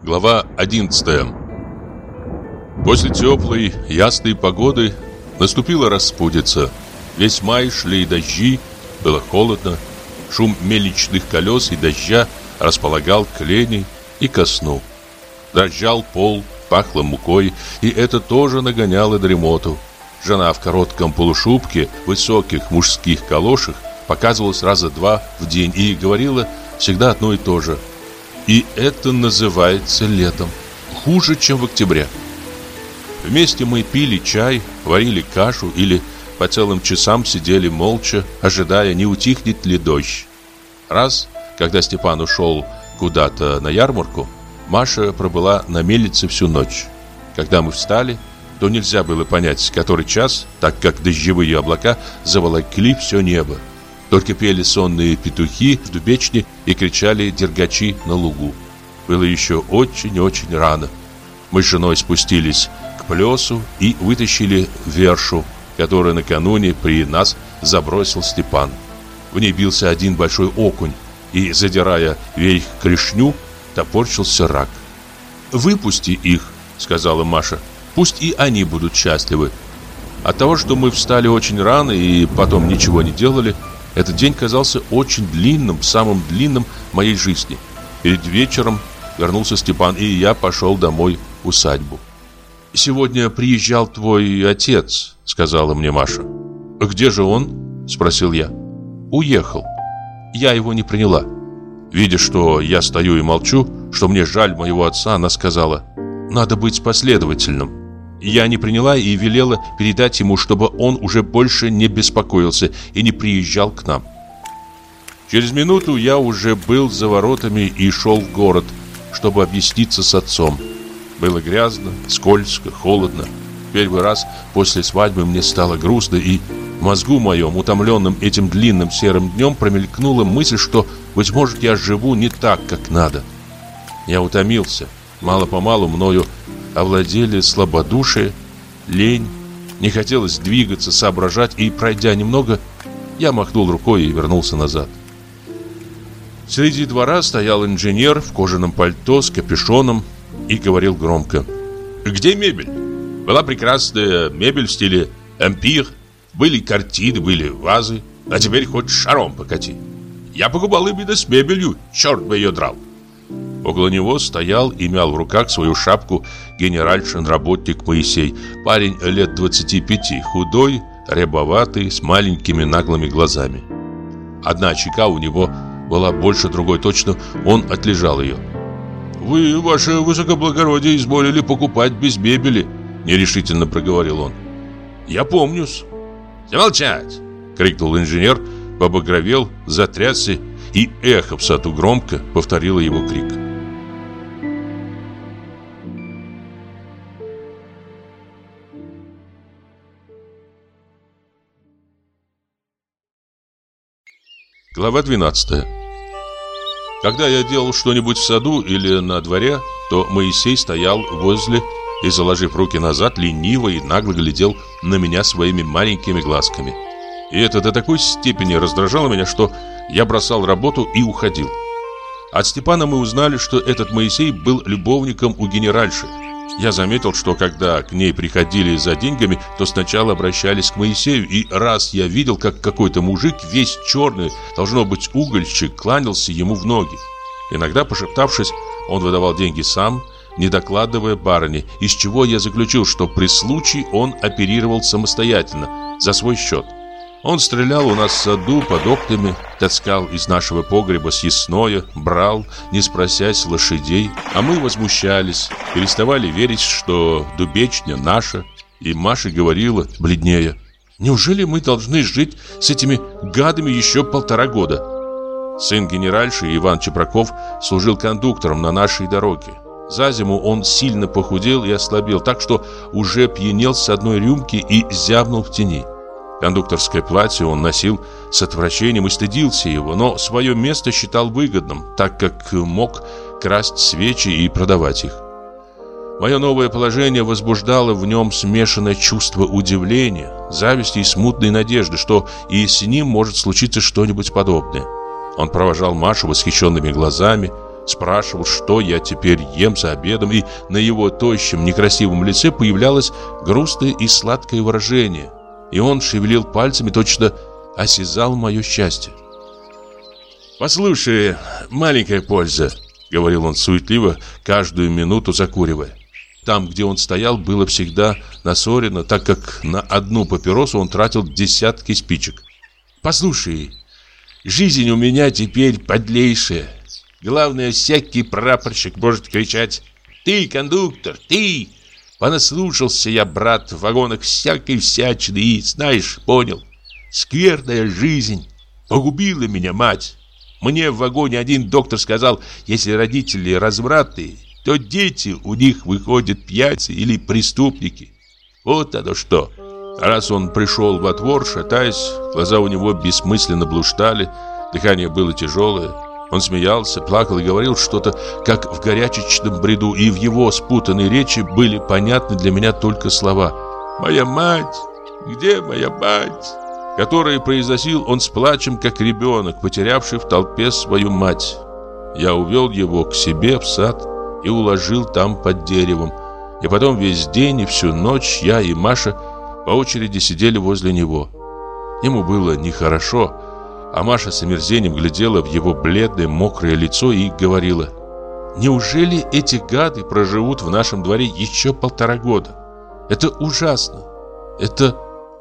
Глава 11 После теплой, ясной погоды наступила распутица. Весь май шли дожди, было холодно. Шум мельничных колес и дождя располагал к лени и ко сну. Дрожал пол, пахло мукой, и это тоже нагоняло дремоту. Жена в коротком полушубке, высоких мужских калошах показывалась раза два в день и говорила всегда одно и то же. И это называется летом. Хуже, чем в октябре. Вместе мы пили чай, варили кашу или по целым часам сидели молча, ожидая, не утихнет ли дождь. Раз, когда Степан ушел куда-то на ярмарку, Маша пробыла на мельнице всю ночь. Когда мы встали, то нельзя было понять, который час, так как дождевые облака заволокли все небо. Только пели сонные петухи в дубечне и кричали дергачи на лугу. Было еще очень-очень рано. Мы с женой спустились к плесу и вытащили вершу, которую накануне при нас забросил Степан. В ней бился один большой окунь, и, задирая вверх клешню, топорчился рак. «Выпусти их», — сказала Маша. «Пусть и они будут счастливы». От того, что мы встали очень рано и потом ничего не делали, этот день казался очень длинным, самым длинным в моей жизни. Перед вечером вернулся Степан, и я пошел домой в усадьбу. «Сегодня приезжал твой отец», — сказала мне Маша. «Где же он?» — спросил я. «Уехал. Я его не приняла». Видя, что я стою и молчу, что мне жаль моего отца, она сказала, «Надо быть последовательным». Я не приняла и велела передать ему, чтобы он уже больше не беспокоился и не приезжал к нам. Через минуту я уже был за воротами и шел в город, чтобы объясниться с отцом. Было грязно, скользко, холодно. Первый раз после свадьбы мне стало грустно, и в мозгу моем, утомленным этим длинным серым днем, промелькнула мысль, что, быть может, я живу не так, как надо. Я утомился. Мало-помалу мною овладели слабодушие, лень. Не хотелось двигаться, соображать, и, пройдя немного, я махнул рукой и вернулся назад. Среди двора стоял инженер в кожаном пальто с капюшоном и говорил громко. «Где мебель? Была прекрасная мебель в стиле эмпир, были картины, были вазы, а теперь хоть шаром покати. Я покупал именно с мебелью, черт бы ее драл. Около него стоял и мял в руках свою шапку генеральшин-работник Моисей, парень лет 25, худой, рябоватый, с маленькими наглыми глазами. Одна щека у него была больше другой, точно он отлежал ее. «Вы, ваше высокоблагородие, изволили покупать без мебели», — нерешительно проговорил он. «Я помню-с». «Замолчать!» — крикнул инженер, побагровел, затрясся, и эхо в саду громко повторило его крик. Глава 12 Когда я делал что-нибудь в саду или на дворе, то Моисей стоял возле и, заложив руки назад, лениво и нагло глядел на меня своими маленькими глазками. И это до такой степени раздражало меня, что я бросал работу и уходил. От Степана мы узнали, что этот Моисей был любовником у генеральши. Я заметил, что когда к ней приходили за деньгами, то сначала обращались к Моисею, и раз я видел, как какой-то мужик, весь черный, должно быть угольщик, кланялся ему в ноги. Иногда, пошептавшись, он выдавал деньги сам, не докладывая барыне, из чего я заключил, что при случае он оперировал самостоятельно, за свой счет. Он стрелял у нас в саду под окнами, таскал из нашего погреба съестное, брал, не спросясь лошадей, а мы возмущались, переставали верить, что дубечня наша, и Маша говорила, бледнее, «Неужели мы должны жить с этими гадами еще полтора года?» Сын генеральши Иван Чепраков служил кондуктором на нашей дороге. За зиму он сильно похудел и ослабел, так что уже пьянел с одной рюмки и зябнул в тени. Кондукторское платье он носил с отвращением и стыдился его, но свое место считал выгодным, так как мог красть свечи и продавать их. Мое новое положение возбуждало в нем смешанное чувство удивления, зависти и смутной надежды, что и с ним может случиться что-нибудь подобное. Он провожал Машу восхищенными глазами, спрашивал, что я теперь ем за обедом, и на его тощем, некрасивом лице появлялось грустное и сладкое выражение. И он шевелил пальцами, точно осязал мое счастье. «Послушай, маленькая польза», — говорил он суетливо, каждую минуту закуривая. Там, где он стоял, было всегда насорено, так как на одну папиросу он тратил десятки спичек. «Послушай, жизнь у меня теперь подлейшая. Главное, всякий прапорщик может кричать «Ты, кондуктор, ты!» Понаслушался я, брат, в вагонах всякой всячины и, знаешь, понял. Скверная жизнь. Погубила меня мать. Мне в вагоне один доктор сказал, если родители развратные, то дети у них выходят пьяцы или преступники. Вот оно что. Раз он пришел во двор, шатаясь, глаза у него бессмысленно блуждали, дыхание было тяжелое. Он смеялся, плакал и говорил что-то, как в горячечном бреду, и в его спутанной речи были понятны для меня только слова «Моя мать! Где моя мать?» которые произносил он с плачем, как ребенок, потерявший в толпе свою мать. Я увел его к себе в сад и уложил там под деревом. И потом весь день и всю ночь я и Маша по очереди сидели возле него. Ему было нехорошо, а Маша с омерзением глядела в его бледное мокрое лицо и говорила «Неужели эти гады проживут в нашем дворе еще полтора года? Это ужасно! Это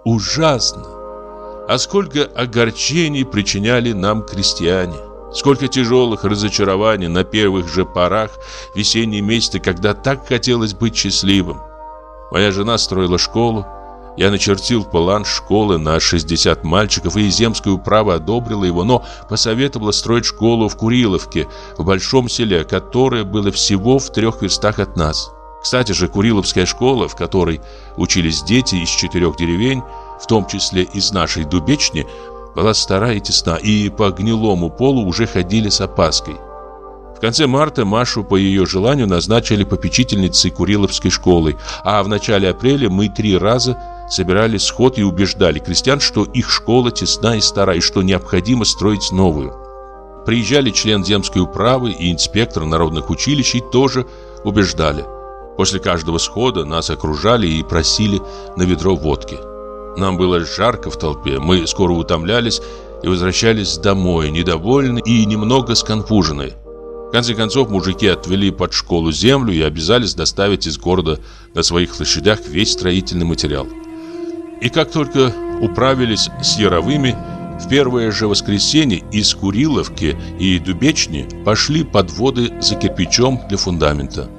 ужасно!» А сколько огорчений причиняли нам крестьяне. Сколько тяжелых разочарований на первых же порах весенней месяца, когда так хотелось быть счастливым. Моя жена строила школу. Я начертил план школы на 60 мальчиков, и земское управа одобрила его, но посоветовала строить школу в Куриловке, в большом селе, которое было всего в трех верстах от нас. Кстати же, Куриловская школа, в которой учились дети из четырех деревень, в том числе из нашей Дубечни, была стара и тесна, и по гнилому полу уже ходили с опаской. В конце марта Машу по ее желанию назначили попечительницей Куриловской школы, а в начале апреля мы три раза собирали сход и убеждали крестьян, что их школа тесна и стара, и что необходимо строить новую. Приезжали член земской управы и инспектор народных училищ и тоже убеждали. После каждого схода нас окружали и просили на ведро водки. Нам было жарко в толпе, мы скоро утомлялись и возвращались домой, недовольны и немного сконфуженные. В конце концов, мужики отвели под школу землю и обязались доставить из города на своих лошадях весь строительный материал. И как только управились с Яровыми, в первое же воскресенье из Куриловки и Дубечни пошли подводы за кирпичом для фундамента.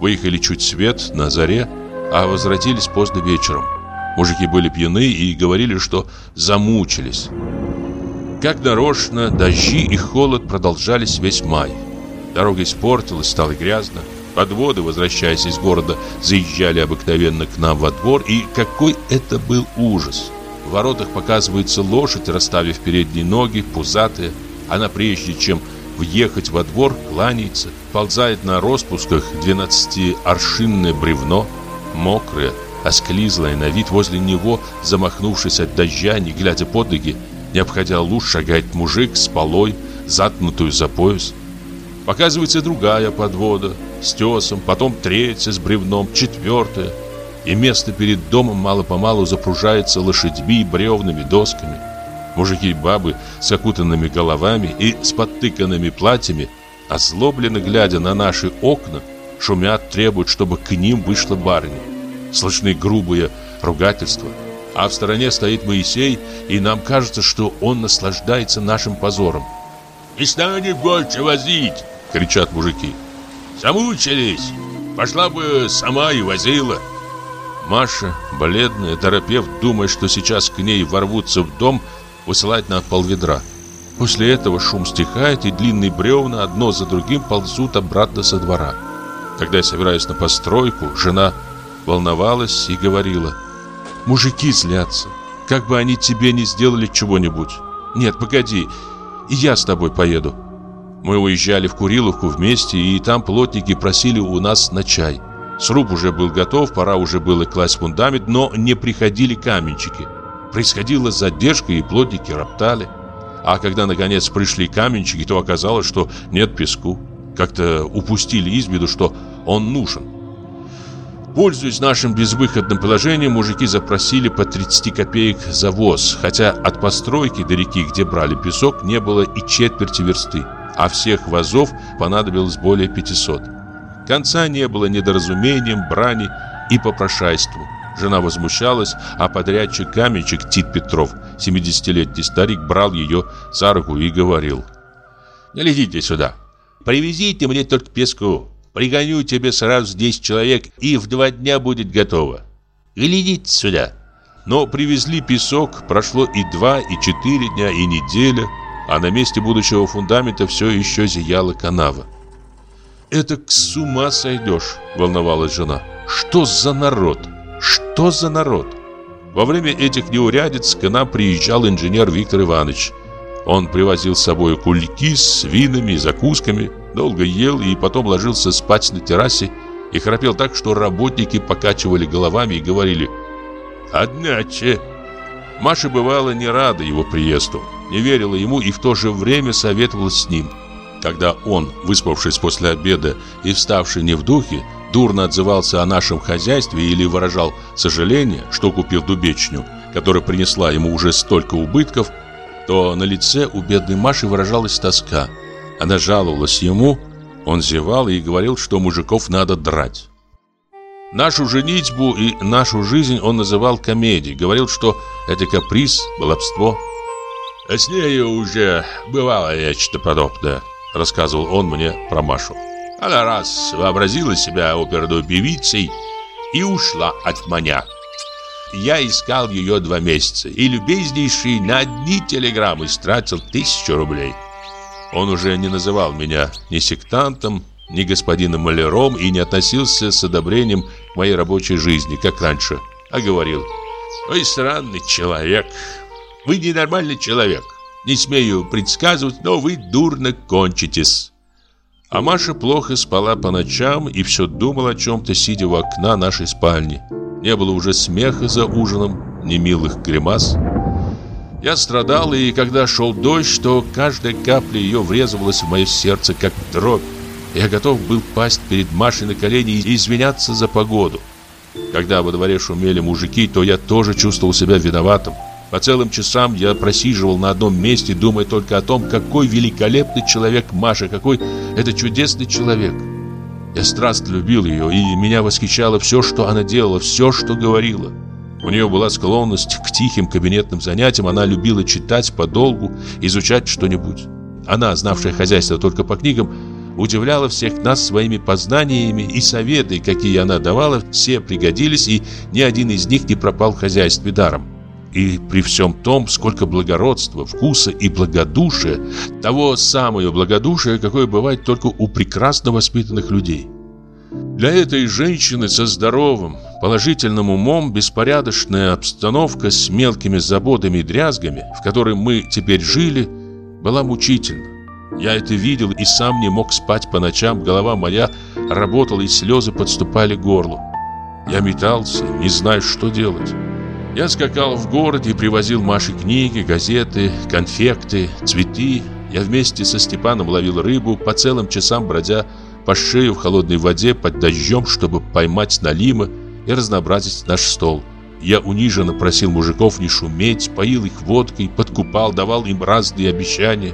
Выехали чуть свет на заре, а возвратились поздно вечером. Мужики были пьяны и говорили, что замучились. Как нарочно, дожди и холод продолжались весь май. Дорога испортилась, стало грязно. Подводы, возвращаясь из города, заезжали обыкновенно к нам во двор, и какой это был ужас! В воротах показывается лошадь, расставив передние ноги, пузатая. Она прежде чем въехать во двор, кланяется, ползает на распусках двенадцати-аршинное бревно, мокрое, осклизлая на вид возле него, замахнувшись от дождя, не глядя под ноги, не обходя луж, шагает мужик с полой, заткнутую за пояс. Показывается другая подвода с тесом, потом третья с бревном, четвертая. И место перед домом мало-помалу запружается лошадьми бревнами, досками. Мужики и бабы с окутанными головами и с подтыканными платьями, озлобленно глядя на наши окна, шумят, требуют, чтобы к ним вышла барыня слышны грубые ругательства. А в стороне стоит Моисей, и нам кажется, что он наслаждается нашим позором. «Не станет больше возить!» — кричат мужики. «Замучились! Пошла бы сама и возила!» Маша, бледная, торопев, думая, что сейчас к ней ворвутся в дом, высылает на пол ведра. После этого шум стихает, и длинные бревна одно за другим ползут обратно со двора. Когда я собираюсь на постройку, жена волновалась и говорила «Мужики злятся, как бы они тебе не сделали чего-нибудь. Нет, погоди, и я с тобой поеду». Мы уезжали в Куриловку вместе, и там плотники просили у нас на чай. Сруб уже был готов, пора уже было класть фундамент, но не приходили каменщики. Происходила задержка, и плотники роптали. А когда наконец пришли каменщики, то оказалось, что нет песку. Как-то упустили из виду, что он нужен. Пользуясь нашим безвыходным положением, мужики запросили по 30 копеек за воз, хотя от постройки до реки, где брали песок, не было и четверти версты, а всех вазов понадобилось более 500. Конца не было недоразумением, брани и попрошайству. Жена возмущалась, а подрядчик каменщик Тит Петров, 70-летний старик, брал ее за руку и говорил. «Не летите сюда, привезите мне только песку, Пригоню тебе сразу 10 человек, и в два дня будет готово. Глядите сюда. Но привезли песок, прошло и два, и четыре дня, и неделя, а на месте будущего фундамента все еще зияла канава. «Это к с ума сойдешь», — волновалась жена. «Что за народ? Что за народ?» Во время этих неурядиц к нам приезжал инженер Виктор Иванович. Он привозил с собой кульки с винами и закусками, долго ел и потом ложился спать на террасе и храпел так, что работники покачивали головами и говорили «Одначе». Маша бывала не рада его приезду, не верила ему и в то же время советовалась с ним. Когда он, выспавшись после обеда и вставший не в духе, дурно отзывался о нашем хозяйстве или выражал сожаление, что купил дубечню, которая принесла ему уже столько убытков, то на лице у бедной Маши выражалась тоска – она жаловалась ему, он зевал и говорил, что мужиков надо драть. Нашу женитьбу и нашу жизнь он называл комедией, говорил, что это каприз, баловство. «А с нею уже бывало нечто подобное», — рассказывал он мне про Машу. Она раз вообразила себя оперной певицей и ушла от меня. Я искал ее два месяца и любезнейший на одни телеграммы стратил тысячу рублей. Он уже не называл меня ни сектантом, ни господином маляром и не относился с одобрением к моей рабочей жизни, как раньше, а говорил «Вы странный человек, вы ненормальный человек, не смею предсказывать, но вы дурно кончитесь». А Маша плохо спала по ночам и все думала о чем-то, сидя у окна нашей спальни. Не было уже смеха за ужином, ни милых гримас. Я страдал, и когда шел дождь, то каждая капля ее врезывалась в мое сердце, как дробь. Я готов был пасть перед Машей на колени и извиняться за погоду. Когда во дворе шумели мужики, то я тоже чувствовал себя виноватым. По целым часам я просиживал на одном месте, думая только о том, какой великолепный человек Маша, какой это чудесный человек. Я страстно любил ее, и меня восхищало все, что она делала, все, что говорила. У нее была склонность к тихим кабинетным занятиям, она любила читать подолгу, изучать что-нибудь. Она, знавшая хозяйство только по книгам, удивляла всех нас своими познаниями и советы, какие она давала, все пригодились, и ни один из них не пропал в хозяйстве даром. И при всем том, сколько благородства, вкуса и благодушия, того самого благодушия, какое бывает только у прекрасно воспитанных людей. Для этой женщины со здоровым, положительным умом беспорядочная обстановка с мелкими заботами и дрязгами, в которой мы теперь жили, была мучительна. Я это видел и сам не мог спать по ночам, голова моя работала и слезы подступали к горлу. Я метался, не зная, что делать. Я скакал в город и привозил Маше книги, газеты, конфекты, цветы. Я вместе со Степаном ловил рыбу, по целым часам бродя по шею в холодной воде под дождем, чтобы поймать налима и разнообразить наш стол. Я униженно просил мужиков не шуметь, поил их водкой, подкупал, давал им разные обещания.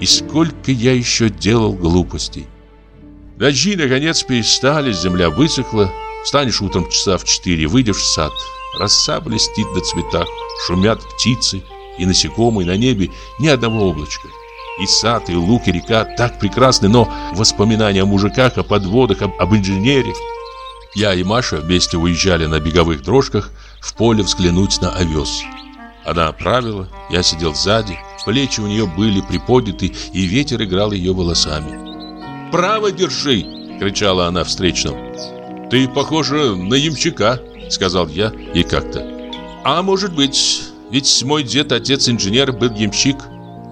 И сколько я еще делал глупостей. Дожди, наконец, перестали, земля высохла. Встанешь утром часа в четыре, выйдешь в сад. Роса блестит на цветах, шумят птицы и насекомые на небе ни одного облачка. И сад, и лук, и река так прекрасны, но воспоминания о мужиках, о подводах, об, об инженере. Я и Маша вместе уезжали на беговых дрожках в поле взглянуть на овес. Она правила, я сидел сзади, плечи у нее были приподняты, и ветер играл ее волосами. «Право держи!» — кричала она встречным. «Ты похожа на ямщика», — сказал я ей как-то. «А может быть, ведь мой дед, отец инженер, был ямщик.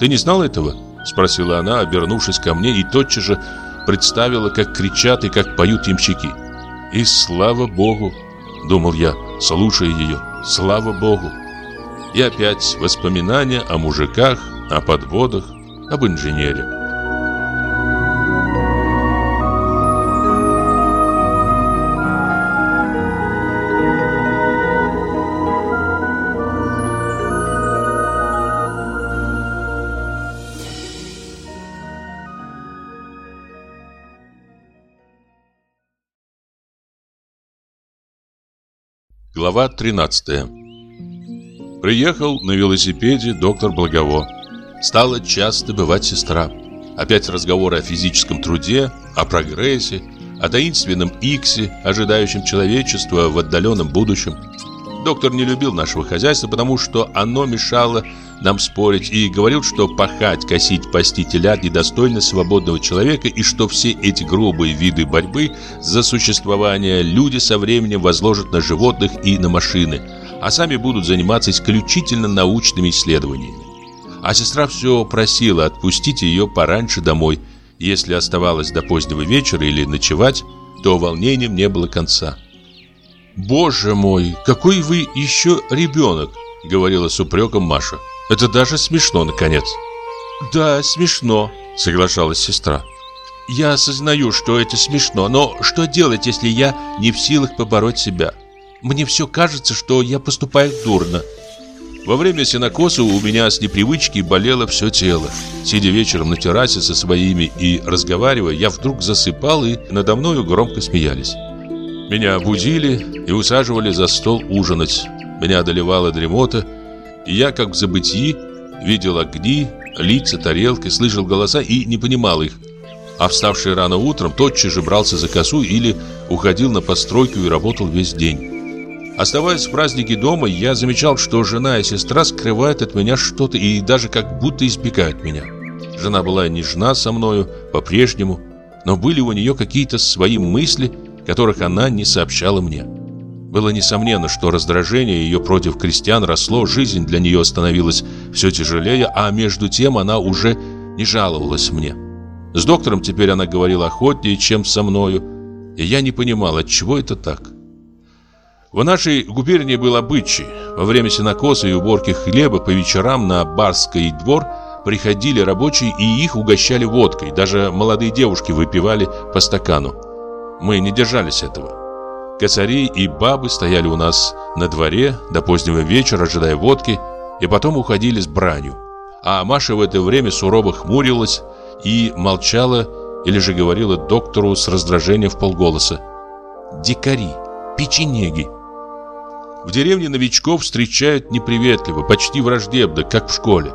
Ты не знал этого?» Спросила она, обернувшись ко мне, и тотчас же представила, как кричат и как поют ямщики. И слава Богу, думал я, слушая ее, слава Богу. И опять воспоминания о мужиках, о подводах, об инженере. Глава 13 Приехал на велосипеде доктор Благово. Стала часто бывать сестра. Опять разговоры о физическом труде, о прогрессе, о таинственном Иксе, ожидающем человечества в отдаленном будущем. Доктор не любил нашего хозяйства, потому что оно мешало нам спорить и говорил, что пахать, косить, пасти телят недостойно свободного человека и что все эти грубые виды борьбы за существование люди со временем возложат на животных и на машины, а сами будут заниматься исключительно научными исследованиями. А сестра все просила отпустить ее пораньше домой. Если оставалась до позднего вечера или ночевать, то волнением не было конца. «Боже мой, какой вы еще ребенок!» — говорила с упреком Маша. «Это даже смешно, наконец!» «Да, смешно», — соглашалась сестра. «Я осознаю, что это смешно, но что делать, если я не в силах побороть себя? Мне все кажется, что я поступаю дурно». Во время сенокоса у меня с непривычки болело все тело. Сидя вечером на террасе со своими и разговаривая, я вдруг засыпал, и надо мною громко смеялись. Меня будили и усаживали за стол ужинать. Меня одолевала дремота, и я, как в забытии, видел огни, лица, тарелки, слышал голоса и не понимал их. А вставший рано утром, тотчас же брался за косу или уходил на постройку и работал весь день. Оставаясь в празднике дома, я замечал, что жена и сестра скрывают от меня что-то и даже как будто избегают меня. Жена была нежна со мною по-прежнему, но были у нее какие-то свои мысли – которых она не сообщала мне. Было несомненно, что раздражение ее против крестьян росло, жизнь для нее становилась все тяжелее, а между тем она уже не жаловалась мне. С доктором теперь она говорила охотнее, чем со мною, и я не понимал, отчего это так. В нашей губернии был обычай. Во время сенокоса и уборки хлеба по вечерам на барский двор приходили рабочие и их угощали водкой. Даже молодые девушки выпивали по стакану. Мы не держались этого. Косари и бабы стояли у нас на дворе до позднего вечера, ожидая водки, и потом уходили с бранью. А Маша в это время сурово хмурилась и молчала, или же говорила доктору с раздражением в полголоса. «Дикари, печенеги». В деревне новичков встречают неприветливо, почти враждебно, как в школе.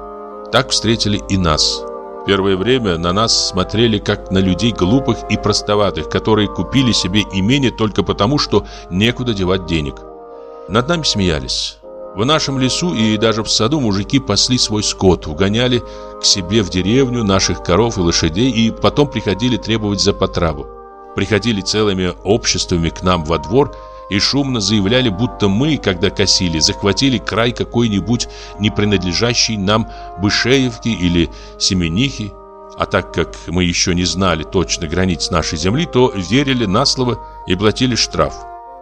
Так встретили и нас. Первое время на нас смотрели как на людей глупых и простоватых, которые купили себе имение только потому, что некуда девать денег. Над нами смеялись. В нашем лесу и даже в саду мужики пасли свой скот, угоняли к себе в деревню наших коров и лошадей и потом приходили требовать за потраву. Приходили целыми обществами к нам во двор и шумно заявляли, будто мы, когда косили, захватили край какой-нибудь не принадлежащей нам Бышеевки или Семенихи. А так как мы еще не знали точно границ нашей земли, то верили на слово и платили штраф.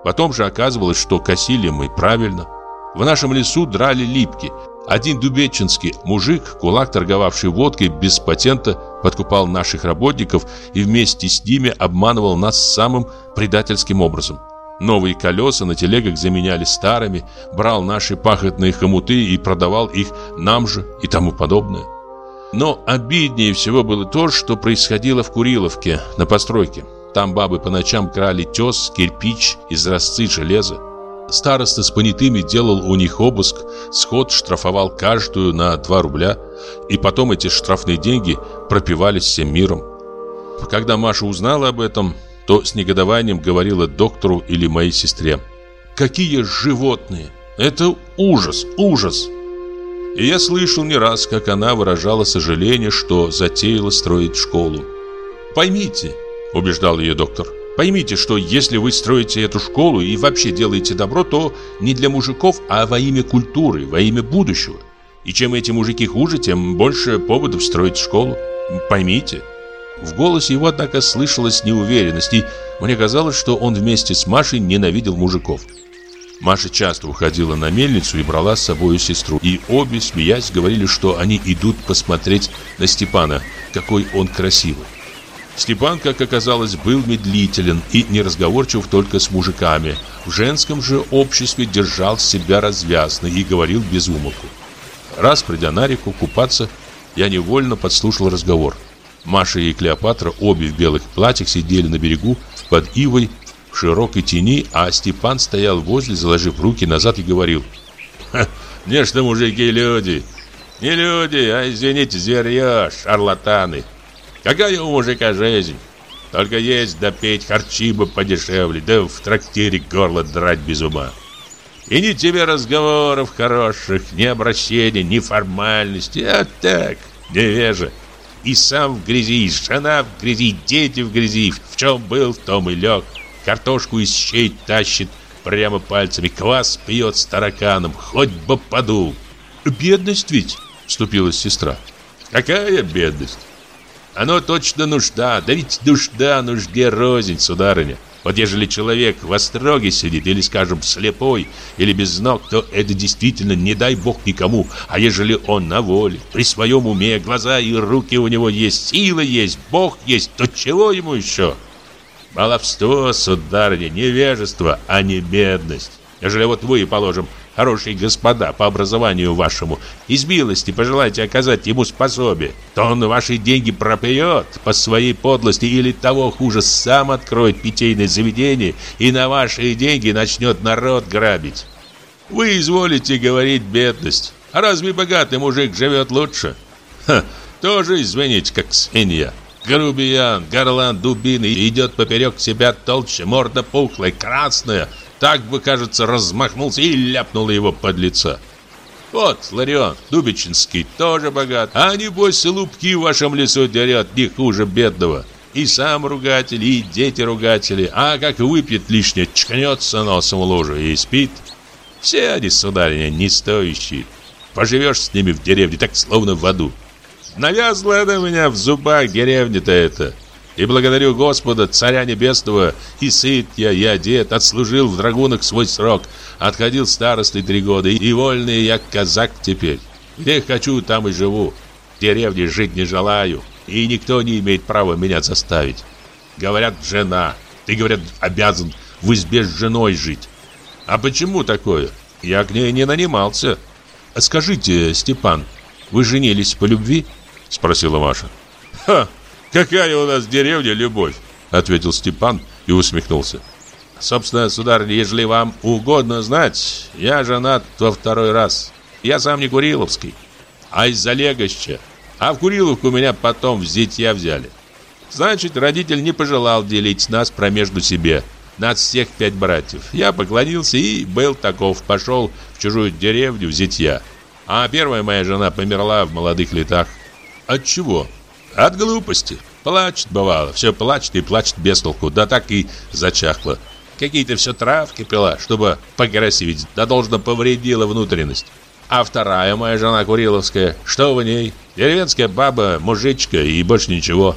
Потом же оказывалось, что косили мы правильно. В нашем лесу драли липки. Один дубечинский мужик, кулак, торговавший водкой без патента, подкупал наших работников и вместе с ними обманывал нас самым предательским образом. Новые колеса на телегах заменяли старыми, брал наши пахотные хомуты и продавал их нам же и тому подобное. Но обиднее всего было то, что происходило в Куриловке на постройке. Там бабы по ночам крали тес, кирпич, изразцы железа. Староста с понятыми делал у них обыск, сход штрафовал каждую на 2 рубля, и потом эти штрафные деньги пропивались всем миром. Когда Маша узнала об этом, то с негодованием говорила доктору или моей сестре. «Какие животные! Это ужас, ужас!» И я слышал не раз, как она выражала сожаление, что затеяла строить школу. «Поймите», — убеждал ее доктор, «поймите, что если вы строите эту школу и вообще делаете добро, то не для мужиков, а во имя культуры, во имя будущего. И чем эти мужики хуже, тем больше поводов строить школу. Поймите». В голосе его, однако, слышалась неуверенность, и мне казалось, что он вместе с Машей ненавидел мужиков. Маша часто уходила на мельницу и брала с собой сестру. И обе, смеясь, говорили, что они идут посмотреть на Степана, какой он красивый. Степан, как оказалось, был медлителен и неразговорчив только с мужиками. В женском же обществе держал себя развязно и говорил без умолку. Раз, придя на реку купаться, я невольно подслушал разговор. Маша и Клеопатра, обе в белых платьях, сидели на берегу под ивой в широкой тени, а Степан стоял возле, заложив руки назад и говорил «Не что мужики люди, не люди, а, извините, зверья, шарлатаны. Какая у мужика жизнь? Только есть да петь, харчи бы подешевле, да в трактире горло драть без ума. И ни тебе разговоров хороших, ни обращений, ни формальностей, а так, невежа. И сам в грязи, и жена в грязи, и дети в грязи, в чем был, в том и лег. Картошку из щей тащит прямо пальцами, квас пьет с тараканом, хоть бы подул. Бедность ведь, вступилась сестра. Какая бедность? Оно точно нужда, да ведь нужда нужде рознь, сударыня. Вот ежели человек в остроге сидит, или, скажем, слепой, или без ног, то это действительно не дай бог никому. А ежели он на воле, при своем уме, глаза и руки у него есть, сила есть, бог есть, то чего ему еще? Баловство, сударыня, невежество, а не бедность. Ежели вот вы, положим, хорошие господа по образованию вашему, из милости пожелаете оказать ему способие, то он ваши деньги пропьет по своей подлости или того хуже, сам откроет питейное заведение и на ваши деньги начнет народ грабить. Вы изволите говорить бедность. А разве богатый мужик живет лучше? Ха, тоже, извините, как свинья. Грубиян, горлан, дубины идет поперек себя толще, морда пухлая, красная, так бы, кажется, размахнулся и ляпнул его под лицо. Вот, Ларион, Дубичинский, тоже богат. А небось, лупки в вашем лесу дерет не хуже бедного. И сам ругатель, и дети ругатели. А как выпьет лишнее, чкнется носом в лужу и спит. Все они, сударыня, не стоящие. Поживешь с ними в деревне, так словно в аду. Навязла она меня в зубах деревня-то это. И благодарю Господа, Царя Небесного, и сыт я, и одет, отслужил в драгунах свой срок, отходил старостой три года, и вольный я казак теперь. Где хочу, там и живу. В деревне жить не желаю, и никто не имеет права меня заставить. Говорят, жена. Ты, говорят, обязан в избе с женой жить. А почему такое? Я к ней не нанимался. Скажите, Степан, вы женились по любви? Спросила Маша. Ха! «Какая у нас деревня любовь?» Ответил Степан и усмехнулся. «Собственно, сударыня, ежели вам угодно знать, я женат во второй раз. Я сам не Куриловский, а из Залегоща. А в Куриловку меня потом в зятья взяли. Значит, родитель не пожелал делить нас промежду себе. Нас всех пять братьев. Я поклонился и был таков. Пошел в чужую деревню в зятья. А первая моя жена померла в молодых летах. От чего? От глупости. Плачет, бывало, все плачет и плачет без толку, да так и зачахло. Какие-то все травки пила, чтобы покрасивить, да должно повредила внутренность. А вторая моя жена Куриловская, что в ней? Деревенская баба, мужичка и больше ничего.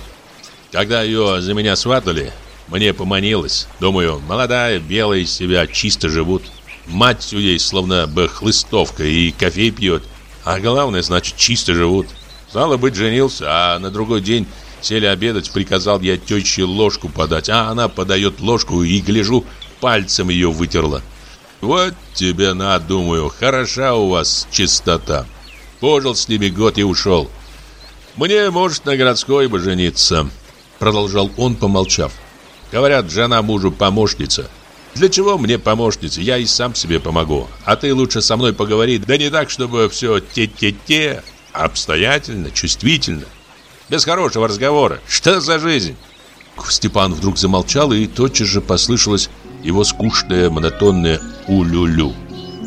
Когда ее за меня сватали, мне поманилось. Думаю, молодая, белая из себя, чисто живут. Мать у ей словно бы хлыстовка и кофе пьет. А главное, значит, чисто живут. Стало быть, женился, а на другой день сели обедать, приказал я теще ложку подать, а она подает ложку и, гляжу, пальцем ее вытерла. Вот тебе на, думаю, хороша у вас чистота. Пожил с ними год и ушел. Мне, может, на городской бы жениться, продолжал он, помолчав. Говорят, жена мужу помощница. Для чего мне помощница? Я и сам себе помогу. А ты лучше со мной поговори, да не так, чтобы все те-те-те, Обстоятельно, чувствительно. Без хорошего разговора. Что за жизнь? Степан вдруг замолчал, и тотчас же послышалось его скучное, монотонное «улю-лю».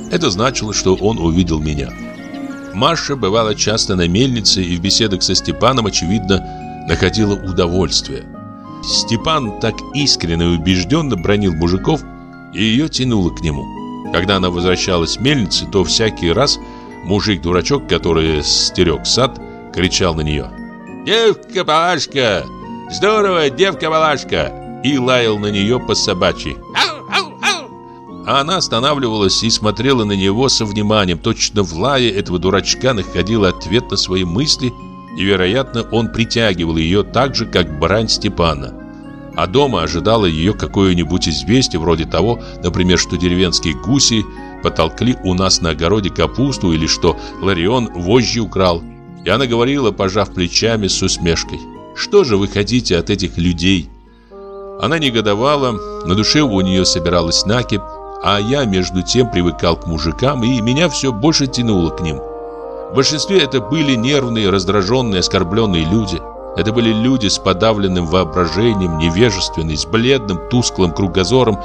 Это значило, что он увидел меня. Маша бывала часто на мельнице и в беседах со Степаном, очевидно, находила удовольствие. Степан так искренне и убежденно бронил мужиков, и ее тянуло к нему. Когда она возвращалась с мельницы, то всякий раз – Мужик-дурачок, который стерег сад, кричал на нее. «Девка-балашка! Здорово, девка-балашка!» И лаял на нее по собачьи. А она останавливалась и смотрела на него со вниманием. Точно в лае этого дурачка находила ответ на свои мысли, и, вероятно, он притягивал ее так же, как брань Степана. А дома ожидало ее какое-нибудь известие, вроде того, например, что деревенские гуси потолкли у нас на огороде капусту или что Ларион вожжи украл. И она говорила, пожав плечами с усмешкой. Что же вы хотите от этих людей? Она негодовала, на душе у нее собиралась накипь, а я между тем привыкал к мужикам, и меня все больше тянуло к ним. В большинстве это были нервные, раздраженные, оскорбленные люди. Это были люди с подавленным воображением, невежественные, с бледным, тусклым кругозором,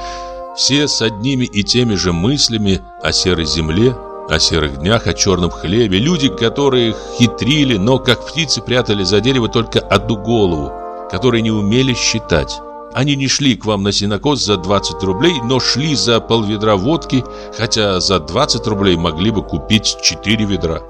все с одними и теми же мыслями о серой земле, о серых днях, о черном хлебе. Люди, которые хитрили, но как птицы прятали за дерево только одну голову, которые не умели считать. Они не шли к вам на синокос за 20 рублей, но шли за полведра водки, хотя за 20 рублей могли бы купить 4 ведра.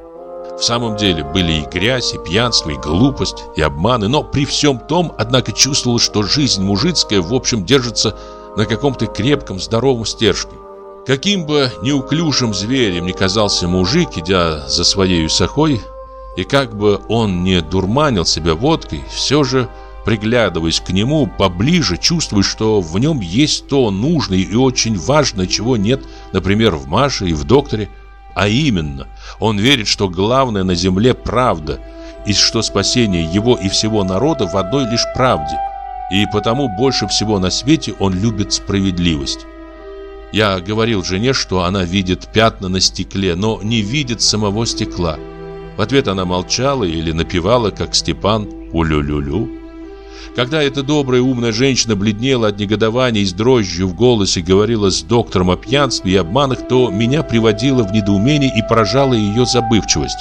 В самом деле были и грязь, и пьянство, и глупость, и обманы, но при всем том, однако чувствовал, что жизнь мужицкая в общем держится на каком-то крепком, здоровом стержке. Каким бы неуклюжим зверем ни казался мужик, идя за своей сахой, и как бы он не дурманил себя водкой, все же приглядываясь к нему поближе, чувствуешь, что в нем есть то нужное и очень важное, чего нет, например, в Маше и в докторе. А именно, он верит, что главное на земле правда, и что спасение его и всего народа в одной лишь правде. И потому больше всего на свете он любит справедливость. Я говорил жене, что она видит пятна на стекле, но не видит самого стекла. В ответ она молчала или напевала, как Степан «Улю-лю-лю». Когда эта добрая умная женщина бледнела от негодования и с дрожью в голосе говорила с доктором о пьянстве и обманах, то меня приводило в недоумение и поражала ее забывчивость.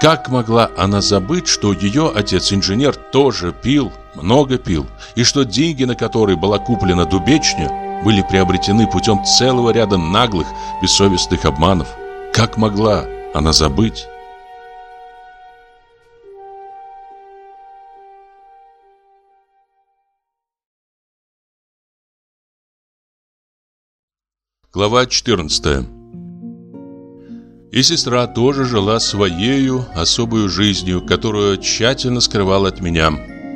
Как могла она забыть, что ее отец-инженер тоже пил, много пил, и что деньги, на которые была куплена дубечня, были приобретены путем целого ряда наглых, бессовестных обманов? Как могла она забыть? Глава 14 И сестра тоже жила своею особую жизнью, которую тщательно скрывала от меня.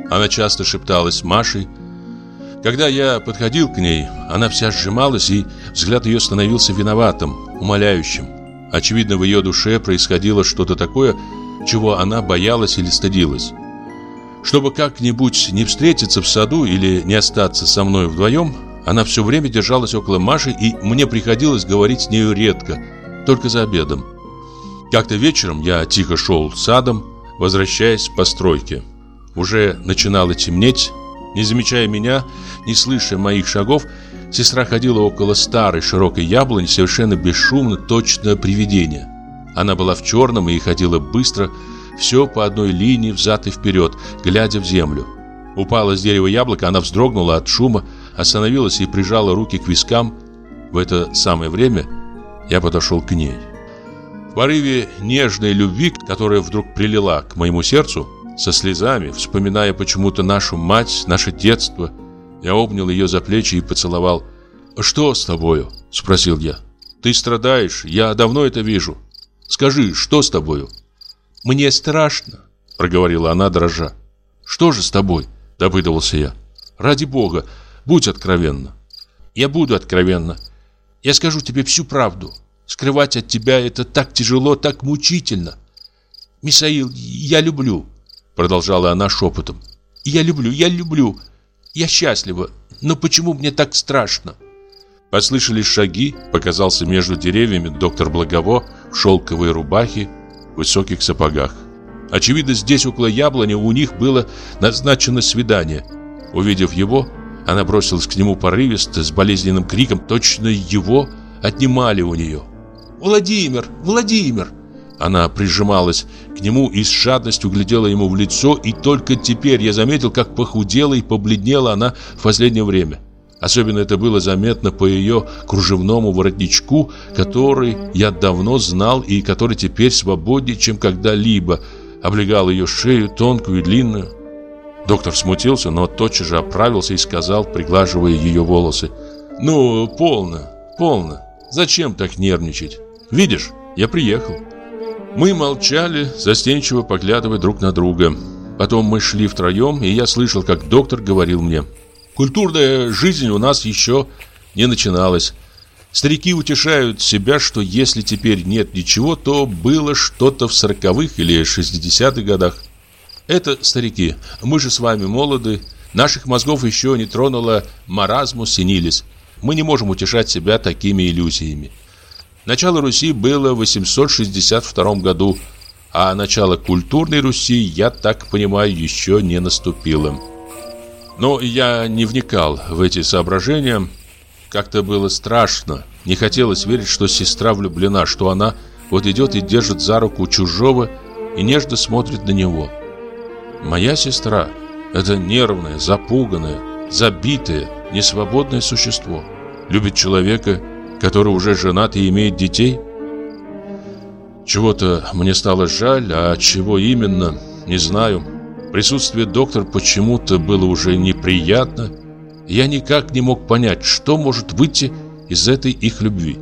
Она часто шепталась с Машей. Когда я подходил к ней, она вся сжималась, и взгляд ее становился виноватым, умоляющим. Очевидно, в ее душе происходило что-то такое, чего она боялась или стыдилась. Чтобы как-нибудь не встретиться в саду или не остаться со мной вдвоем, она все время держалась около Маши, и мне приходилось говорить с нею редко, только за обедом. Как-то вечером я тихо шел садом, возвращаясь по стройке. Уже начинало темнеть. Не замечая меня, не слыша моих шагов, сестра ходила около старой широкой яблони, совершенно бесшумно, точно привидение. Она была в черном и ходила быстро, все по одной линии взад и вперед, глядя в землю. Упала с дерева яблоко, она вздрогнула от шума, остановилась и прижала руки к вискам. В это самое время я подошел к ней. В порыве нежной любви, которая вдруг прилила к моему сердцу, со слезами, вспоминая почему-то нашу мать, наше детство, я обнял ее за плечи и поцеловал. «Что с тобою?» – спросил я. «Ты страдаешь, я давно это вижу. Скажи, что с тобою?» «Мне страшно», – проговорила она, дрожа. «Что же с тобой?» – допытывался я. «Ради бога, Будь откровенна. Я буду откровенна. Я скажу тебе всю правду. Скрывать от тебя это так тяжело, так мучительно. Мисаил, я люблю, продолжала она шепотом. Я люблю, я люблю. Я счастлива. Но почему мне так страшно? Послышались шаги, показался между деревьями доктор Благово в шелковой рубахе, в высоких сапогах. Очевидно, здесь около яблони у них было назначено свидание. Увидев его, она бросилась к нему порывисто, с болезненным криком. Точно его отнимали у нее. «Владимир! Владимир!» Она прижималась к нему и с жадностью глядела ему в лицо, и только теперь я заметил, как похудела и побледнела она в последнее время. Особенно это было заметно по ее кружевному воротничку, который я давно знал и который теперь свободнее, чем когда-либо, облегал ее шею, тонкую и длинную. Доктор смутился, но тотчас же оправился и сказал, приглаживая ее волосы. «Ну, полно, полно. Зачем так нервничать? Видишь, я приехал». Мы молчали, застенчиво поглядывая друг на друга. Потом мы шли втроем, и я слышал, как доктор говорил мне. «Культурная жизнь у нас еще не начиналась. Старики утешают себя, что если теперь нет ничего, то было что-то в сороковых или шестидесятых годах. Это старики. Мы же с вами молоды. Наших мозгов еще не тронуло маразмус синилис. Мы не можем утешать себя такими иллюзиями. Начало Руси было в 862 году, а начало культурной Руси, я так понимаю, еще не наступило. Но я не вникал в эти соображения. Как-то было страшно. Не хотелось верить, что сестра влюблена, что она вот идет и держит за руку чужого и нежно смотрит на него. Моя сестра – это нервное, запуганное, забитое, несвободное существо. Любит человека, который уже женат и имеет детей. Чего-то мне стало жаль, а чего именно, не знаю. Присутствие доктора почему-то было уже неприятно. Я никак не мог понять, что может выйти из этой их любви.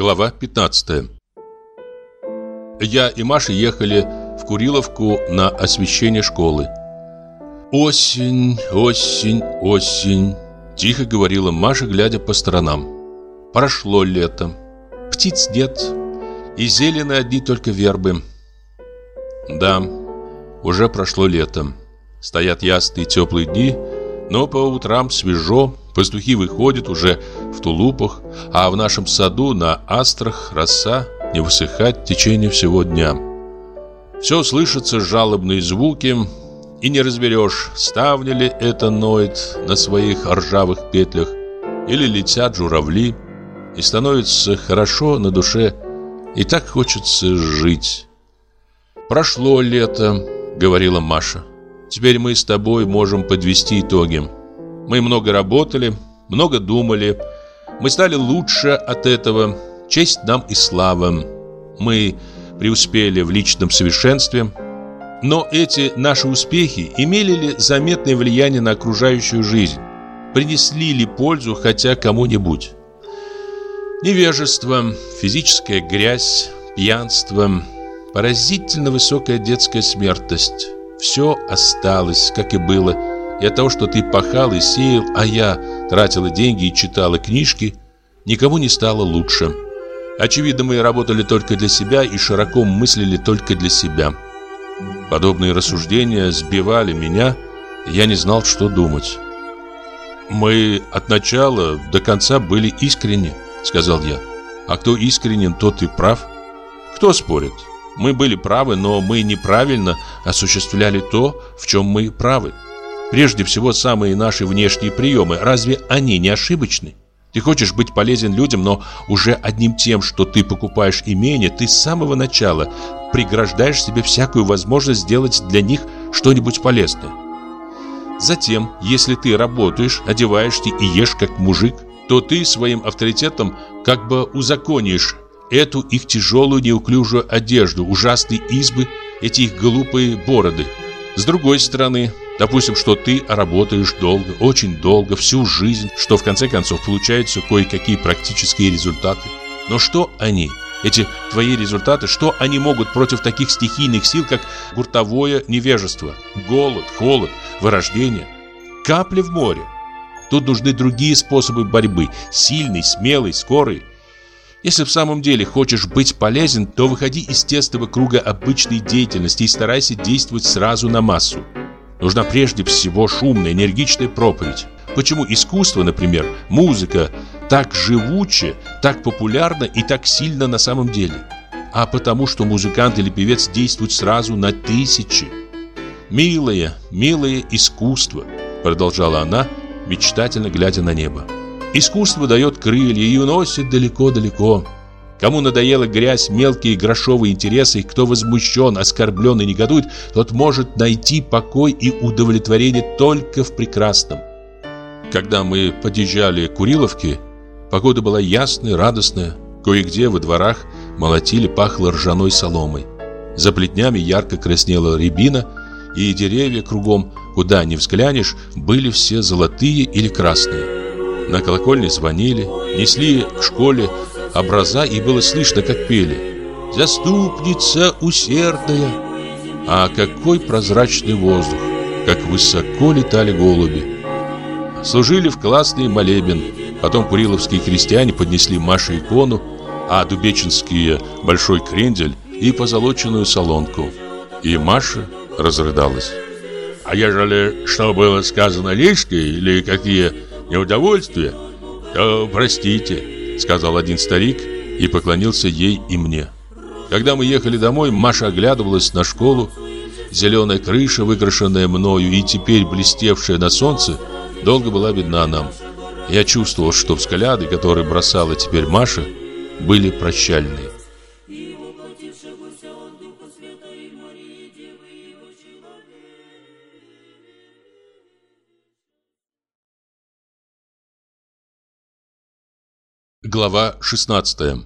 Глава 15 Я и Маша ехали в Куриловку на освещение школы. «Осень, осень, осень», – тихо говорила Маша, глядя по сторонам. «Прошло лето, птиц нет, и зелены одни только вербы». Да, уже прошло лето. Стоят ясные теплые дни, но по утрам свежо, Пастухи выходят уже в тулупах, а в нашем саду на астрах роса не высыхает в течение всего дня. Все слышатся жалобные звуки, и не разберешь, ставня ли это ноет на своих ржавых петлях, или летят журавли, и становится хорошо на душе, и так хочется жить. «Прошло лето», — говорила Маша. «Теперь мы с тобой можем подвести итоги». Мы много работали, много думали. Мы стали лучше от этого. Честь нам и слава. Мы преуспели в личном совершенстве. Но эти наши успехи имели ли заметное влияние на окружающую жизнь? Принесли ли пользу хотя кому-нибудь? Невежество, физическая грязь, пьянство, поразительно высокая детская смертность. Все осталось, как и было, и от того, что ты пахал и сеял, а я тратила деньги и читала книжки, никому не стало лучше. Очевидно, мы работали только для себя и широко мыслили только для себя. Подобные рассуждения сбивали меня, и я не знал, что думать. «Мы от начала до конца были искренни», — сказал я. «А кто искренен, тот и прав. Кто спорит? Мы были правы, но мы неправильно осуществляли то, в чем мы правы». Прежде всего, самые наши внешние приемы, разве они не ошибочны? Ты хочешь быть полезен людям, но уже одним тем, что ты покупаешь имение, ты с самого начала преграждаешь себе всякую возможность сделать для них что-нибудь полезное. Затем, если ты работаешь, одеваешься и ешь как мужик, то ты своим авторитетом как бы узаконишь эту их тяжелую неуклюжую одежду, ужасные избы, эти их глупые бороды. С другой стороны, Допустим, что ты работаешь долго, очень долго, всю жизнь, что в конце концов получаются кое-какие практические результаты. Но что они, эти твои результаты, что они могут против таких стихийных сил, как гуртовое невежество, голод, холод, вырождение? Капли в море. Тут нужны другие способы борьбы, сильный, смелый, скорый. Если в самом деле хочешь быть полезен, то выходи из тесного круга обычной деятельности и старайся действовать сразу на массу. Нужна прежде всего шумная, энергичная проповедь. Почему искусство, например, музыка, так живуче, так популярна и так сильно на самом деле? А потому что музыкант или певец действует сразу на тысячи. «Милое, милое искусство», — продолжала она, мечтательно глядя на небо. «Искусство дает крылья и уносит далеко-далеко». Кому надоела грязь, мелкие грошовые интересы, кто возмущен, оскорблен и негодует, тот может найти покой и удовлетворение только в прекрасном. Когда мы подъезжали к Куриловке, погода была ясная, радостная. Кое-где во дворах молотили, пахло ржаной соломой. За плетнями ярко краснела рябина, и деревья кругом, куда ни взглянешь, были все золотые или красные. На колокольне звонили, несли к школе образа, и было слышно, как пели «Заступница усердная». А какой прозрачный воздух, как высоко летали голуби. Служили в классный молебен. Потом куриловские крестьяне поднесли Маше икону, а дубечинские большой крендель и позолоченную солонку. И Маша разрыдалась. А ежели что было сказано лишнее или какие неудовольствия, то простите, сказал один старик и поклонился ей и мне. Когда мы ехали домой, Маша оглядывалась на школу. Зеленая крыша, выкрашенная мною и теперь блестевшая на солнце, долго была видна нам. Я чувствовал, что взгляды, которые бросала теперь Маша, были прощальные. Глава 16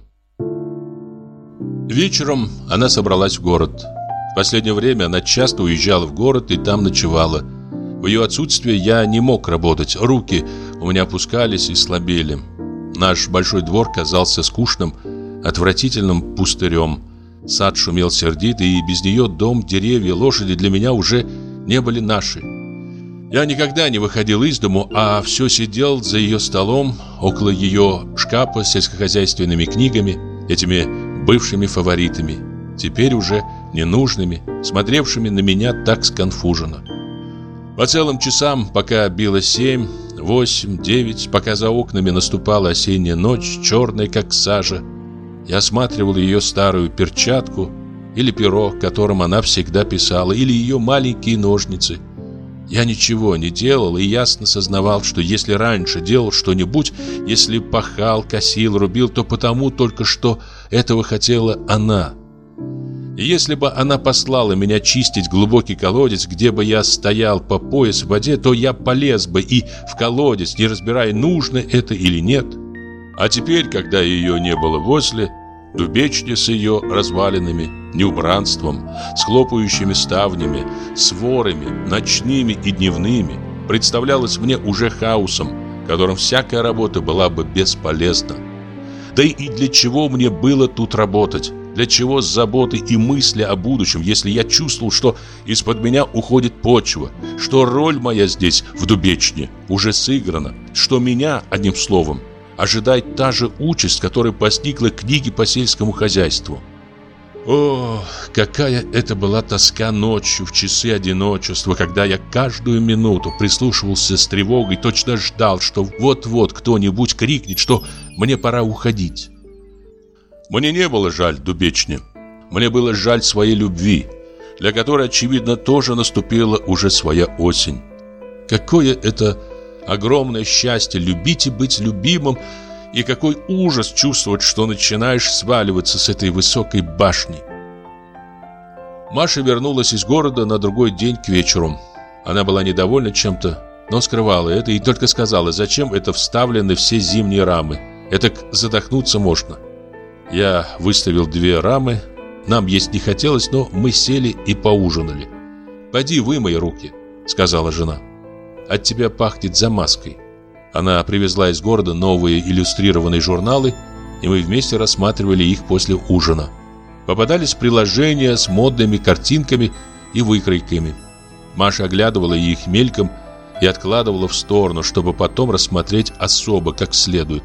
Вечером она собралась в город. В последнее время она часто уезжала в город и там ночевала. В ее отсутствие я не мог работать, руки у меня опускались и слабели. Наш большой двор казался скучным, отвратительным пустырем. Сад шумел сердито, и без нее дом, деревья, лошади для меня уже не были наши. Я никогда не выходил из дому, а все сидел за ее столом, около ее шкафа с сельскохозяйственными книгами, этими бывшими фаворитами, теперь уже ненужными, смотревшими на меня так сконфуженно. По целым часам, пока било семь, восемь, девять, пока за окнами наступала осенняя ночь, черная, как сажа, я осматривал ее старую перчатку или перо, которым она всегда писала, или ее маленькие ножницы. Я ничего не делал и ясно сознавал, что если раньше делал что-нибудь, если пахал, косил, рубил, то потому только что этого хотела она. И если бы она послала меня чистить глубокий колодец, где бы я стоял по пояс в воде, то я полез бы и в колодец, не разбирая, нужно это или нет. А теперь, когда ее не было возле, дубечня с ее развалинами, неубранством, с хлопающими ставнями, с ворами, ночными и дневными, представлялась мне уже хаосом, которым всякая работа была бы бесполезна. Да и для чего мне было тут работать? Для чего заботы и мысли о будущем, если я чувствовал, что из-под меня уходит почва, что роль моя здесь, в Дубечне, уже сыграна, что меня, одним словом, ожидает та же участь, которая постигла книги по сельскому хозяйству. О, какая это была тоска ночью в часы одиночества, когда я каждую минуту прислушивался с тревогой, точно ждал, что вот-вот кто-нибудь крикнет, что мне пора уходить. Мне не было жаль Дубечни. Мне было жаль своей любви, для которой, очевидно, тоже наступила уже своя осень. Какое это огромное счастье любить и быть любимым, и какой ужас чувствовать, что начинаешь сваливаться с этой высокой башни. Маша вернулась из города на другой день к вечеру. Она была недовольна чем-то, но скрывала это и только сказала, зачем это вставлены все зимние рамы. Это задохнуться можно. Я выставил две рамы. Нам есть не хотелось, но мы сели и поужинали. «Пойди вымой руки», — сказала жена. От тебя пахнет замазкой. Она привезла из города новые иллюстрированные журналы, и мы вместе рассматривали их после ужина. Попадались приложения с модными картинками и выкройками. Маша оглядывала их мельком и откладывала в сторону, чтобы потом рассмотреть особо, как следует.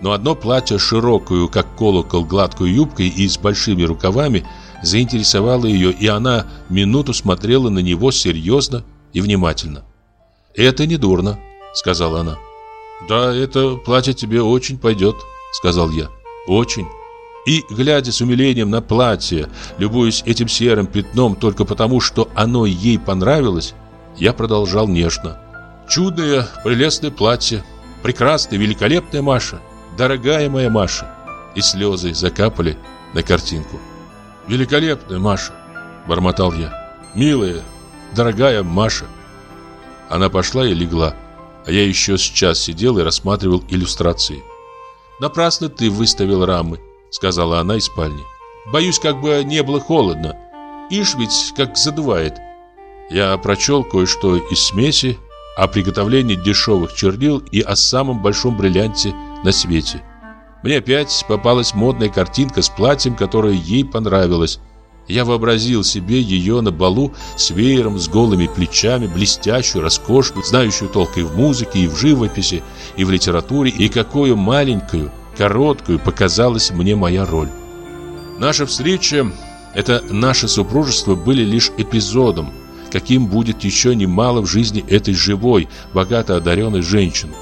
Но одно платье, широкую, как колокол, гладкую юбкой и с большими рукавами, заинтересовало ее, и она минуту смотрела на него серьезно и внимательно. «Это не дурно», — сказала она. «Да, это платье тебе очень пойдет», — сказал я. «Очень». И, глядя с умилением на платье, любуясь этим серым пятном только потому, что оно ей понравилось, я продолжал нежно. «Чудное, прелестное платье, прекрасная, великолепная Маша, дорогая моя Маша». И слезы закапали на картинку. «Великолепная Маша», — бормотал я. «Милая, дорогая Маша». Она пошла и легла, а я еще сейчас сидел и рассматривал иллюстрации. «Напрасно ты выставил рамы», — сказала она из спальни. «Боюсь, как бы не было холодно. Ишь ведь как задувает». Я прочел кое-что из смеси о приготовлении дешевых чернил и о самом большом бриллианте на свете. Мне опять попалась модная картинка с платьем, которое ей понравилось. Я вообразил себе ее на балу с веером, с голыми плечами, блестящую, роскошную, знающую толк и в музыке, и в живописи, и в литературе, и какую маленькую, короткую показалась мне моя роль. Наша встреча, это наше супружество были лишь эпизодом, каким будет еще немало в жизни этой живой, богато одаренной женщины.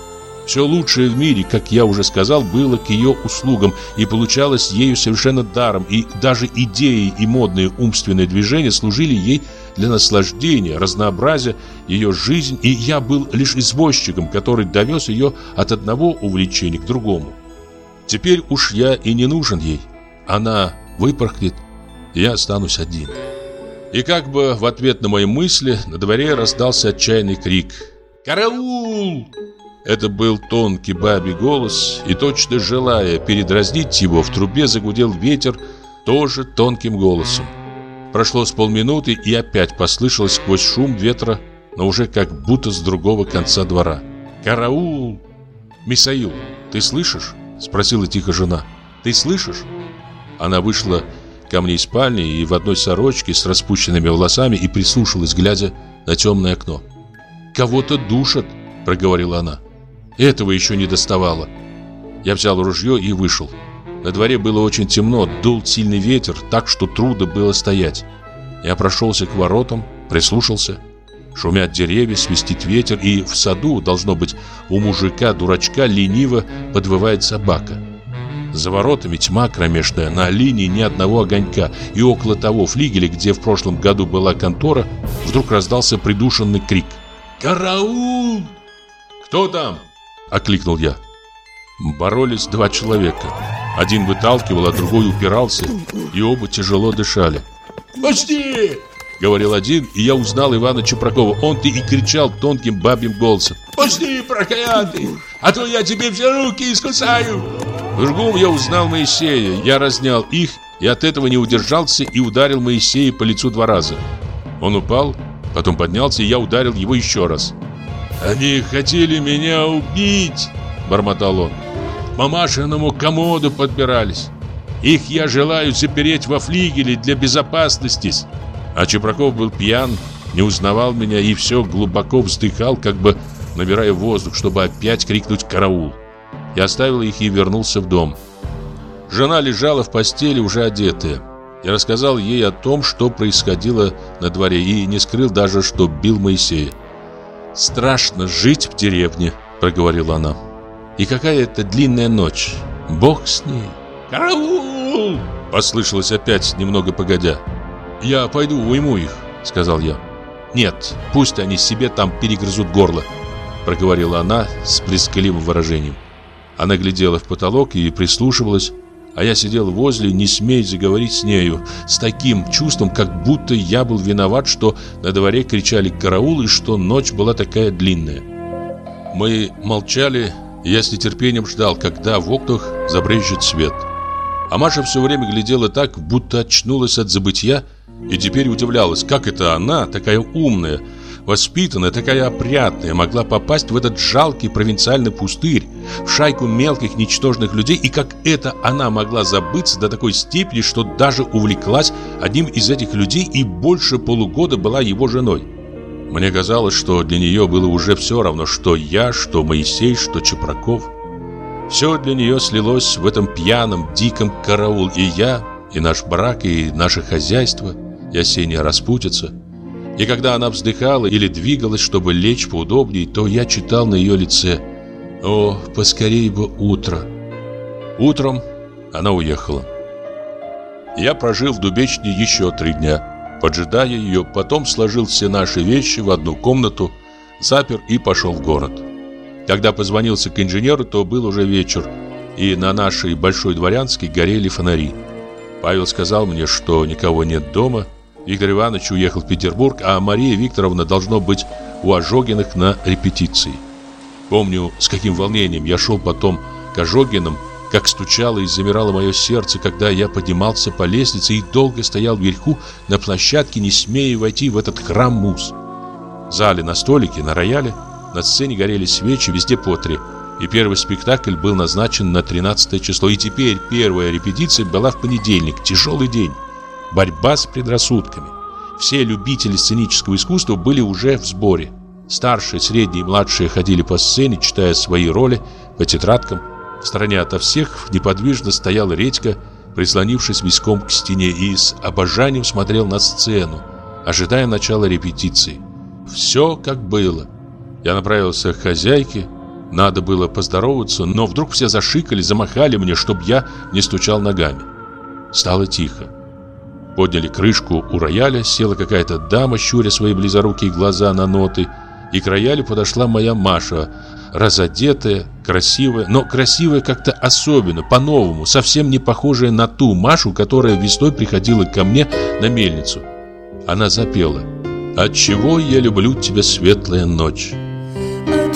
Все лучшее в мире, как я уже сказал, было к ее услугам и получалось ею совершенно даром, и даже идеи и модные умственные движения служили ей для наслаждения, разнообразия ее жизнь, и я был лишь извозчиком, который довез ее от одного увлечения к другому. Теперь уж я и не нужен ей. Она выпорхнет, и я останусь один. И как бы в ответ на мои мысли на дворе раздался отчаянный крик «Караул!» Это был тонкий бабий голос, и точно желая передразнить его, в трубе загудел ветер тоже тонким голосом. Прошло с полминуты, и опять послышалось сквозь шум ветра, но уже как будто с другого конца двора. «Караул!» «Мисаил, ты слышишь?» — спросила тихо жена. «Ты слышишь?» Она вышла ко мне из спальни и в одной сорочке с распущенными волосами и прислушалась, глядя на темное окно. «Кого-то душат», — проговорила она. Этого еще не доставало. Я взял ружье и вышел. На дворе было очень темно, дул сильный ветер, так что трудно было стоять. Я прошелся к воротам, прислушался. Шумят деревья, свистит ветер, и в саду, должно быть, у мужика-дурачка лениво подвывает собака. За воротами тьма кромешная, на линии ни одного огонька, и около того флигеля, где в прошлом году была контора, вдруг раздался придушенный крик. «Караул!» «Кто там?» — окликнул я. Боролись два человека. Один выталкивал, а другой упирался, и оба тяжело дышали. «Пусти!» — говорил один, и я узнал Ивана Чупракова. Он-то и кричал тонким бабьим голосом. «Пусти, проклятый! А то я тебе все руки искусаю!» В другом я узнал Моисея. Я разнял их, и от этого не удержался и ударил Моисея по лицу два раза. Он упал, потом поднялся, и я ударил его еще раз. «Они хотели меня убить!» – бормотал он. «К мамашиному комоду подбирались. Их я желаю запереть во флигеле для безопасности». А Чепраков был пьян, не узнавал меня и все глубоко вздыхал, как бы набирая воздух, чтобы опять крикнуть «караул». Я оставил их и вернулся в дом. Жена лежала в постели, уже одетая. Я рассказал ей о том, что происходило на дворе, и не скрыл даже, что бил Моисея. «Страшно жить в деревне», — проговорила она. «И какая это длинная ночь. Бог с ней». «Караул!» — послышалось опять, немного погодя. «Я пойду уйму их», — сказал я. «Нет, пусть они себе там перегрызут горло», — проговорила она с блескливым выражением. Она глядела в потолок и прислушивалась, а я сидел возле, не смея заговорить с нею, с таким чувством, как будто я был виноват, что на дворе кричали «караул» и что ночь была такая длинная. Мы молчали, и я с нетерпением ждал, когда в окнах забрежет свет. А Маша все время глядела так, будто очнулась от забытья, и теперь удивлялась, как это она, такая умная, воспитанная, такая опрятная, могла попасть в этот жалкий провинциальный пустырь, в шайку мелких ничтожных людей, и как это она могла забыться до такой степени, что даже увлеклась одним из этих людей и больше полугода была его женой. Мне казалось, что для нее было уже все равно, что я, что Моисей, что Чепраков. Все для нее слилось в этом пьяном, диком караул, и я, и наш брак, и наше хозяйство, и осенняя распутица – и когда она вздыхала или двигалась, чтобы лечь поудобнее, то я читал на ее лице «О, поскорей бы утро!» Утром она уехала. Я прожил в Дубечне еще три дня, поджидая ее, потом сложил все наши вещи в одну комнату, запер и пошел в город. Когда позвонился к инженеру, то был уже вечер, и на нашей Большой Дворянской горели фонари. Павел сказал мне, что никого нет дома, Виктор Иванович уехал в Петербург, а Мария Викторовна должно быть у Ожогиных на репетиции. Помню, с каким волнением я шел потом к Ожогиным, как стучало и замирало мое сердце, когда я поднимался по лестнице и долго стоял вверху на площадке, не смея войти в этот храм муз. В зале на столике, на рояле, на сцене горели свечи, везде по три. И первый спектакль был назначен на 13 число. И теперь первая репетиция была в понедельник, тяжелый день. Борьба с предрассудками. Все любители сценического искусства были уже в сборе. Старшие, средние и младшие ходили по сцене, читая свои роли по тетрадкам. В стороне ото всех неподвижно стоял Редька, прислонившись виском к стене и с обожанием смотрел на сцену, ожидая начала репетиции. Все как было. Я направился к хозяйке, надо было поздороваться, но вдруг все зашикали, замахали мне, чтобы я не стучал ногами. Стало тихо. Подняли крышку у рояля, села какая-то дама, щуря свои близорукие глаза на ноты, и к роялю подошла моя Маша, разодетая, красивая, но красивая как-то особенно, по-новому, совсем не похожая на ту Машу, которая весной приходила ко мне на мельницу. Она запела «От чего я люблю тебя, светлая ночь?» От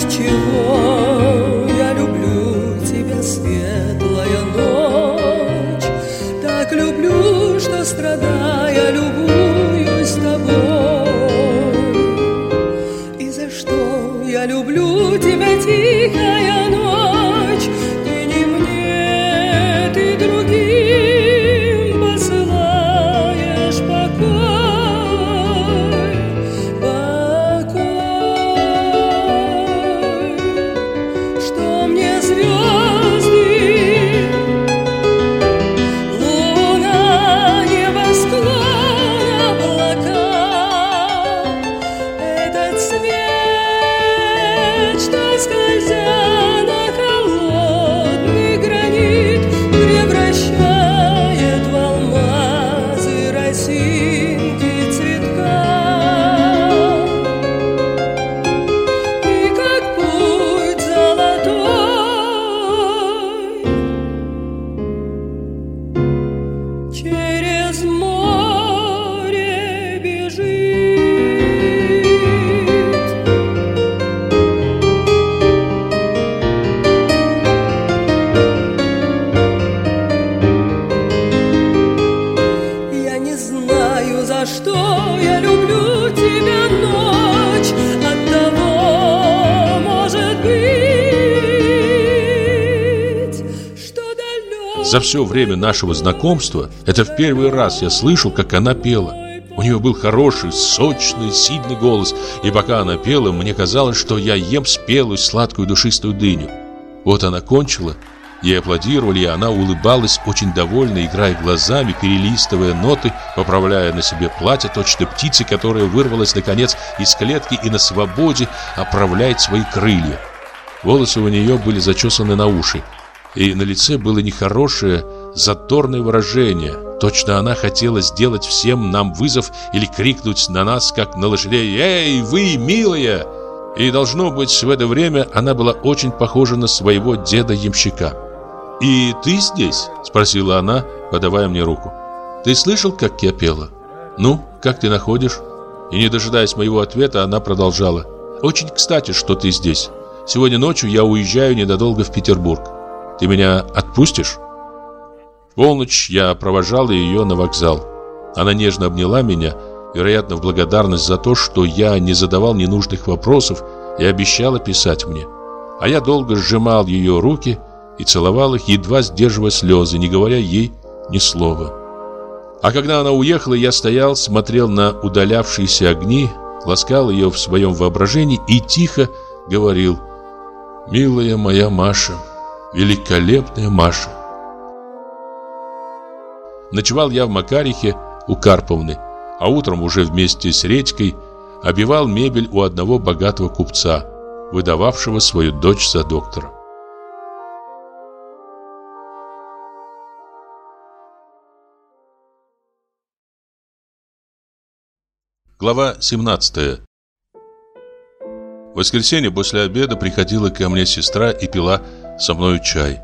За все время нашего знакомства это в первый раз я слышал, как она пела. У нее был хороший, сочный, сильный голос, и пока она пела, мне казалось, что я ем спелую, сладкую, душистую дыню. Вот она кончила, ей аплодировали, и она улыбалась, очень довольна, играя глазами, перелистывая ноты, поправляя на себе платье, точно птицы, которая вырвалась, наконец, из клетки и на свободе оправляет свои крылья. Волосы у нее были зачесаны на уши, и на лице было нехорошее, заторное выражение. Точно она хотела сделать всем нам вызов или крикнуть на нас, как на лошадей «Эй, вы, милая!» И, должно быть, в это время она была очень похожа на своего деда-ямщика. «И ты здесь?» – спросила она, подавая мне руку. «Ты слышал, как я пела? Ну, как ты находишь?» И, не дожидаясь моего ответа, она продолжала. «Очень кстати, что ты здесь. Сегодня ночью я уезжаю ненадолго в Петербург. Ты меня отпустишь?» В полночь я провожал ее на вокзал. Она нежно обняла меня, вероятно, в благодарность за то, что я не задавал ненужных вопросов и обещала писать мне. А я долго сжимал ее руки и целовал их, едва сдерживая слезы, не говоря ей ни слова. А когда она уехала, я стоял, смотрел на удалявшиеся огни, ласкал ее в своем воображении и тихо говорил «Милая моя Маша, великолепная Маша». Ночевал я в Макарихе у Карповны, а утром уже вместе с Редькой обивал мебель у одного богатого купца, выдававшего свою дочь за доктора. Глава 17 В воскресенье после обеда приходила ко мне сестра и пила со мною чай.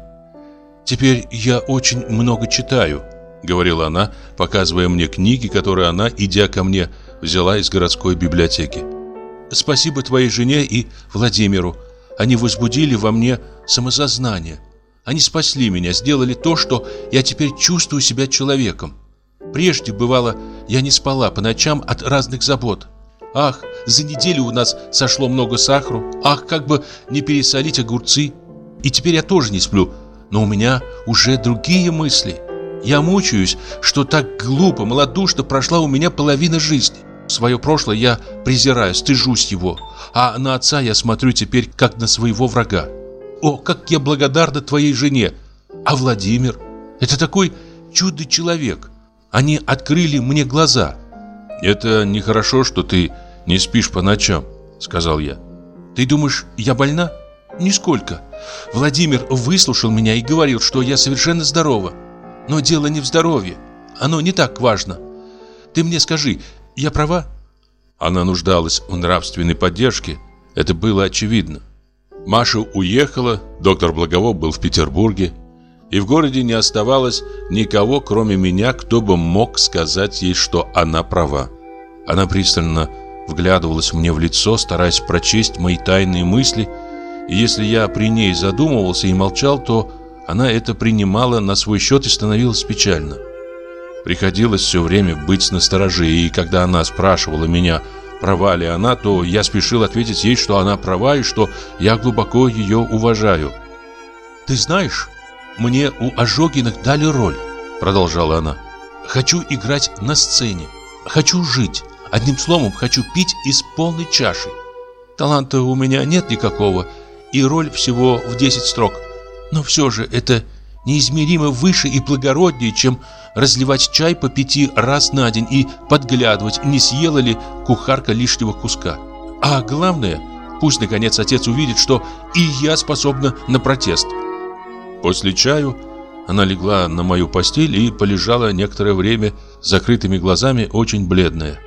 «Теперь я очень много читаю», — говорила она, показывая мне книги, которые она, идя ко мне, взяла из городской библиотеки. «Спасибо твоей жене и Владимиру. Они возбудили во мне самосознание. Они спасли меня, сделали то, что я теперь чувствую себя человеком. Прежде, бывало, я не спала по ночам от разных забот. Ах, за неделю у нас сошло много сахару. Ах, как бы не пересолить огурцы. И теперь я тоже не сплю, но у меня уже другие мысли. Я мучаюсь, что так глупо, малодушно прошла у меня половина жизни. Свое прошлое я презираю, стыжусь его, а на отца я смотрю теперь как на своего врага. О, как я благодарна твоей жене! А Владимир? Это такой чудный человек. Они открыли мне глаза. Это нехорошо, что ты не спишь по ночам, сказал я. Ты думаешь, я больна? Нисколько. Владимир выслушал меня и говорил, что я совершенно здорова. Но дело не в здоровье. Оно не так важно. Ты мне скажи, я права? Она нуждалась в нравственной поддержке. Это было очевидно. Маша уехала, доктор Благовов был в Петербурге, и в городе не оставалось никого, кроме меня, кто бы мог сказать ей, что она права. Она пристально вглядывалась мне в лицо, стараясь прочесть мои тайные мысли, и если я при ней задумывался и молчал, то она это принимала на свой счет и становилась печально. Приходилось все время быть настороже, и когда она спрашивала меня, права ли она, то я спешил ответить ей, что она права и что я глубоко ее уважаю. «Ты знаешь, мне у Ожогиных дали роль», — продолжала она. «Хочу играть на сцене, хочу жить, одним словом, хочу пить из полной чаши. Таланта у меня нет никакого, и роль всего в 10 строк. Но все же это неизмеримо выше и благороднее, чем разливать чай по пяти раз на день и подглядывать, не съела ли кухарка лишнего куска. А главное, пусть наконец отец увидит, что и я способна на протест. После чаю она легла на мою постель и полежала некоторое время с закрытыми глазами, очень бледная.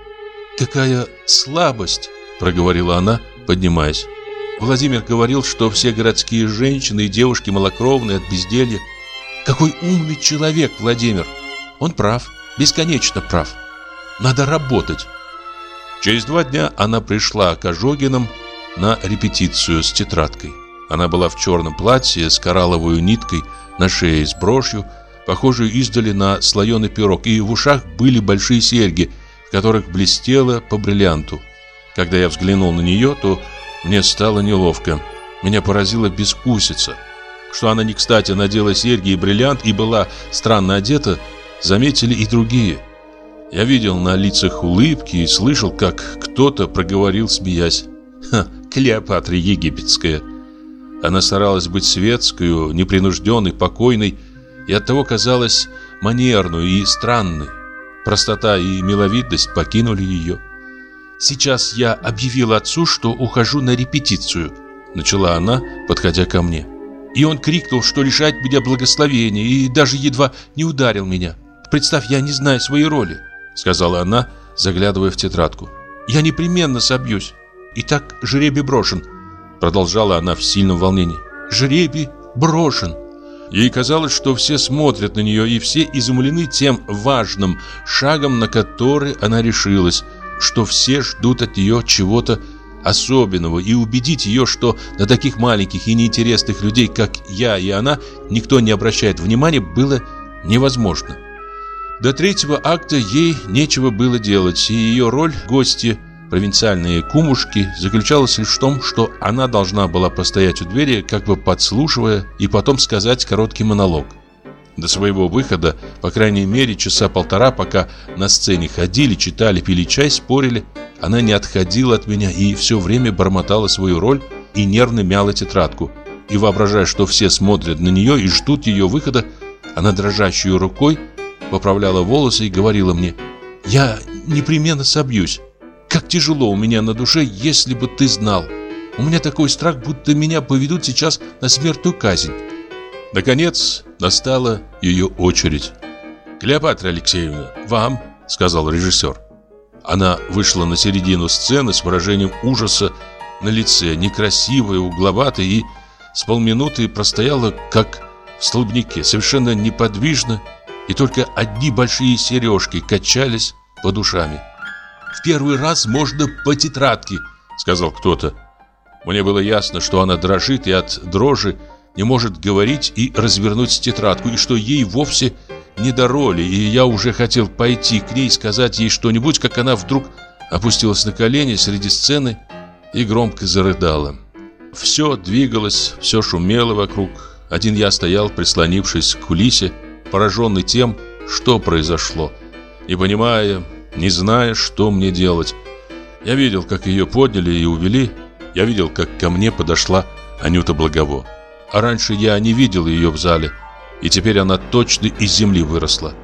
«Какая слабость!» – проговорила она, поднимаясь. Владимир говорил, что все городские женщины и девушки малокровные от безделья. Какой умный человек, Владимир! Он прав, бесконечно прав. Надо работать. Через два дня она пришла к Ожогиным на репетицию с тетрадкой. Она была в черном платье с коралловой ниткой на шее с брошью, похожей издали на слоеный пирог, и в ушах были большие серьги, в которых блестело по бриллианту. Когда я взглянул на нее, то мне стало неловко. Меня поразила бескусица. Что она не кстати надела серьги и бриллиант и была странно одета, заметили и другие. Я видел на лицах улыбки и слышал, как кто-то проговорил, смеясь. «Ха, Клеопатра египетская!» Она старалась быть светской, непринужденной, покойной, и оттого казалась манерной и странной. Простота и миловидность покинули ее. «Сейчас я объявила отцу, что ухожу на репетицию», начала она, подходя ко мне. И он крикнул, что лишает меня благословения, и даже едва не ударил меня. «Представь, я не знаю своей роли», сказала она, заглядывая в тетрадку. «Я непременно собьюсь. Итак, жребий брошен», продолжала она в сильном волнении. «Жребий брошен». Ей казалось, что все смотрят на нее, и все изумлены тем важным шагом, на который она решилась – что все ждут от нее чего-то особенного и убедить ее, что на таких маленьких и неинтересных людей, как я и она, никто не обращает внимания, было невозможно. До третьего акта ей нечего было делать, и ее роль гости, провинциальные кумушки, заключалась лишь в том, что она должна была постоять у двери, как бы подслушивая, и потом сказать короткий монолог. До своего выхода, по крайней мере, часа полтора, пока на сцене ходили, читали, пили чай, спорили, она не отходила от меня и все время бормотала свою роль и нервно мяла тетрадку. И воображая, что все смотрят на нее и ждут ее выхода, она дрожащей рукой поправляла волосы и говорила мне «Я непременно собьюсь. Как тяжело у меня на душе, если бы ты знал. У меня такой страх, будто меня поведут сейчас на смертную казнь». Наконец, настала ее очередь. «Клеопатра Алексеевна, вам», — сказал режиссер. Она вышла на середину сцены с выражением ужаса на лице, некрасивая, угловатая и с полминуты простояла, как в столбнике, совершенно неподвижно, и только одни большие сережки качались под ушами. «В первый раз можно по тетрадке», — сказал кто-то. Мне было ясно, что она дрожит, и от дрожи не может говорить и развернуть тетрадку, и что ей вовсе не до роли, и я уже хотел пойти к ней и сказать ей что-нибудь, как она вдруг опустилась на колени среди сцены и громко зарыдала. Все двигалось, все шумело вокруг. Один я стоял, прислонившись к кулисе, пораженный тем, что произошло. Не понимая, не зная, что мне делать. Я видел, как ее подняли и увели. Я видел, как ко мне подошла Анюта Благово. Раньше я не видел ее в зале. И теперь она точно из земли выросла.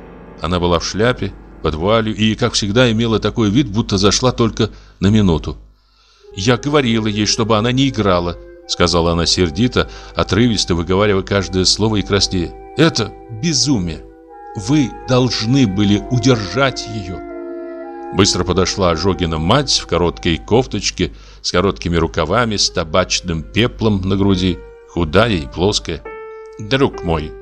Она была в шляпе, под вуалью и, как всегда, имела такой вид, будто зашла только на минуту. «Я говорила ей, чтобы она не играла», — сказала она сердито, отрывисто выговаривая каждое слово и краснея. «Это безумие. Вы должны были удержать ее». Быстро подошла Ожогина мать в короткой кофточке, с короткими рукавами, с табачным пеплом на груди, худая и плоская. «Друг мой,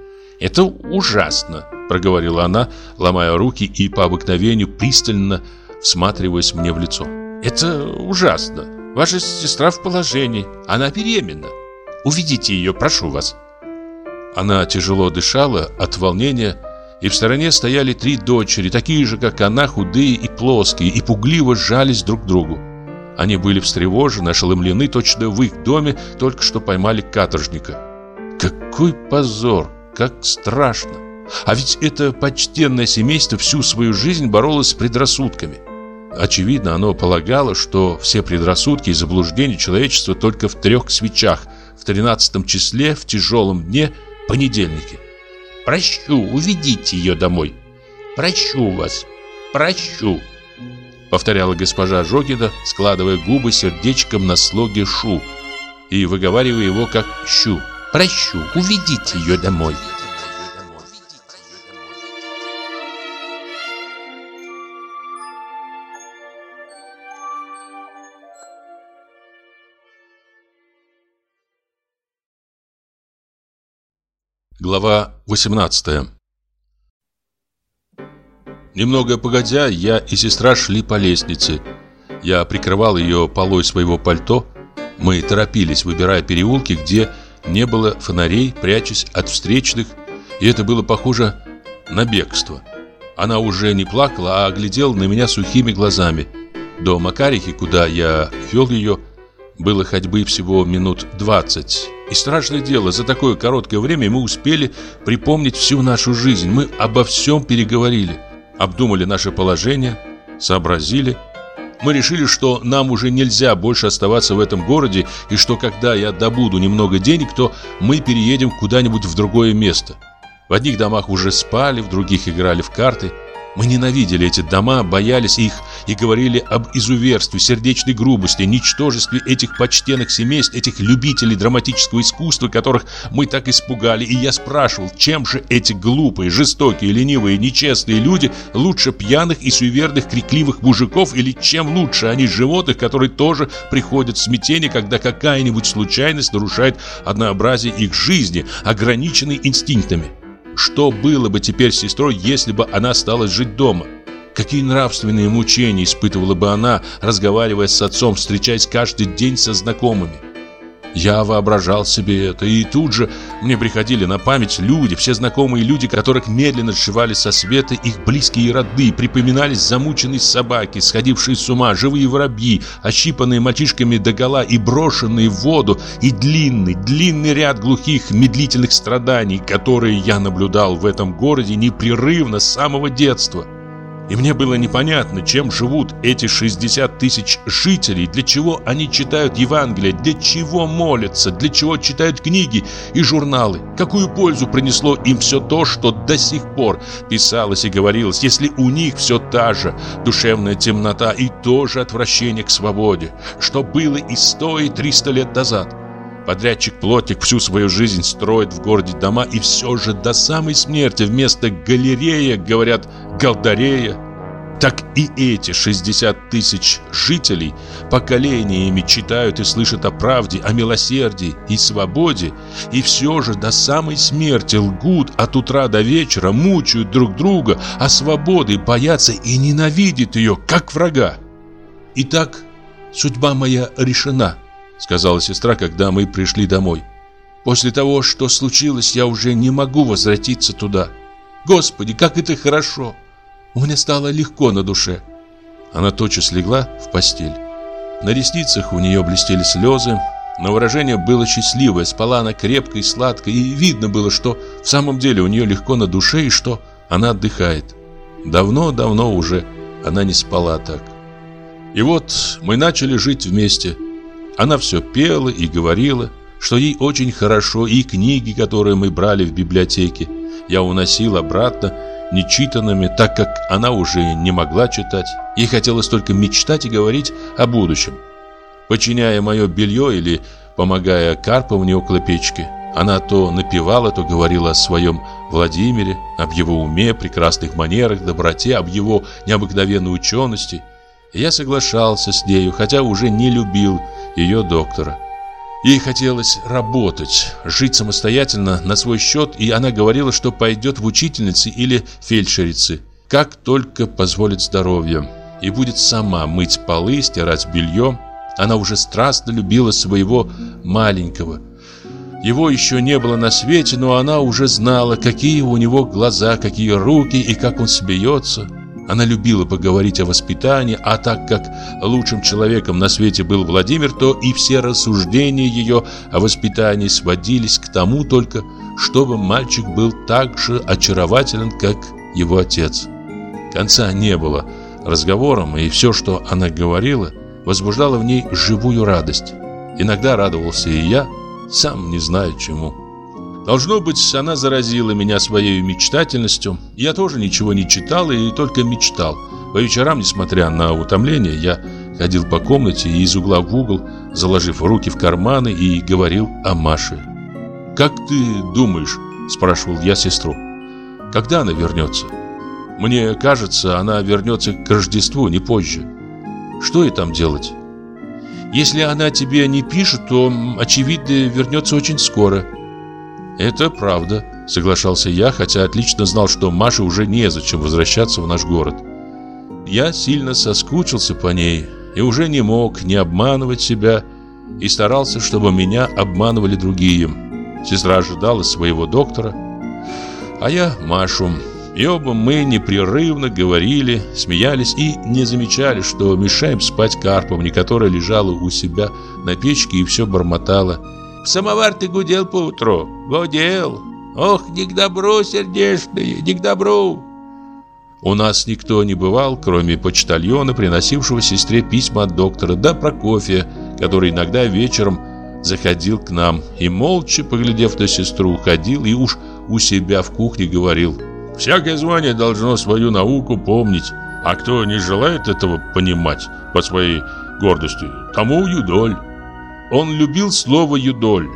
это ужасно», — проговорила она, ломая руки и по обыкновению пристально всматриваясь мне в лицо. «Это ужасно. Ваша сестра в положении. Она беременна. Уведите ее, прошу вас». Она тяжело дышала от волнения, и в стороне стояли три дочери, такие же, как она, худые и плоские, и пугливо сжались друг к другу. Они были встревожены, ошеломлены, точно в их доме только что поймали каторжника. Какой позор, как страшно! А ведь это почтенное семейство всю свою жизнь боролось с предрассудками. Очевидно, оно полагало, что все предрассудки и заблуждения человечества только в трех свечах, в тринадцатом числе, в тяжелом дне, понедельнике. «Прощу, уведите ее домой. Прощу вас, прощу», повторяла госпожа Жогина, складывая губы сердечком на слоге «шу» и выговаривая его как «щу». «Прощу, уведите ее домой». Глава 18 Немного погодя, я и сестра шли по лестнице. Я прикрывал ее полой своего пальто. Мы торопились, выбирая переулки, где не было фонарей, прячась от встречных, и это было похоже на бегство. Она уже не плакала, а глядела на меня сухими глазами. До Макарихи, куда я вел ее, было ходьбы всего минут двадцать. И страшное дело, за такое короткое время мы успели припомнить всю нашу жизнь. Мы обо всем переговорили, обдумали наше положение, сообразили. Мы решили, что нам уже нельзя больше оставаться в этом городе, и что когда я добуду немного денег, то мы переедем куда-нибудь в другое место. В одних домах уже спали, в других играли в карты – мы ненавидели эти дома, боялись их и говорили об изуверстве, сердечной грубости, ничтожестве этих почтенных семейств, этих любителей драматического искусства, которых мы так испугали. И я спрашивал, чем же эти глупые, жестокие, ленивые, нечестные люди лучше пьяных и суеверных крикливых мужиков или чем лучше они животных, которые тоже приходят в смятение, когда какая-нибудь случайность нарушает однообразие их жизни, ограниченной инстинктами. Что было бы теперь с сестрой, если бы она стала жить дома? Какие нравственные мучения испытывала бы она, разговаривая с отцом, встречаясь каждый день со знакомыми? Я воображал себе это, и тут же мне приходили на память люди, все знакомые люди, которых медленно сшивали со света их близкие и родные, припоминались замученные собаки, сходившие с ума, живые воробьи, ощипанные мальчишками догола и брошенные в воду, и длинный, длинный ряд глухих, медлительных страданий, которые я наблюдал в этом городе непрерывно с самого детства. И мне было непонятно, чем живут эти 60 тысяч жителей, для чего они читают Евангелие, для чего молятся, для чего читают книги и журналы. Какую пользу принесло им все то, что до сих пор писалось и говорилось, если у них все та же душевная темнота и то же отвращение к свободе, что было и сто, и триста лет назад. Подрядчик-плотник всю свою жизнь строит в городе дома и все же до самой смерти вместо галерея говорят галдарея. Так и эти 60 тысяч жителей поколениями читают и слышат о правде, о милосердии и свободе, и все же до самой смерти лгут от утра до вечера, мучают друг друга, а свободы боятся и ненавидят ее, как врага. Итак, судьба моя решена сказала сестра, когда мы пришли домой. После того, что случилось, я уже не могу возвратиться туда. Господи, как это хорошо! У меня стало легко на душе. Она тотчас легла в постель. На ресницах у нее блестели слезы, но выражение было счастливое, спала она крепко и сладко, и видно было, что в самом деле у нее легко на душе, и что Она отдыхает. Давно-давно уже она не спала так. И вот мы начали жить вместе. Она все пела и говорила, что ей очень хорошо, и книги, которые мы брали в библиотеке, я уносил обратно нечитанными, так как она уже не могла читать. Ей хотелось только мечтать и говорить о будущем. Починяя мое белье или помогая Карповне около печки, она то напевала, то говорила о своем Владимире, об его уме, прекрасных манерах, доброте, об его необыкновенной учености. Я соглашался с нею, хотя уже не любил ее доктора. Ей хотелось работать, жить самостоятельно на свой счет, и она говорила, что пойдет в учительницы или фельдшерицы, как только позволит здоровье, и будет сама мыть полы, стирать белье. Она уже страстно любила своего маленького. Его еще не было на свете, но она уже знала, какие у него глаза, какие руки и как он смеется. Она любила поговорить о воспитании, а так как лучшим человеком на свете был Владимир, то и все рассуждения ее о воспитании сводились к тому только, чтобы мальчик был так же очарователен, как его отец. Конца не было разговорам, и все, что она говорила, возбуждало в ней живую радость. Иногда радовался и я, сам не знаю чему. Должно быть, она заразила меня своей мечтательностью. Я тоже ничего не читал и только мечтал. По вечерам, несмотря на утомление, я ходил по комнате и из угла в угол, заложив руки в карманы и говорил о Маше. «Как ты думаешь?» – спрашивал я сестру. «Когда она вернется?» «Мне кажется, она вернется к Рождеству, не позже. Что ей там делать?» «Если она тебе не пишет, то, очевидно, вернется очень скоро». «Это правда», — соглашался я, хотя отлично знал, что Маше уже незачем возвращаться в наш город. Я сильно соскучился по ней и уже не мог не обманывать себя и старался, чтобы меня обманывали другие. Сестра ожидала своего доктора, а я Машу. И оба мы непрерывно говорили, смеялись и не замечали, что мешаем спать Карповне, которая лежала у себя на печке и все бормотала – Самовар ты гудел поутру. Гудел. Ох, не к добру, сердечные, не к добру. У нас никто не бывал, кроме почтальона, приносившего сестре письма от доктора, да Прокофия, который иногда вечером заходил к нам и, молча, поглядев на сестру, уходил и уж у себя в кухне говорил «Всякое звание должно свою науку помнить, а кто не желает этого понимать по своей гордости, тому юдоль». Он любил слово «юдоль».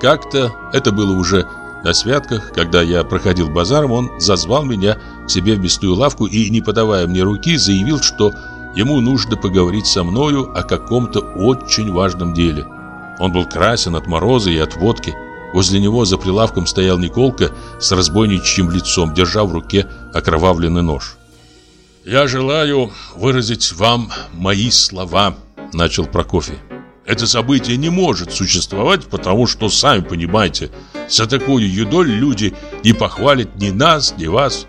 Как-то, это было уже на святках, когда я проходил базаром, он зазвал меня к себе в мясную лавку и, не подавая мне руки, заявил, что ему нужно поговорить со мною о каком-то очень важном деле. Он был красен от мороза и от водки. Возле него за прилавком стоял Николка с разбойничьим лицом, держа в руке окровавленный нож. «Я желаю выразить вам мои слова», — начал Прокофий. Это событие не может существовать, потому что, сами понимаете, за такую едой люди не похвалят ни нас, ни вас.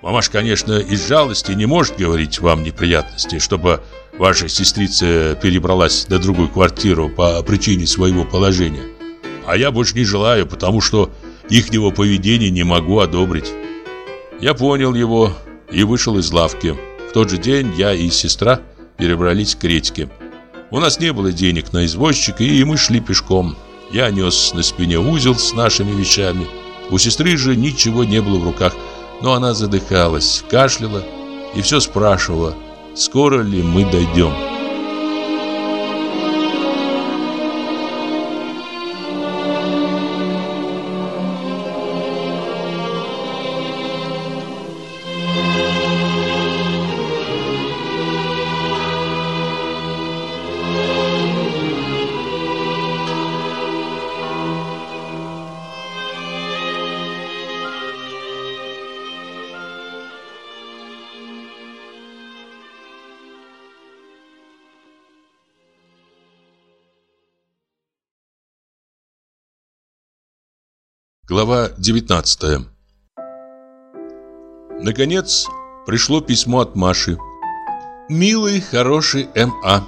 Мамаш, конечно, из жалости не может говорить вам неприятностей, чтобы ваша сестрица перебралась на другую квартиру по причине своего положения. А я больше не желаю, потому что ихнего поведения не могу одобрить. Я понял его и вышел из лавки. В тот же день я и сестра перебрались к Редьке. У нас не было денег на извозчика, и мы шли пешком. Я нес на спине узел с нашими вещами. У сестры же ничего не было в руках, но она задыхалась, кашляла и все спрашивала, скоро ли мы дойдем. Глава 19 Наконец, пришло письмо от Маши. «Милый, хороший М.А.,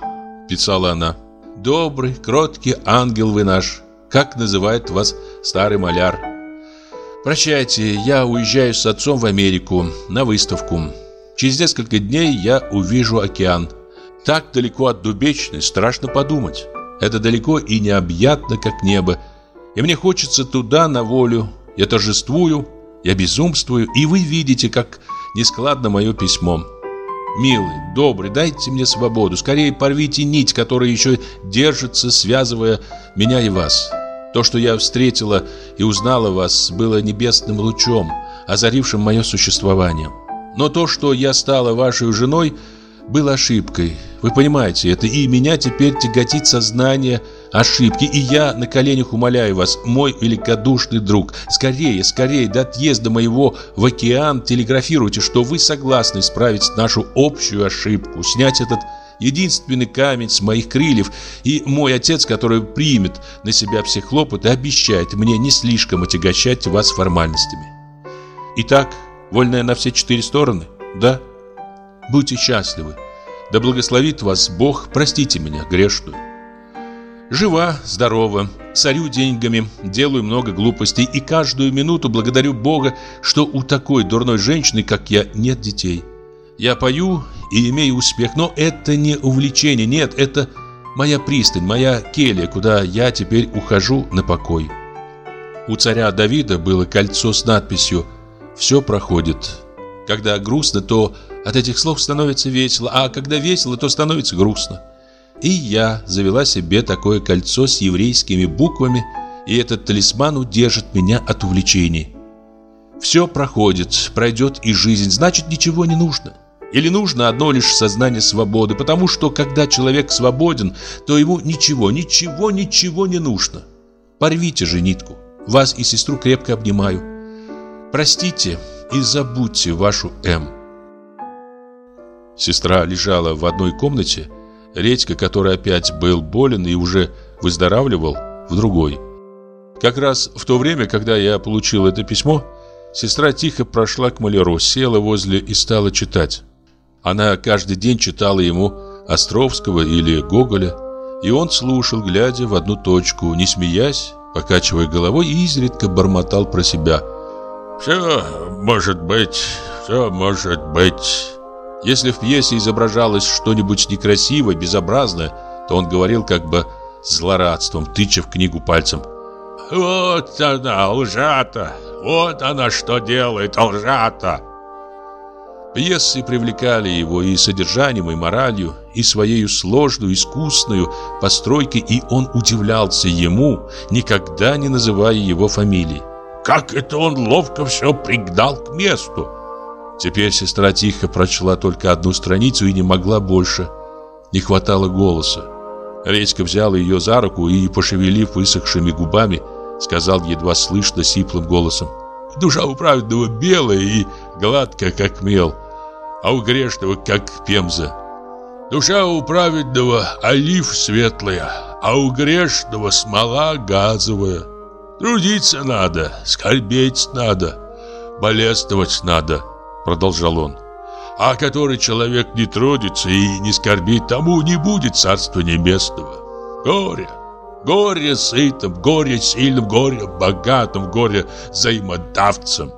— писала она, — добрый, кроткий ангел вы наш, как называет вас старый маляр. Прощайте, я уезжаю с отцом в Америку на выставку. Через несколько дней я увижу океан. Так далеко от Дубечной, страшно подумать. Это далеко и необъятно, как небо. И мне хочется туда на волю. Я торжествую, я безумствую, и вы видите, как нескладно мое письмо. Милый, добрый, дайте мне свободу. Скорее порвите нить, которая еще держится, связывая меня и вас. То, что я встретила и узнала вас, было небесным лучом, озарившим мое существование. Но то, что я стала вашей женой, было ошибкой. Вы понимаете это, и меня теперь тяготит сознание ошибки, и я на коленях умоляю вас, мой великодушный друг, скорее, скорее, до отъезда моего в океан телеграфируйте, что вы согласны исправить нашу общую ошибку, снять этот единственный камень с моих крыльев, и мой отец, который примет на себя все хлопоты, обещает мне не слишком отягощать вас формальностями. Итак, вольная на все четыре стороны? Да? Будьте счастливы. Да благословит вас Бог, простите меня, грешную. Жива, здорова, царю деньгами, делаю много глупостей и каждую минуту благодарю Бога, что у такой дурной женщины, как я, нет детей. Я пою и имею успех, но это не увлечение, нет, это моя пристань, моя келья, куда я теперь ухожу на покой. У царя Давида было кольцо с надписью «Все проходит». Когда грустно, то от этих слов становится весело, а когда весело, то становится грустно. И я завела себе такое кольцо с еврейскими буквами, и этот талисман удержит меня от увлечений. Все проходит, пройдет и жизнь, значит ничего не нужно. Или нужно одно лишь сознание свободы, потому что когда человек свободен, то ему ничего, ничего, ничего не нужно. Порвите же нитку. Вас и сестру крепко обнимаю. Простите и забудьте вашу М. Сестра лежала в одной комнате, Редька, который опять был болен и уже выздоравливал, в другой. Как раз в то время, когда я получил это письмо, сестра тихо прошла к маляру, села возле и стала читать. Она каждый день читала ему Островского или Гоголя, и он слушал, глядя в одну точку, не смеясь, покачивая головой и изредка бормотал про себя. «Все может быть, все может быть». Если в пьесе изображалось что-нибудь некрасивое, безобразное, то он говорил как бы злорадством, тыча в книгу пальцем. «Вот она, лжата! Вот она что делает, лжата!» Пьесы привлекали его и содержанием, и моралью, и своей сложной, искусной постройкой, и он удивлялся ему, никогда не называя его фамилии. Как это он ловко все пригнал к месту! Теперь сестра тихо прочла только одну страницу и не могла больше. Не хватало голоса. Редька взял ее за руку и, пошевелив высохшими губами, сказал едва слышно сиплым голосом. «Душа у праведного белая и гладкая, как мел а у грешного как пемза. Душа у праведного олив светлая, а у грешного смола газовая. Трудиться надо, скорбеть надо, болествовать надо, продолжал он. А который человек не трудится и не скорбит, тому не будет царства небесного. Горе, горе сытым, горе сильным, горе богатым, горе взаимодавцам.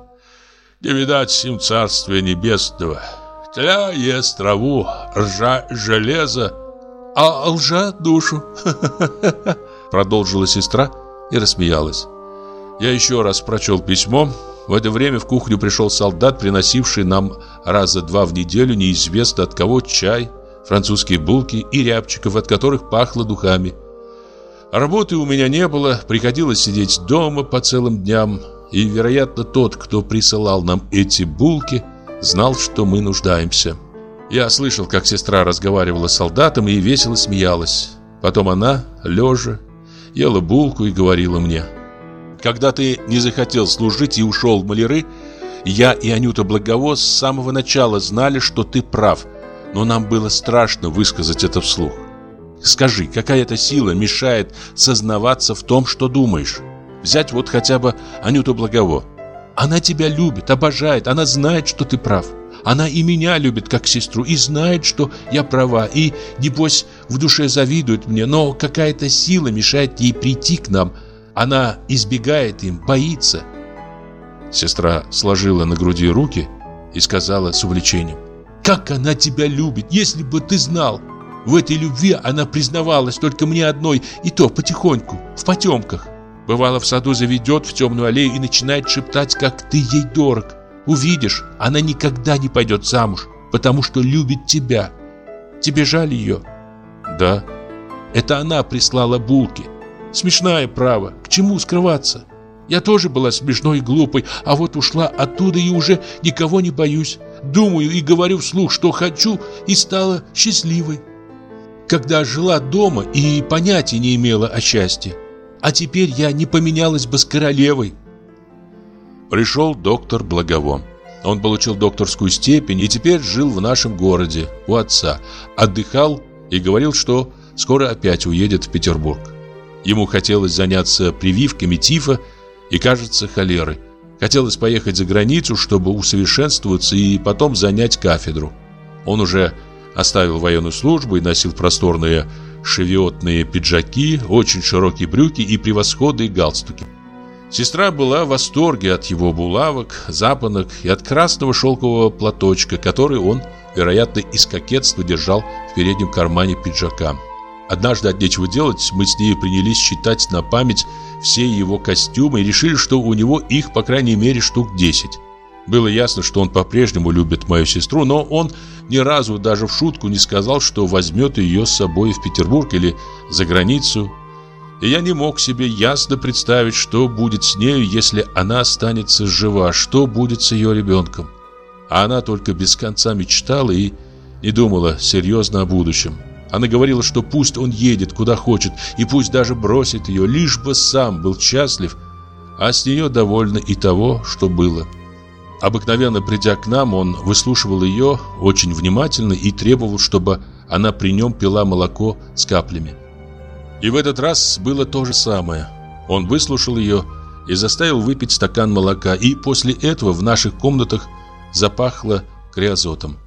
Не видать им царствия небесного. Тля ест траву, ржа железо, а лжа душу. Продолжила сестра и рассмеялась. Я еще раз прочел письмо. В это время в кухню пришел солдат, приносивший нам раза два в неделю неизвестно от кого чай, французские булки и рябчиков, от которых пахло духами. Работы у меня не было, приходилось сидеть дома по целым дням, и, вероятно, тот, кто присылал нам эти булки – знал, что мы нуждаемся. Я слышал, как сестра разговаривала с солдатом и весело смеялась. Потом она, лежа, ела булку и говорила мне. «Когда ты не захотел служить и ушел в маляры, я и Анюта Благово с самого начала знали, что ты прав, но нам было страшно высказать это вслух. Скажи, какая эта сила мешает сознаваться в том, что думаешь? Взять вот хотя бы Анюту Благово. Она тебя любит, обожает, она знает, что ты прав. Она и меня любит как сестру и знает, что я права, и, небось, в душе завидует мне, но какая-то сила мешает ей прийти к нам. Она избегает им, боится. Сестра сложила на груди руки и сказала с увлечением. «Как она тебя любит, если бы ты знал! В этой любви она признавалась только мне одной, и то потихоньку, в потемках. Бывало, в саду заведет в темную аллею и начинает шептать, как ты ей дорог. Увидишь, она никогда не пойдет замуж, потому что любит тебя. Тебе жаль ее?» «Да». «Это она прислала булки. Смешная право, к чему скрываться?» Я тоже была смешной и глупой, а вот ушла оттуда и уже никого не боюсь. Думаю и говорю вслух, что хочу, и стала счастливой. Когда жила дома и понятия не имела о счастье. А теперь я не поменялась бы с королевой. Пришел доктор Благово. Он получил докторскую степень и теперь жил в нашем городе, у отца. Отдыхал и говорил, что скоро опять уедет в Петербург. Ему хотелось заняться прививками тифа и, кажется, холеры. Хотелось поехать за границу, чтобы усовершенствоваться и потом занять кафедру. Он уже оставил военную службу и носил просторные шевиотные пиджаки, очень широкие брюки и превосходные галстуки. Сестра была в восторге от его булавок, запонок и от красного шелкового платочка, который он, вероятно, из кокетства держал в переднем кармане пиджака. Однажды от нечего делать мы с ней принялись считать на память все его костюмы и решили, что у него их, по крайней мере, штук 10. Было ясно, что он по-прежнему любит мою сестру, но он ни разу даже в шутку не сказал, что возьмет ее с собой в Петербург или за границу. И я не мог себе ясно представить, что будет с нею, если она останется жива, что будет с ее ребенком. А она только без конца мечтала и не думала серьезно о будущем. Она говорила, что пусть он едет куда хочет и пусть даже бросит ее, лишь бы сам был счастлив, а с нее довольна и того, что было. Обыкновенно придя к нам, он выслушивал ее очень внимательно и требовал, чтобы она при нем пила молоко с каплями. И в этот раз было то же самое. Он выслушал ее и заставил выпить стакан молока, и после этого в наших комнатах запахло криозотом.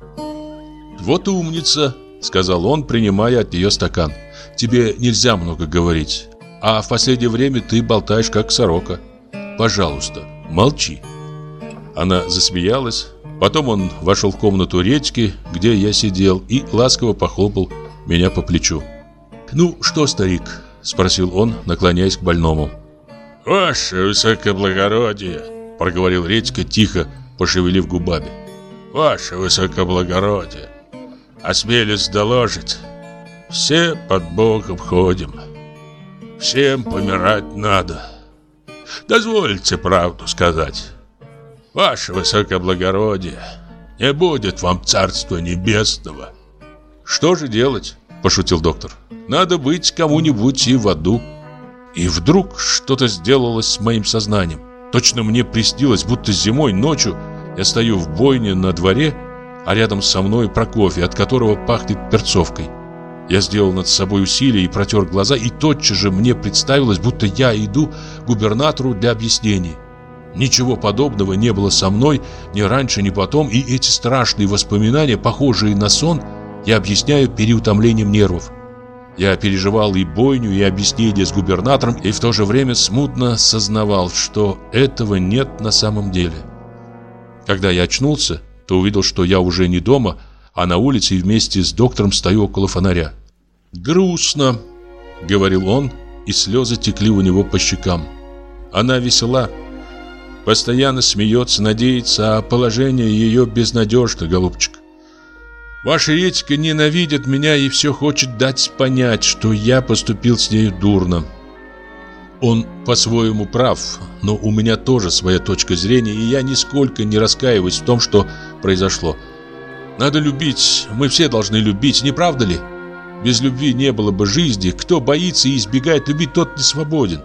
«Вот умница!» Сказал он, принимая от нее стакан Тебе нельзя много говорить А в последнее время ты болтаешь как сорока Пожалуйста, молчи Она засмеялась Потом он вошел в комнату речки, где я сидел И ласково похлопал меня по плечу «Ну что, старик?» – спросил он, наклоняясь к больному «Ваше высокоблагородие!» – проговорил Редька тихо, пошевелив губами. «Ваше высокоблагородие! Осмелюсь доложить, все под Богом ходим. Всем помирать надо. Дозвольте правду сказать. Ваше высокоблагородие, не будет вам царства небесного. Что же делать? Пошутил доктор. Надо быть кому-нибудь и в аду. И вдруг что-то сделалось с моим сознанием. Точно мне приснилось, будто зимой ночью я стою в бойне на дворе а рядом со мной Прокофий, от которого пахнет перцовкой. Я сделал над собой усилие и протер глаза, и тотчас же мне представилось, будто я иду к губернатору для объяснений. Ничего подобного не было со мной ни раньше, ни потом, и эти страшные воспоминания, похожие на сон, я объясняю переутомлением нервов. Я переживал и бойню, и объяснение с губернатором, и в то же время смутно сознавал, что этого нет на самом деле. Когда я очнулся, то увидел, что я уже не дома, а на улице и вместе с доктором стою около фонаря. «Грустно», — говорил он, и слезы текли у него по щекам. «Она весела, постоянно смеется, надеется, а положение ее безнадежно, голубчик. Ваша Ретика ненавидит меня и все хочет дать понять, что я поступил с ней дурно. Он по-своему прав, но у меня тоже своя точка зрения, и я нисколько не раскаиваюсь в том, что произошло. Надо любить, мы все должны любить, не правда ли? Без любви не было бы жизни, кто боится и избегает любить, тот не свободен.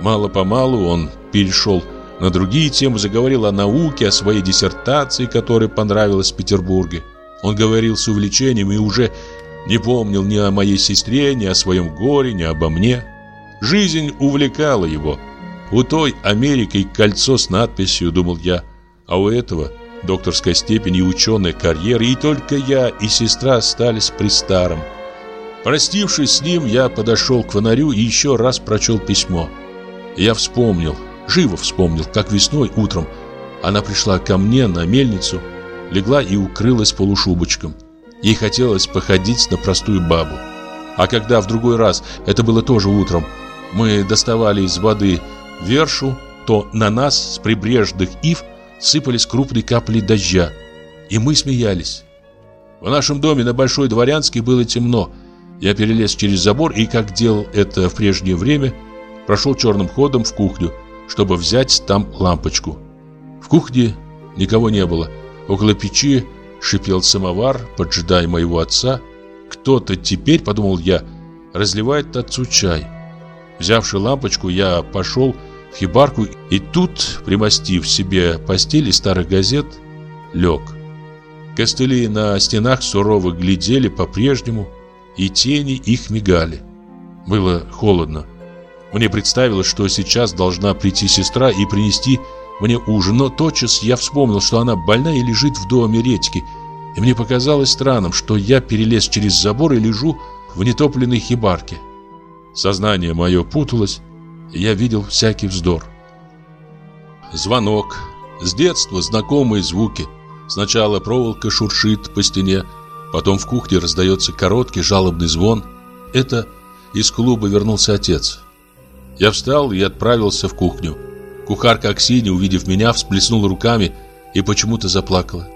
Мало-помалу он перешел на другие темы, заговорил о науке, о своей диссертации, которая понравилась в Петербурге. Он говорил с увлечением и уже не помнил ни о моей сестре, ни о своем горе, ни обо мне. Жизнь увлекала его. У той Америки кольцо с надписью, думал я, а у этого докторская степень и ученая карьера, и только я и сестра остались при старом. Простившись с ним, я подошел к фонарю и еще раз прочел письмо. Я вспомнил, живо вспомнил, как весной утром она пришла ко мне на мельницу, легла и укрылась полушубочком. Ей хотелось походить на простую бабу. А когда в другой раз, это было тоже утром, мы доставали из воды вершу, то на нас с прибрежных ив сыпались крупные капли дождя, и мы смеялись. В нашем доме на Большой Дворянской было темно. Я перелез через забор и, как делал это в прежнее время, прошел черным ходом в кухню, чтобы взять там лампочку. В кухне никого не было. Около печи шипел самовар, поджидая моего отца. Кто-то теперь, подумал я, разливает отцу чай. Взявши лампочку, я пошел в хибарку и тут, примостив себе постель из старых газет, лег. Костыли на стенах сурово глядели по-прежнему, и тени их мигали. Было холодно. Мне представилось, что сейчас должна прийти сестра и принести мне ужин, но тотчас я вспомнил, что она больна и лежит в доме редьки, и мне показалось странным, что я перелез через забор и лежу в нетопленной хибарке. Сознание мое путалось, и я видел всякий вздор. Звонок. С детства знакомые звуки. Сначала проволока шуршит по стене, потом в кухне раздается короткий жалобный звон. Это из клуба вернулся отец. Я встал и отправился в кухню. Кухарка Аксинья, увидев меня, всплеснула руками и почему-то заплакала.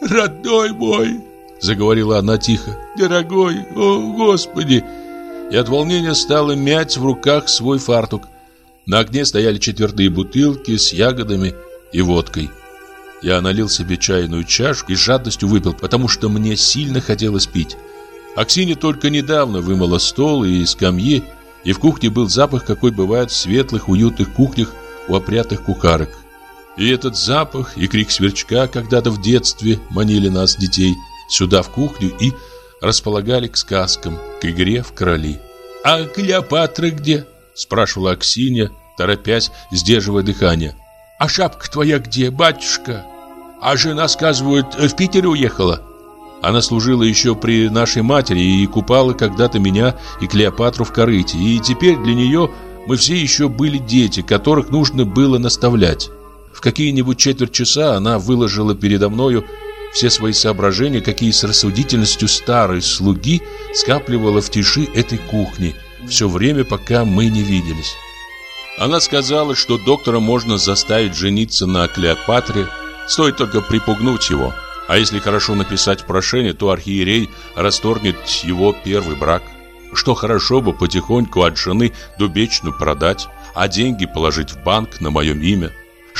«Родной мой!» — заговорила она тихо. «Дорогой! О, Господи!» И от волнения стала мять в руках свой фартук. На окне стояли четвертые бутылки с ягодами и водкой. Я налил себе чайную чашку и жадностью выпил, потому что мне сильно хотелось пить. Аксинья только недавно вымыла стол и скамьи, и в кухне был запах, какой бывает в светлых, уютных кухнях у опрятных кухарок. И этот запах, и крик сверчка когда-то в детстве манили нас, детей, сюда в кухню и располагали к сказкам, к игре в короли. «А Клеопатра где?» – спрашивала Аксинья, торопясь, сдерживая дыхание. «А шапка твоя где, батюшка? А жена, сказывают, в Питере уехала?» Она служила еще при нашей матери и купала когда-то меня и Клеопатру в корыте. И теперь для нее мы все еще были дети, которых нужно было наставлять. В какие-нибудь четверть часа она выложила передо мною все свои соображения, какие с рассудительностью старой слуги скапливала в тиши этой кухни все время, пока мы не виделись. Она сказала, что доктора можно заставить жениться на Клеопатре, стоит только припугнуть его – а если хорошо написать прошение, то архиерей расторгнет его первый брак. Что хорошо бы потихоньку от жены дубечную продать, а деньги положить в банк на моем имя.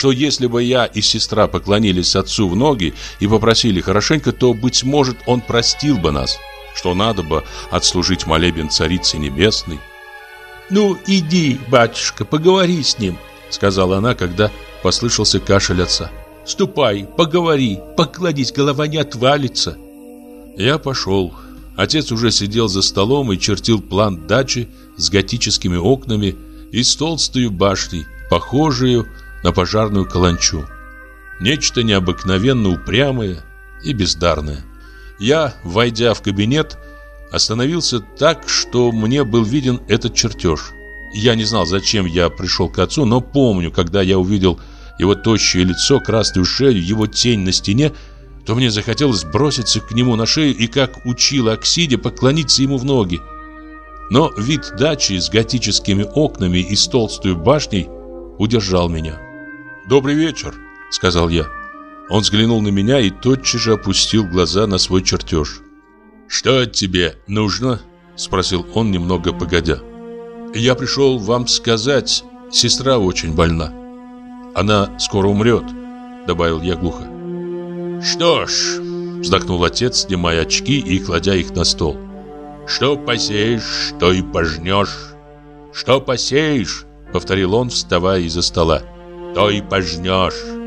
Что если бы я и сестра поклонились отцу в ноги и попросили хорошенько, то, быть может, он простил бы нас. Что надо бы отслужить молебен Царицы Небесной. «Ну, иди, батюшка, поговори с ним», — сказала она, когда послышался кашель отца. Ступай, поговори, покладись, голова не отвалится. Я пошел. Отец уже сидел за столом и чертил план дачи с готическими окнами и с толстой башней, похожую на пожарную каланчу. Нечто необыкновенно упрямое и бездарное. Я, войдя в кабинет, остановился так, что мне был виден этот чертеж. Я не знал, зачем я пришел к отцу, но помню, когда я увидел его тощее лицо, красную шею, его тень на стене, то мне захотелось броситься к нему на шею и, как учила Аксидия, поклониться ему в ноги. Но вид дачи с готическими окнами и с толстой башней удержал меня. «Добрый вечер», — сказал я. Он взглянул на меня и тотчас же опустил глаза на свой чертеж. «Что тебе нужно?» — спросил он немного погодя. «Я пришел вам сказать, сестра очень больна». Она скоро умрет», — добавил я глухо. «Что ж», — вздохнул отец, снимая очки и кладя их на стол. «Что посеешь, то и пожнешь. Что посеешь», — повторил он, вставая из-за стола, — «то и пожнешь».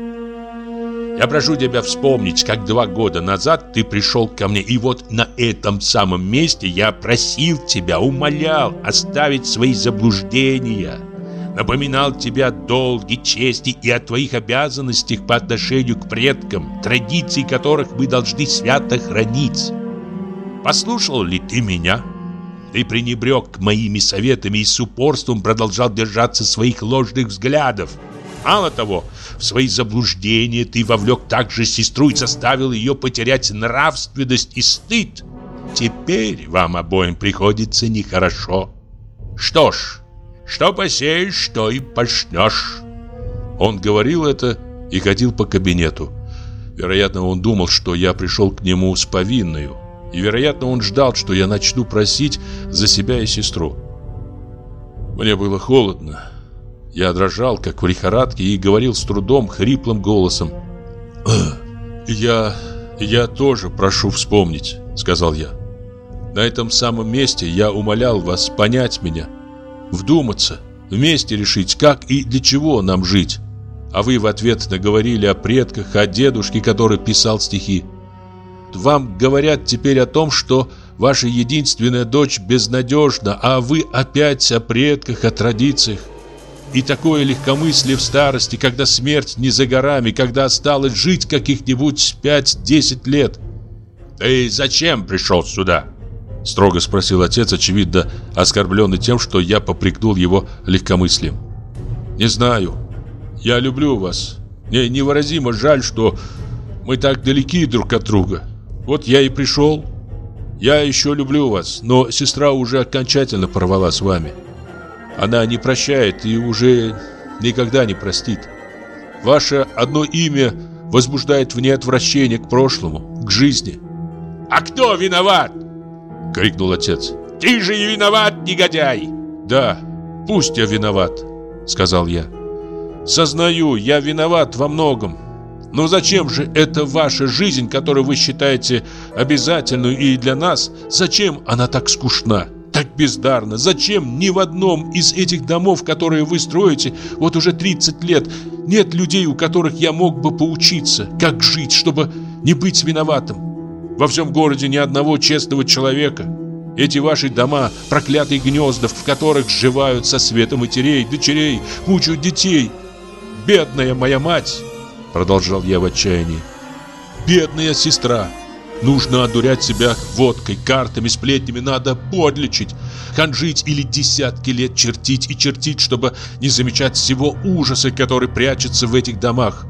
Я прошу тебя вспомнить, как два года назад ты пришел ко мне, и вот на этом самом месте я просил тебя, умолял оставить свои заблуждения, напоминал тебе о долге, чести и о твоих обязанностях по отношению к предкам, традиции которых мы должны свято хранить. Послушал ли ты меня? Ты пренебрег моими советами и с упорством продолжал держаться своих ложных взглядов. Мало того, в свои заблуждения ты вовлек также сестру и заставил ее потерять нравственность и стыд. Теперь вам обоим приходится нехорошо. Что ж, что посеешь, что и пошнешь. Он говорил это и ходил по кабинету. Вероятно, он думал, что я пришел к нему с повинною. И, вероятно, он ждал, что я начну просить за себя и сестру. Мне было холодно. Я дрожал, как в лихорадке, и говорил с трудом, хриплым голосом. «Я... я тоже прошу вспомнить», — сказал я. «На этом самом месте я умолял вас понять меня, вдуматься, вместе решить, как и для чего нам жить. А вы в ответ наговорили о предках, о дедушке, который писал стихи. Вам говорят теперь о том, что ваша единственная дочь безнадежна, а вы опять о предках, о традициях. И такое легкомыслие в старости, когда смерть не за горами, когда осталось жить каких-нибудь 5-10 лет. «Ты зачем пришел сюда?» Строго спросил отец, очевидно, оскорбленный тем, что я попрекнул его легкомыслием. «Не знаю. Я люблю вас. Мне невыразимо жаль, что мы так далеки друг от друга. Вот я и пришел. Я еще люблю вас, но сестра уже окончательно порвала с вами. Она не прощает и уже никогда не простит. Ваше одно имя возбуждает в ней отвращение к прошлому, к жизни. «А кто виноват?» — крикнул отец. «Ты же и виноват, негодяй!» «Да, пусть я виноват», — сказал я. «Сознаю, я виноват во многом. Но зачем же эта ваша жизнь, которую вы считаете обязательную и для нас, зачем она так скучна?» Так бездарно? Зачем ни в одном из этих домов, которые вы строите, вот уже 30 лет, нет людей, у которых я мог бы поучиться, как жить, чтобы не быть виноватым? Во всем городе ни одного честного человека. Эти ваши дома, проклятые гнезда, в которых сживают со света матерей, дочерей, мучают детей. Бедная моя мать, продолжал я в отчаянии. Бедная сестра. Нужно одурять себя водкой, картами, сплетнями, надо подлечить, ханжить или десятки лет чертить и чертить, чтобы не замечать всего ужаса, который прячется в этих домах.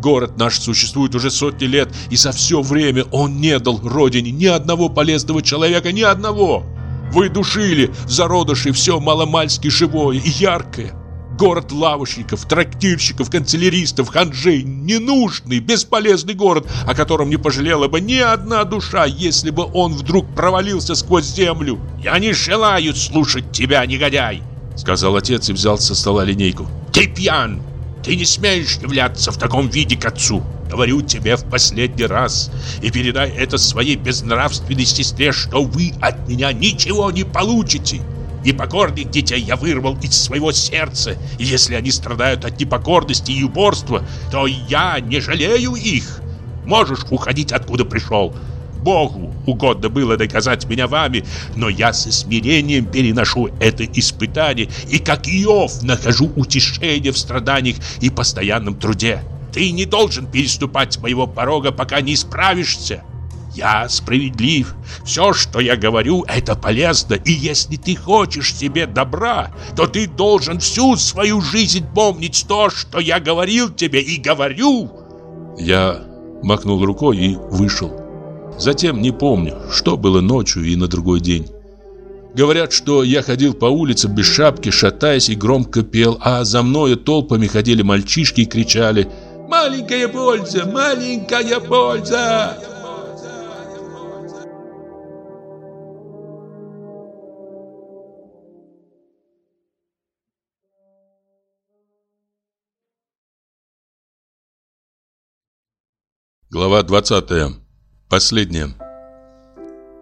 Город наш существует уже сотни лет, и за все время он не дал родине ни одного полезного человека, ни одного. Вы душили в зародыши все маломальски живое и яркое. Город лавочников, трактирщиков, канцеляристов, ханжей. Ненужный, бесполезный город, о котором не пожалела бы ни одна душа, если бы он вдруг провалился сквозь землю. «Я не желаю слушать тебя, негодяй!» Сказал отец и взял со стола линейку. «Ты пьян! Ты не смеешь являться в таком виде к отцу!» Говорю тебе в последний раз и передай это своей безнравственной сестре, что вы от меня ничего не получите. Непокорных детей я вырвал из своего сердца, и если они страдают от непокорности и упорства, то я не жалею их. Можешь уходить, откуда пришел. Богу угодно было доказать меня вами, но я со смирением переношу это испытание и как Иов нахожу утешение в страданиях и постоянном труде. Ты не должен переступать моего порога, пока не справишься. Я справедлив. Все, что я говорю, это полезно. И если ты хочешь себе добра, то ты должен всю свою жизнь помнить то, что я говорил тебе и говорю. Я махнул рукой и вышел. Затем не помню, что было ночью и на другой день. Говорят, что я ходил по улицам без шапки, шатаясь и громко пел, а за мною толпами ходили мальчишки и кричали «Маленькая польза! Маленькая польза!» Глава 20. Последняя.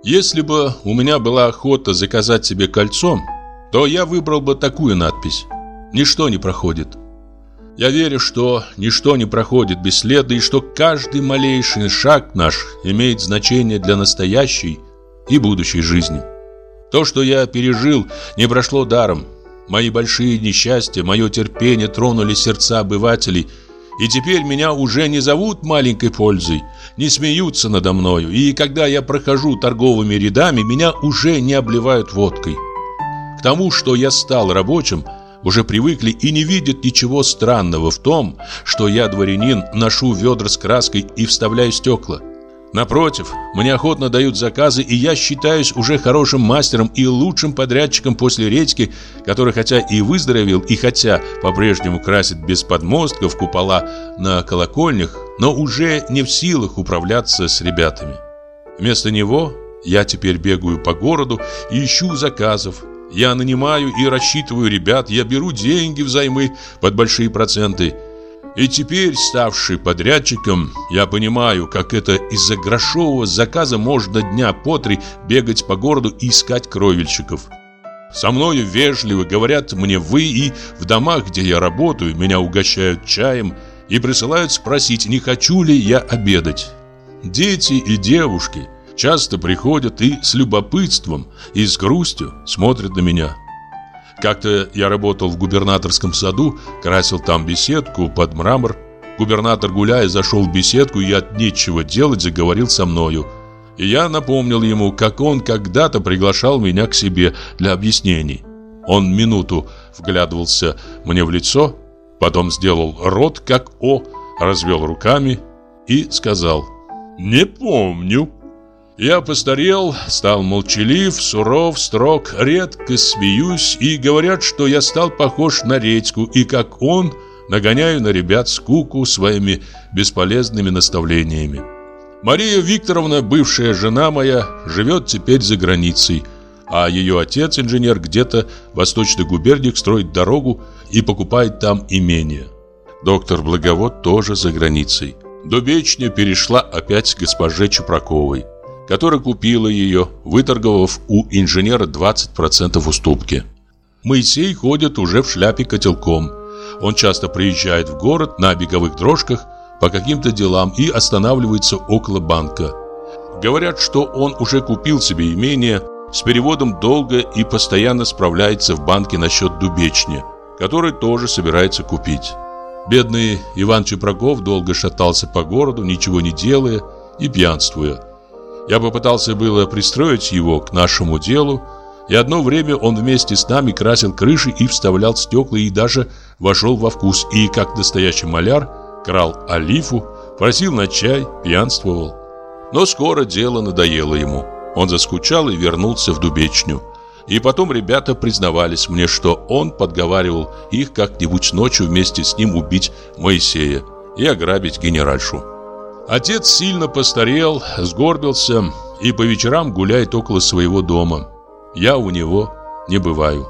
Если бы у меня была охота заказать себе кольцо, то я выбрал бы такую надпись «Ничто не проходит». Я верю, что ничто не проходит бесследно и что каждый малейший шаг наш имеет значение для настоящей и будущей жизни. То, что я пережил, не прошло даром. Мои большие несчастья, мое терпение тронули сердца обывателей – и теперь меня уже не зовут маленькой пользой, не смеются надо мною, и когда я прохожу торговыми рядами, меня уже не обливают водкой. К тому, что я стал рабочим, уже привыкли и не видят ничего странного в том, что я, дворянин, ношу ведра с краской и вставляю стекла. Напротив, мне охотно дают заказы, и я считаюсь уже хорошим мастером и лучшим подрядчиком после редьки, который хотя и выздоровел, и хотя по-прежнему красит без подмостков купола на колокольнях, но уже не в силах управляться с ребятами. Вместо него я теперь бегаю по городу и ищу заказов. Я нанимаю и рассчитываю ребят, я беру деньги взаймы под большие проценты – и теперь, ставший подрядчиком, я понимаю, как это из-за грошового заказа можно дня по три бегать по городу и искать кровельщиков. Со мною вежливо говорят мне «вы» и в домах, где я работаю, меня угощают чаем и присылают спросить, не хочу ли я обедать. Дети и девушки часто приходят и с любопытством, и с грустью смотрят на меня. Как-то я работал в губернаторском саду, красил там беседку под мрамор. Губернатор, гуляя, зашел в беседку и от нечего делать заговорил со мною. И я напомнил ему, как он когда-то приглашал меня к себе для объяснений. Он минуту вглядывался мне в лицо, потом сделал рот, как «О», развел руками и сказал «Не помню». Я постарел, стал молчалив, суров, строг, редко смеюсь и говорят, что я стал похож на редьку и, как он, нагоняю на ребят скуку своими бесполезными наставлениями. Мария Викторовна, бывшая жена моя, живет теперь за границей, а ее отец, инженер, где-то в восточных губерниях строит дорогу и покупает там имение. Доктор Благовод тоже за границей. Дубечня перешла опять к госпоже Чупроковой которая купила ее, выторговав у инженера 20% уступки. Моисей ходит уже в шляпе котелком. Он часто приезжает в город на беговых дрожках по каким-то делам и останавливается около банка. Говорят, что он уже купил себе имение, с переводом долга и постоянно справляется в банке насчет дубечни, который тоже собирается купить. Бедный Иван Чепраков долго шатался по городу, ничего не делая и пьянствуя. Я попытался было пристроить его к нашему делу, и одно время он вместе с нами красил крыши и вставлял стекла, и даже вошел во вкус, и, как настоящий маляр, крал олифу, просил на чай, пьянствовал. Но скоро дело надоело ему. Он заскучал и вернулся в дубечню. И потом ребята признавались мне, что он подговаривал их как-нибудь ночью вместе с ним убить Моисея и ограбить генеральшу. Отец сильно постарел, сгорбился и по вечерам гуляет около своего дома. Я у него не бываю.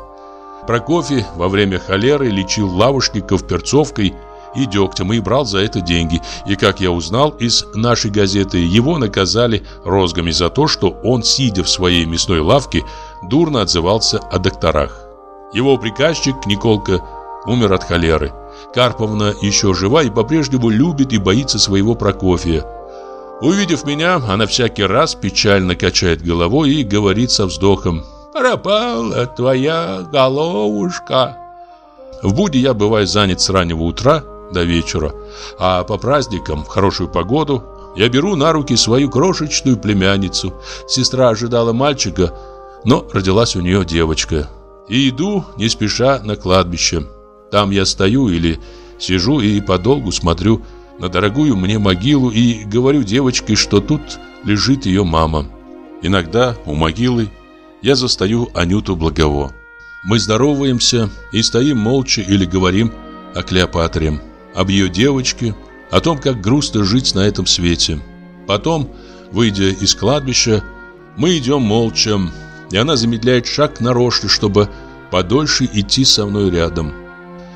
Прокофий во время холеры лечил лавушников перцовкой и дегтем и брал за это деньги. И, как я узнал из нашей газеты, его наказали розгами за то, что он, сидя в своей мясной лавке, дурно отзывался о докторах. Его приказчик Николка умер от холеры. Карповна еще жива и по-прежнему любит и боится своего Прокофия. Увидев меня, она всякий раз печально качает головой и говорит со вздохом «Пропала твоя головушка». В будни я бываю занят с раннего утра до вечера, а по праздникам, в хорошую погоду, я беру на руки свою крошечную племянницу. Сестра ожидала мальчика, но родилась у нее девочка. И иду не спеша на кладбище. Там я стою или сижу и подолгу смотрю на дорогую мне могилу и говорю девочке, что тут лежит ее мама. Иногда у могилы я застаю Анюту Благово. Мы здороваемся и стоим молча или говорим о Клеопатре, об ее девочке, о том, как грустно жить на этом свете. Потом, выйдя из кладбища, мы идем молча, и она замедляет шаг нарочно, чтобы подольше идти со мной рядом.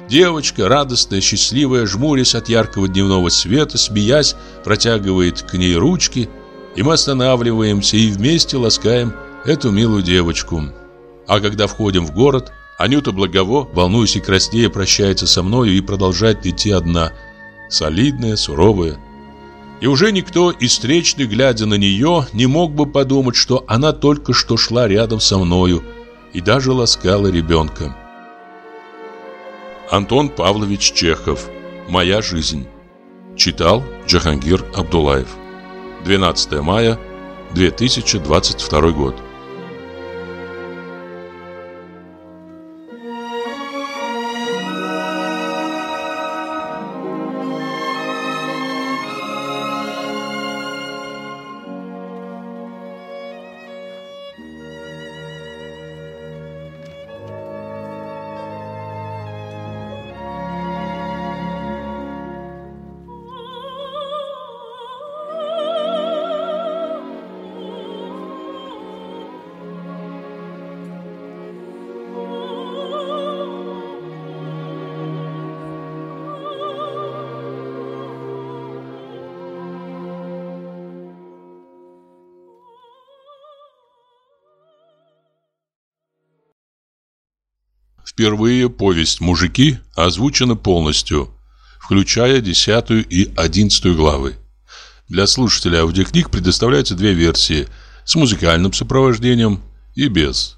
Девочка, радостная, счастливая, жмурясь от яркого дневного света, смеясь, протягивает к ней ручки, и мы останавливаемся и вместе ласкаем эту милую девочку. А когда входим в город, Анюта Благово, волнуясь и краснея, прощается со мною и продолжает идти одна, солидная, суровая. И уже никто из встречных, глядя на нее, не мог бы подумать, что она только что шла рядом со мною и даже ласкала ребенка. Антон Павлович Чехов. «Моя жизнь» Читал Джахангир Абдулаев. 12 мая 2022 год Впервые повесть «Мужики» озвучена полностью, включая десятую и одиннадцатую главы. Для слушателя аудиокниг предоставляются две версии с музыкальным сопровождением и без.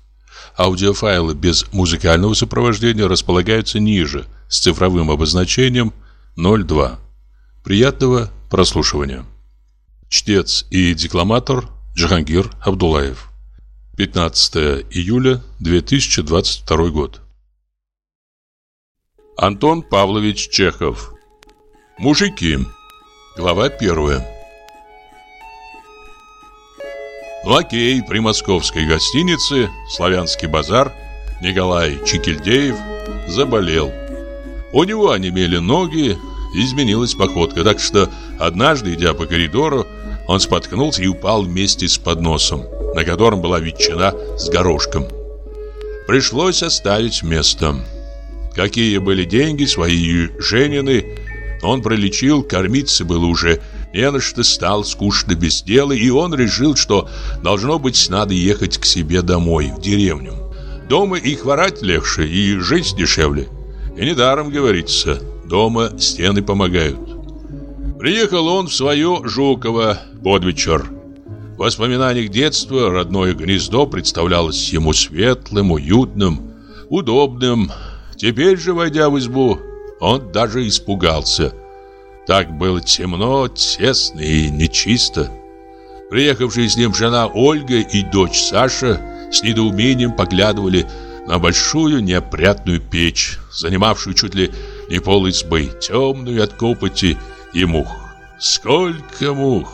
Аудиофайлы без музыкального сопровождения располагаются ниже с цифровым обозначением 02. Приятного прослушивания. Чтец и декламатор Джахангир Абдулаев. 15 июля 2022 год. Антон Павлович Чехов. Мужики. Глава первая. Лакей при московской гостинице «Славянский базар» Николай Чикильдеев заболел. У него онемели ноги, изменилась походка, так что однажды, идя по коридору, он споткнулся и упал вместе с подносом, на котором была ветчина с горошком. Пришлось оставить место. Какие были деньги, свои женины, он пролечил, кормиться было уже не на что, стал скучно без дела, и он решил, что, должно быть, надо ехать к себе домой, в деревню. Дома и хворать легче, и жить дешевле. И недаром говорится, дома стены помогают. Приехал он в свое Жуково под вечер. В воспоминаниях детства родное гнездо представлялось ему светлым, уютным, удобным, Теперь же, войдя в избу, он даже испугался. Так было темно, тесно и нечисто. Приехавшие с ним жена Ольга и дочь Саша с недоумением поглядывали на большую неопрятную печь, занимавшую чуть ли не пол избы, темную от копоти и мух. Сколько мух!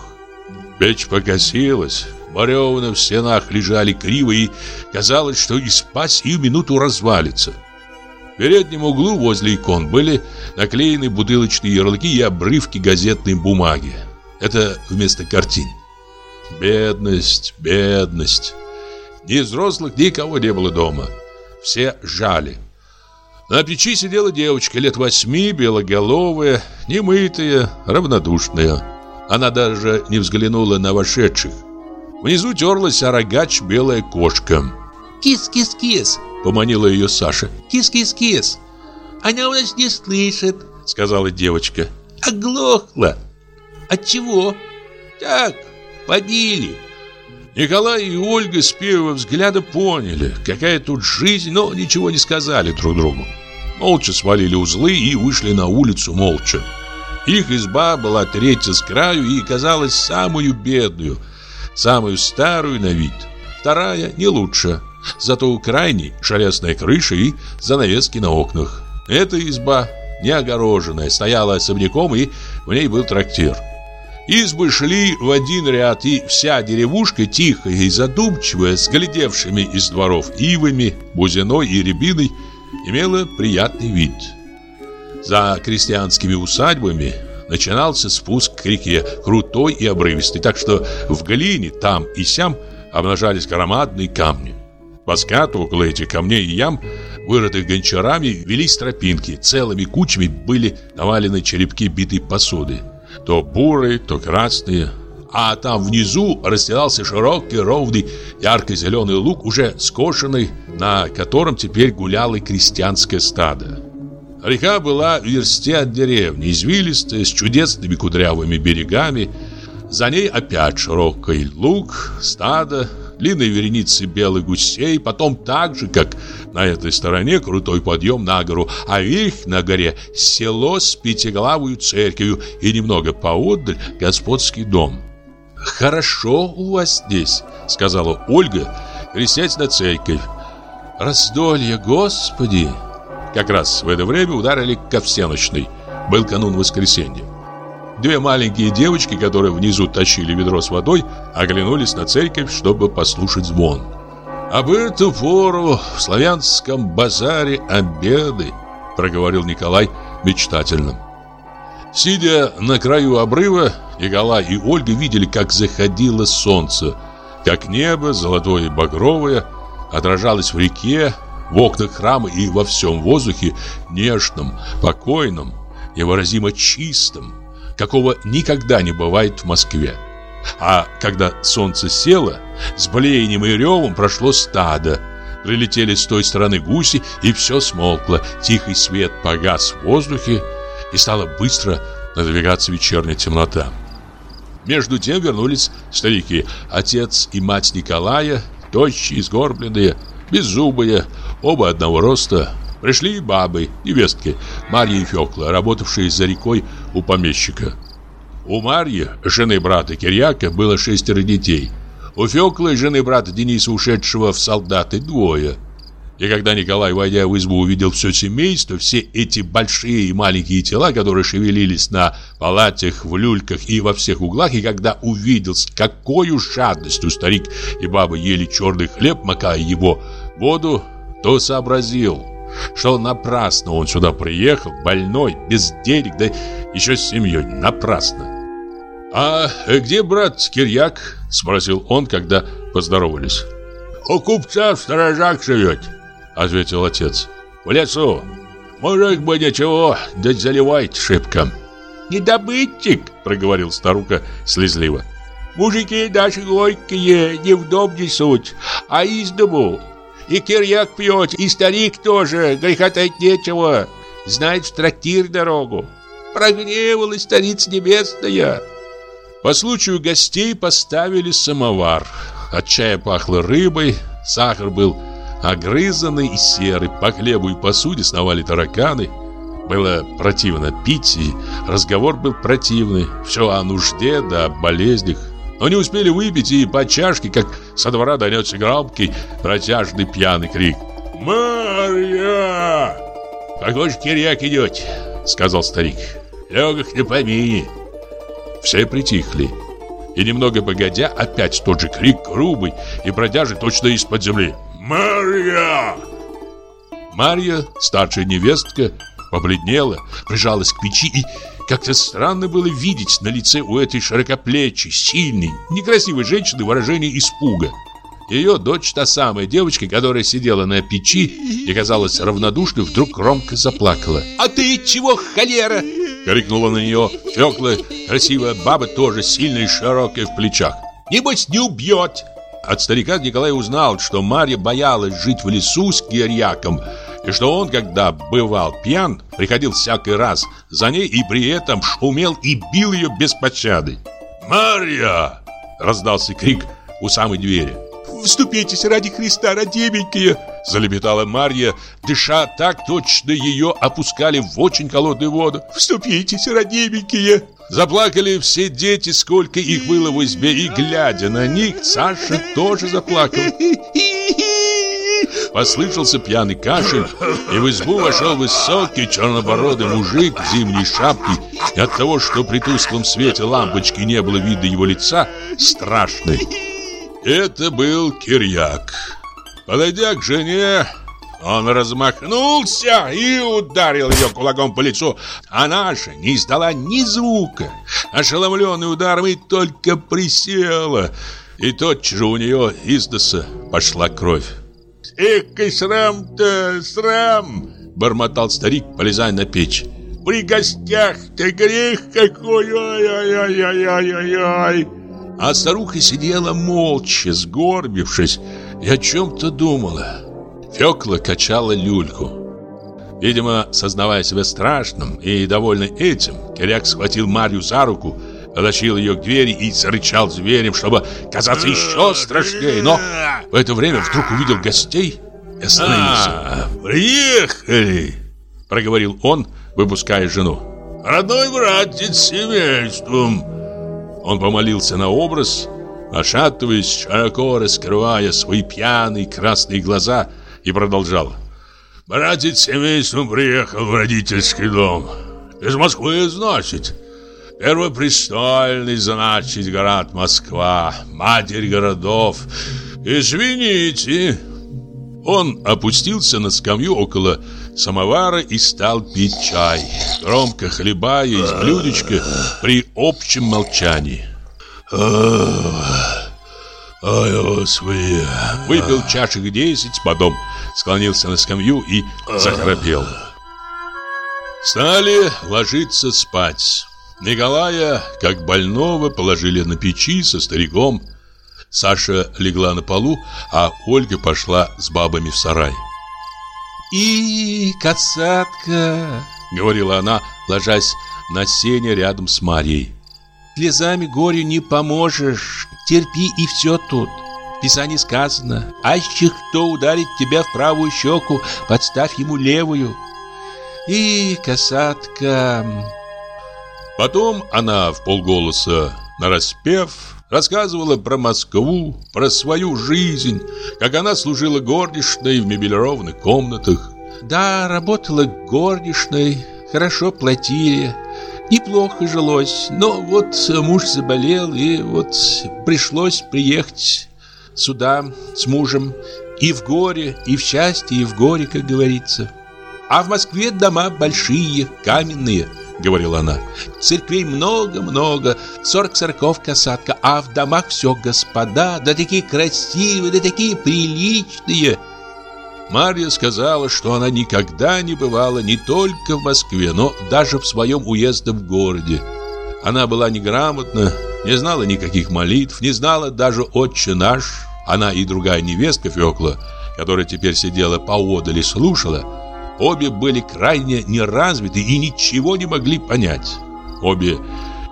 Печь покосилась, бревна в стенах лежали криво, и казалось, что изба сию минуту развалится. В переднем углу возле икон были наклеены бутылочные ярлыки и обрывки газетной бумаги. Это вместо картин. Бедность, бедность. Ни взрослых, никого не было дома. Все жали. На печи сидела девочка лет восьми, белоголовая, немытая, равнодушная. Она даже не взглянула на вошедших. Внизу терлась орогач белая кошка. «Кис-кис-кис!» Поманила ее Саша. «Кис-кис-кис!» «Она у нас не слышит», — сказала девочка. «Оглохла». «От чего?» «Так, подили». Николай и Ольга с первого взгляда поняли, какая тут жизнь, но ничего не сказали друг другу. Молча свалили узлы и вышли на улицу молча. Их изба была третья с краю и казалась самую бедную, самую старую на вид. Вторая не лучше, Зато у крайней шалестная крыша и занавески на окнах. Эта изба, не огороженная, стояла особняком, и в ней был трактир. Избы шли в один ряд, и вся деревушка, тихая и задумчивая, с глядевшими из дворов ивами, бузиной и рябиной, имела приятный вид. За крестьянскими усадьбами начинался спуск к реке, крутой и обрывистый, так что в глине там и сям обнажались громадные камни. По около этих камней и ям, вырытых гончарами, велись тропинки. Целыми кучами были навалены черепки битой посуды. То бурые, то красные. А там внизу расстилался широкий, ровный, ярко-зеленый луг, уже скошенный, на котором теперь гуляло крестьянское стадо. Река была в версте от деревни, извилистая, с чудесными кудрявыми берегами. За ней опять широкий луг, стадо, длинной вереницы белых гусей, потом так же, как на этой стороне, крутой подъем на гору, а вверх на горе село с пятиглавую церковью и немного поодаль господский дом. «Хорошо у вас здесь», — сказала Ольга, крестясь на церковь. «Раздолье, Господи!» Как раз в это время ударили ко всеночной. Был канун воскресенья. Две маленькие девочки, которые внизу тащили ведро с водой, оглянулись на церковь, чтобы послушать звон. «Об эту пору в славянском базаре обеды», — проговорил Николай мечтательно. Сидя на краю обрыва, Николай и Ольга видели, как заходило солнце, как небо, золотое и багровое, отражалось в реке, в окнах храма и во всем воздухе нежном, покойном, невыразимо чистом какого никогда не бывает в Москве. А когда солнце село, с блеянием и ревом прошло стадо. Прилетели с той стороны гуси, и все смолкло. Тихий свет погас в воздухе, и стала быстро надвигаться вечерняя темнота. Между тем вернулись старики, отец и мать Николая, тощие, сгорбленные, беззубые, оба одного роста. Пришли и бабы, невестки, Марья и Фёкла, работавшие за рекой у помещика. У Марьи, жены брата Кирьяка, было шестеро детей. У Фёклы, жены брата Дениса, ушедшего в солдаты, двое. И когда Николай, войдя в избу, увидел все семейство, все эти большие и маленькие тела, которые шевелились на палатях, в люльках и во всех углах, и когда увидел, с какой жадностью старик и баба ели черный хлеб, макая его воду, то сообразил, что напрасно он сюда приехал, больной, без денег, да еще с семьей, напрасно. «А где брат Кирьяк?» – спросил он, когда поздоровались. «У купца в сторожах живет», — ответил отец. «В лесу. Мужик бы ничего, да заливает шибко». «Недобытчик», — проговорил старуха слезливо. «Мужики наши горькие не в дом несут, а из дому. И кирьяк пьет, и старик тоже, грехотать нечего. Знает в трактир дорогу. Прогневалась старица небесная». По случаю гостей поставили самовар. От чая пахло рыбой, сахар был огрызанный и серый, по хлебу и посуде сновали тараканы. Было противно пить, и разговор был противный. Все о нужде да о болезнях. Но не успели выпить, и по чашке, как со двора донесся громкий, протяжный пьяный крик. «Марья!» «Какой же кирьяк идет?» — сказал старик. «Легок на помине». Все притихли. И немного погодя, опять тот же крик грубый и бродяжий точно из-под земли. «Марья!» Марья, старшая невестка, побледнела, прижалась к печи и как-то странно было видеть на лице у этой широкоплечей, сильной, некрасивой женщины выражение испуга. Ее дочь, та самая девочка, которая сидела на печи и казалась равнодушной, вдруг громко заплакала. «А ты чего, холера?» Крикнула на нее Фёкла, красивая баба, тоже сильная и широкая в плечах. «Небось, не убьет!» От старика Николай узнал, что Марья боялась жить в лесу с Кирьяком, и что он, когда бывал пьян, приходил всякий раз за ней и при этом шумел и бил ее без пощады. «Марья!» — раздался крик у самой двери. «Вступитесь ради Христа, родименькие!» Залепетала Марья, дыша так точно ее опускали в очень холодную воду. «Вступитесь, родименькие!» Заплакали все дети, сколько их было в избе, и, глядя на них, Саша тоже заплакал. Послышался пьяный кашель, и в избу вошел высокий чернобородый мужик в зимней шапке, и от того, что при тусклом свете лампочки не было видно его лица, страшный. Это был Кирьяк. Подойдя к жене, он размахнулся и ударил ее кулаком по лицу. Она же не издала ни звука. Ошеломленный ударом и только присела. И тотчас же у нее из носа пошла кровь. «Эх, и срам-то, срам!» Бормотал старик, полезая на печь. «При гостях-то грех какой! Ой-ой-ой-ой-ой-ой!» А старуха сидела молча, сгорбившись, и о чем-то думала. Фёкла качала люльку. Видимо, сознавая себя страшным и довольный этим, Киряк схватил Марью за руку, потащил ее к двери и зарычал зверем, чтобы казаться еще страшнее. Но в это время вдруг увидел гостей и остановился. «А, приехали!» — проговорил он, выпуская жену. «Родной братец с семейством!» Он помолился на образ, ошатываясь, широко раскрывая свои пьяные красные глаза, и продолжал. «Братец с семейством приехал в родительский дом. Из Москвы, значит. Первопрестольный, значит, город Москва, матерь городов. Извините». Он опустился на скамью около самовара и стал пить чай, громко хлебая из блюдечка при общем молчании. Ой, господи. Выпил чашек десять, потом склонился на скамью и захрапел. Стали ложиться спать. Николая, как больного, положили на печи со стариком. Саша легла на полу, а Ольга пошла с бабами в сарай. «И, касатка!» — говорила она, ложась на сене рядом с Марьей. «Слезами горю не поможешь, терпи и все тут. В Писании сказано, аще кто ударит тебя в правую щеку, подставь ему левую. И, касатка...» Потом она в полголоса, нараспев, рассказывала про Москву, про свою жизнь, как она служила горничной в мебелированных комнатах. Да, работала горничной, хорошо платили, неплохо жилось, но вот муж заболел, и вот пришлось приехать сюда с мужем и в горе, и в счастье, и в горе, как говорится. А в Москве дома большие, каменные – говорила она. Церквей много-много, сорок сороков касатка, а в домах все господа, да такие красивые, да такие приличные. Марья сказала, что она никогда не бывала не только в Москве, но даже в своем уездном городе. Она была неграмотна, не знала никаких молитв, не знала даже «Отче наш». Она и другая невестка Фёкла, которая теперь сидела поодаль и слушала, Обе были крайне неразвиты и ничего не могли понять. Обе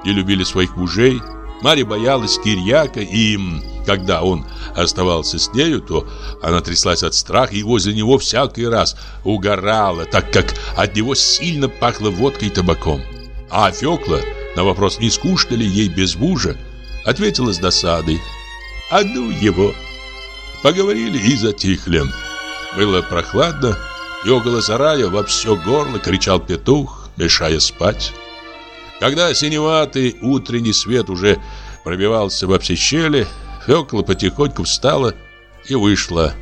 не любили своих мужей. Марья боялась Кирьяка, и когда он оставался с нею, то она тряслась от страха и возле него всякий раз угорала, так как от него сильно пахло водкой и табаком. А Фёкла на вопрос, не скучно ли ей без мужа, ответила с досадой. «А ну его!» Поговорили и затихли. Было прохладно, и около сарая во все горло кричал петух, мешая спать. Когда синеватый утренний свет уже пробивался во все щели, Фёкла потихоньку встала и вышла.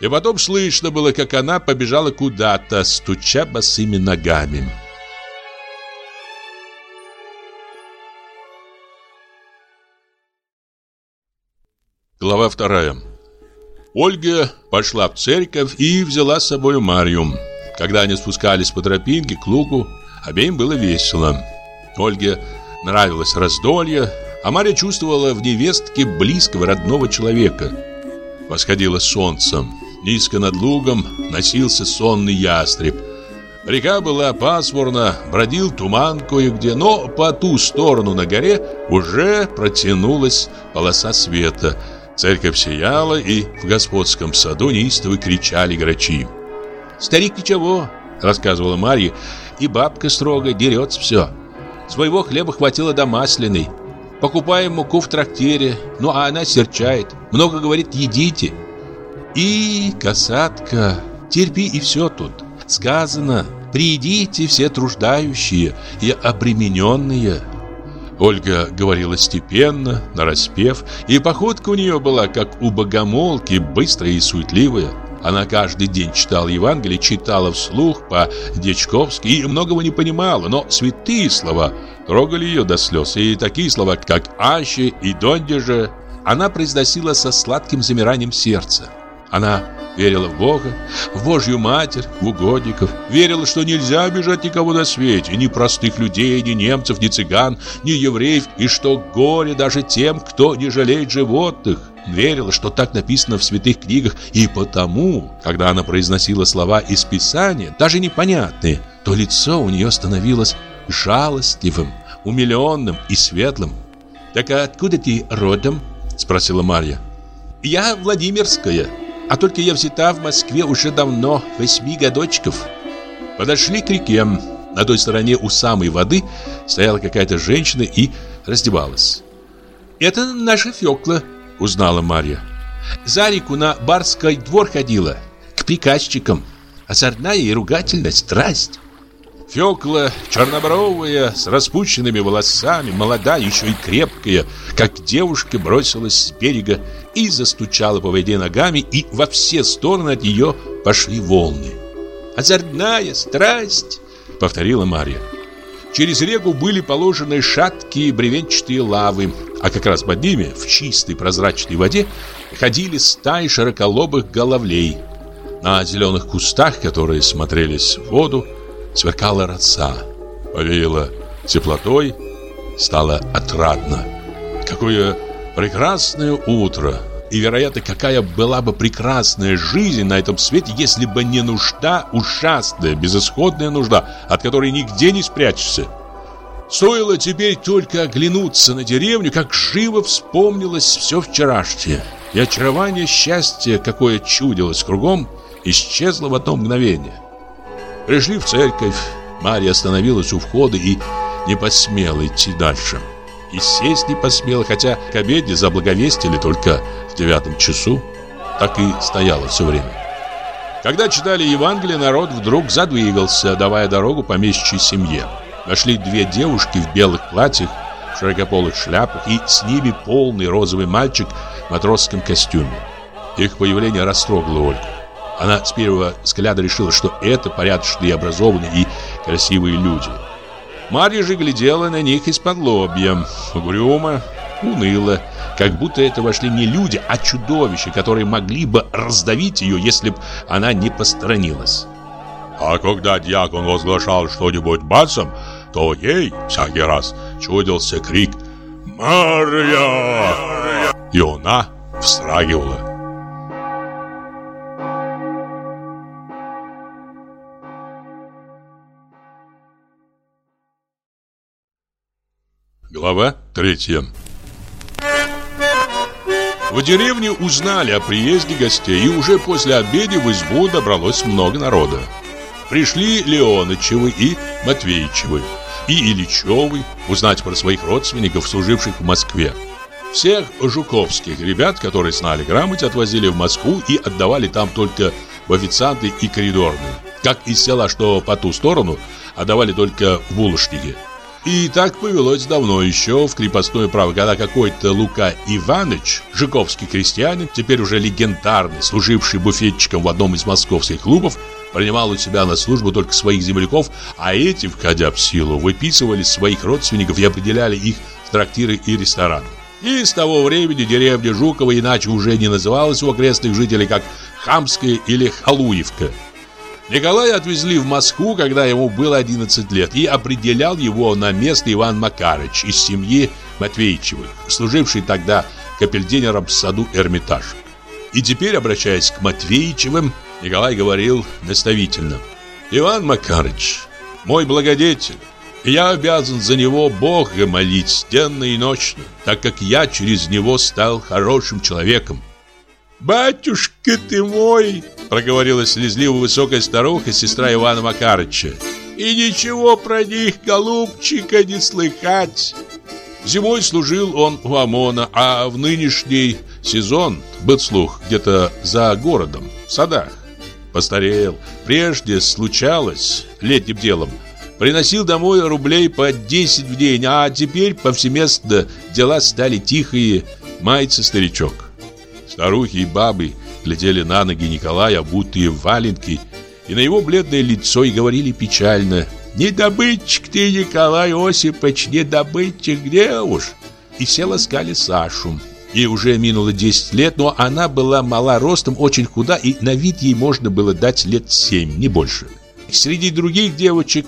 И потом слышно было, как она побежала куда-то, стуча босыми ногами. Глава вторая. Ольга пошла в церковь и взяла с собой Марью. Когда они спускались по тропинке к лугу, обеим было весело. Ольге нравилось раздолье, а Марья чувствовала в невестке близкого родного человека. Восходило солнце. Низко над лугом носился сонный ястреб. Река была пасмурна, бродил туман кое-где, но по ту сторону на горе уже протянулась полоса света – Церковь сияла, и в господском саду неистово кричали грачи. «Старик ничего», — рассказывала Марья, — «и бабка строго дерется все. Своего хлеба хватило до масляной. Покупаем муку в трактире, ну а она серчает. Много говорит, едите». «И, касатка, терпи и все тут. Сказано, приидите все труждающие и обремененные». Ольга говорила степенно, нараспев, и походка у нее была, как у богомолки, быстрая и суетливая. Она каждый день читала Евангелие, читала вслух по-дечковски и многого не понимала, но святые слова трогали ее до слез. И такие слова, как «аще» и «дондеже» она произносила со сладким замиранием сердца. Она верила в Бога, в Божью Матерь, в угодников. Верила, что нельзя обижать никого на свете, ни простых людей, ни немцев, ни цыган, ни евреев, и что горе даже тем, кто не жалеет животных. Верила, что так написано в святых книгах, и потому, когда она произносила слова из Писания, даже непонятные, то лицо у нее становилось жалостливым, умиленным и светлым. «Так откуда ты родом?» – спросила Марья. «Я Владимирская», а только я взята в Москве уже давно, восьми годочков. Подошли к реке. На той стороне у самой воды стояла какая-то женщина и раздевалась. «Это наша Фёкла», — узнала Марья. «За реку на барский двор ходила, к приказчикам. Озорная и ругательная страсть». Фёкла, чернобровая, с распущенными волосами, молодая, еще и крепкая, как девушка бросилась с берега и застучала по воде ногами, и во все стороны от нее пошли волны. «Озорная страсть!» — повторила Марья. Через реку были положены шаткие бревенчатые лавы, а как раз под ними, в чистой прозрачной воде, ходили стаи широколобых головлей. На зеленых кустах, которые смотрелись в воду, сверкала роса. Повеяло теплотой, стало отрадно. Какое Прекрасное утро. И, вероятно, какая была бы прекрасная жизнь на этом свете, если бы не нужда, ужасная, безысходная нужда, от которой нигде не спрячешься. Стоило теперь только оглянуться на деревню, как живо вспомнилось все вчерашнее. И очарование счастья, какое чудилось кругом, исчезло в одно мгновение. Пришли в церковь, Марья остановилась у входа и не посмела идти дальше и сесть не посмела, хотя к обеде заблаговестили только в девятом часу. Так и стояла все время. Когда читали Евангелие, народ вдруг задвигался, давая дорогу помещичьей семье. Нашли две девушки в белых платьях, в широкополых шляпах и с ними полный розовый мальчик в матросском костюме. Их появление растрогало Ольгу. Она с первого взгляда решила, что это порядочные, образованные и красивые люди – Марья же глядела на них из-под лобья, угрюмо, уныло, как будто это вошли не люди, а чудовища, которые могли бы раздавить ее, если бы она не посторонилась. А когда дьякон возглашал что-нибудь басом, то ей всякий раз чудился крик «Марья!» И она встрагивала. Глава третья В деревне узнали о приезде гостей, и уже после обеда в избу добралось много народа. Пришли Леонычевы и Матвеичевы, и Ильичевы узнать про своих родственников, служивших в Москве. Всех жуковских ребят, которые знали грамоте, отвозили в Москву и отдавали там только в официанты и коридорные. Как из села, что по ту сторону, отдавали только в булочники – и так повелось давно еще в крепостное право, когда какой-то Лука Иванович, жиковский крестьянин, теперь уже легендарный, служивший буфетчиком в одном из московских клубов, принимал у себя на службу только своих земляков, а эти, входя в силу, выписывали своих родственников и определяли их в трактиры и рестораны. И с того времени деревня Жукова иначе уже не называлась у окрестных жителей как Хамская или Халуевка – Николая отвезли в Москву, когда ему было 11 лет, и определял его на место Иван Макарыч из семьи Матвеичевых, служивший тогда капельдинером в саду Эрмитаж. И теперь, обращаясь к Матвеичевым, Николай говорил наставительно. «Иван Макарыч, мой благодетель, я обязан за него Бога молить денно и ночно, так как я через него стал хорошим человеком. «Батюшка ты мой!» Проговорила слезливо высокая старуха, сестра Ивана Макарыча. «И ничего про них, голубчика, не слыхать!» Зимой служил он у ОМОНа, а в нынешний сезон, был слух, где-то за городом, в садах. Постарел. Прежде случалось, летним делом, приносил домой рублей по 10 в день, а теперь повсеместно дела стали тихие, мается старичок. Старухи и бабы глядели на ноги Николая, обутые в валенки, и на его бледное лицо и говорили печально «Не добытчик ты, Николай Осипович, не добытчик, где уж?» И все ласкали Сашу. Ей уже минуло 10 лет, но она была мала ростом, очень худа, и на вид ей можно было дать лет 7, не больше. Среди других девочек,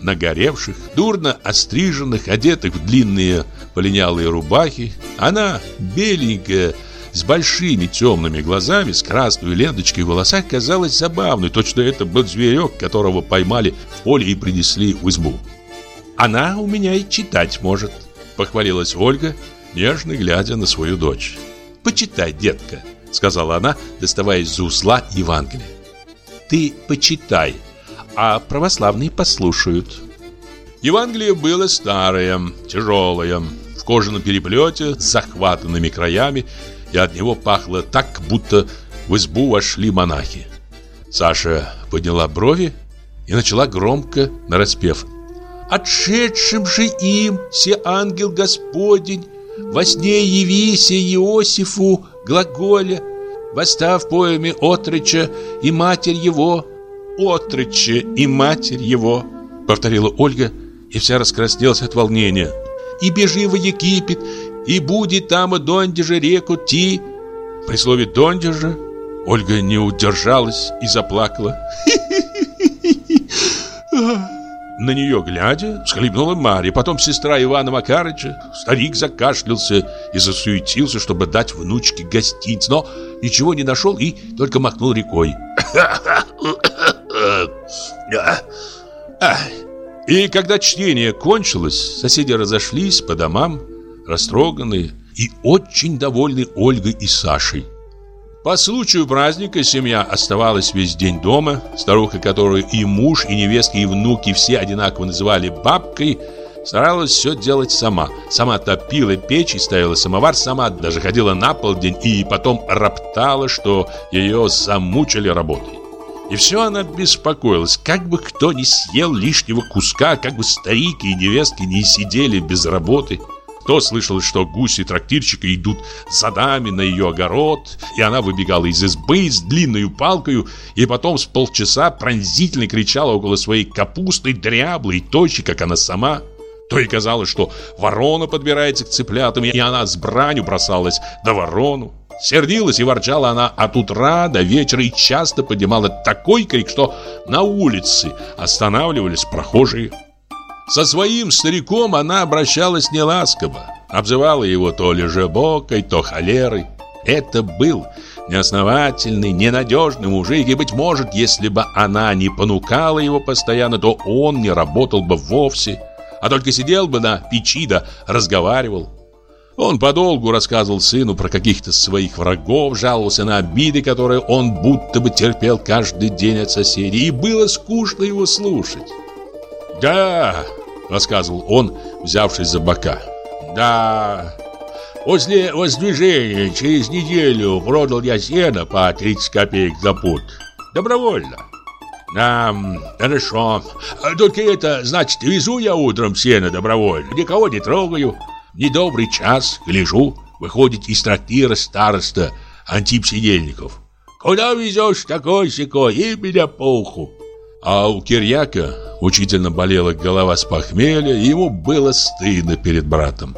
нагоревших, дурно остриженных, одетых в длинные полинялые рубахи, она, беленькая, с большими темными глазами, с красной ленточкой в волосах, казалась забавной. Точно это был зверек, которого поймали в поле и принесли в избу. «Она у меня и читать может», — похвалилась Ольга, нежно глядя на свою дочь. «Почитай, детка», — сказала она, доставая из узла Евангелие. «Ты почитай, а православные послушают». Евангелие было старое, тяжелое, в кожаном переплете с захватанными краями и от него пахло так, будто в избу вошли монахи. Саша подняла брови и начала громко нараспев. «Отшедшим же им, се ангел Господень, во сне явися Иосифу глаголя, восстав поями отрыча и матерь его, отрыча и матерь его», повторила Ольга и вся раскраснелась от волнения. «И бежи в Египет, и будет там дондежа реку Ти. При слове дондежа Ольга не удержалась и заплакала. на нее глядя, всхлипнула Марья, потом сестра Ивана Макарыча. Старик закашлялся и засуетился, чтобы дать внучке гостиниц, но ничего не нашел и только махнул рекой. И когда чтение кончилось, соседи разошлись по домам, растроганные и очень довольны Ольгой и Сашей. По случаю праздника семья оставалась весь день дома. Старуха, которую и муж, и невестки, и внуки все одинаково называли бабкой, старалась все делать сама. Сама топила печь и ставила самовар, сама даже ходила на полдень и потом роптала, что ее замучили работой. И все она беспокоилась, как бы кто не съел лишнего куска, как бы старики и невестки не сидели без работы. То слышалось, что гуси трактирщика идут за дами на ее огород, и она выбегала из избы с длинной палкой, и потом с полчаса пронзительно кричала около своей капусты, дряблой, тощей, как она сама. То и казалось, что ворона подбирается к цыплятам, и она с бранью бросалась до ворону. Сердилась и ворчала она от утра до вечера и часто поднимала такой крик, что на улице останавливались прохожие. Со своим стариком она обращалась неласково, обзывала его то лежебокой, то холерой. Это был неосновательный, ненадежный мужик, и, быть может, если бы она не понукала его постоянно, то он не работал бы вовсе, а только сидел бы на печи да разговаривал. Он подолгу рассказывал сыну про каких-то своих врагов, жаловался на обиды, которые он будто бы терпел каждый день от соседей, и было скучно его слушать. «Да», — рассказывал он, взявшись за бока. «Да, после воздвижения через неделю продал я сено по 30 копеек за пуд. Добровольно. Да, хорошо. Только это, значит, везу я утром сено добровольно, никого не трогаю. Недобрый час, гляжу, выходит из трактира староста Антип Сидельников. Куда везешь такой-сякой? И меня по уху. А у Кирьяка учительно болела голова с похмелья, и ему было стыдно перед братом.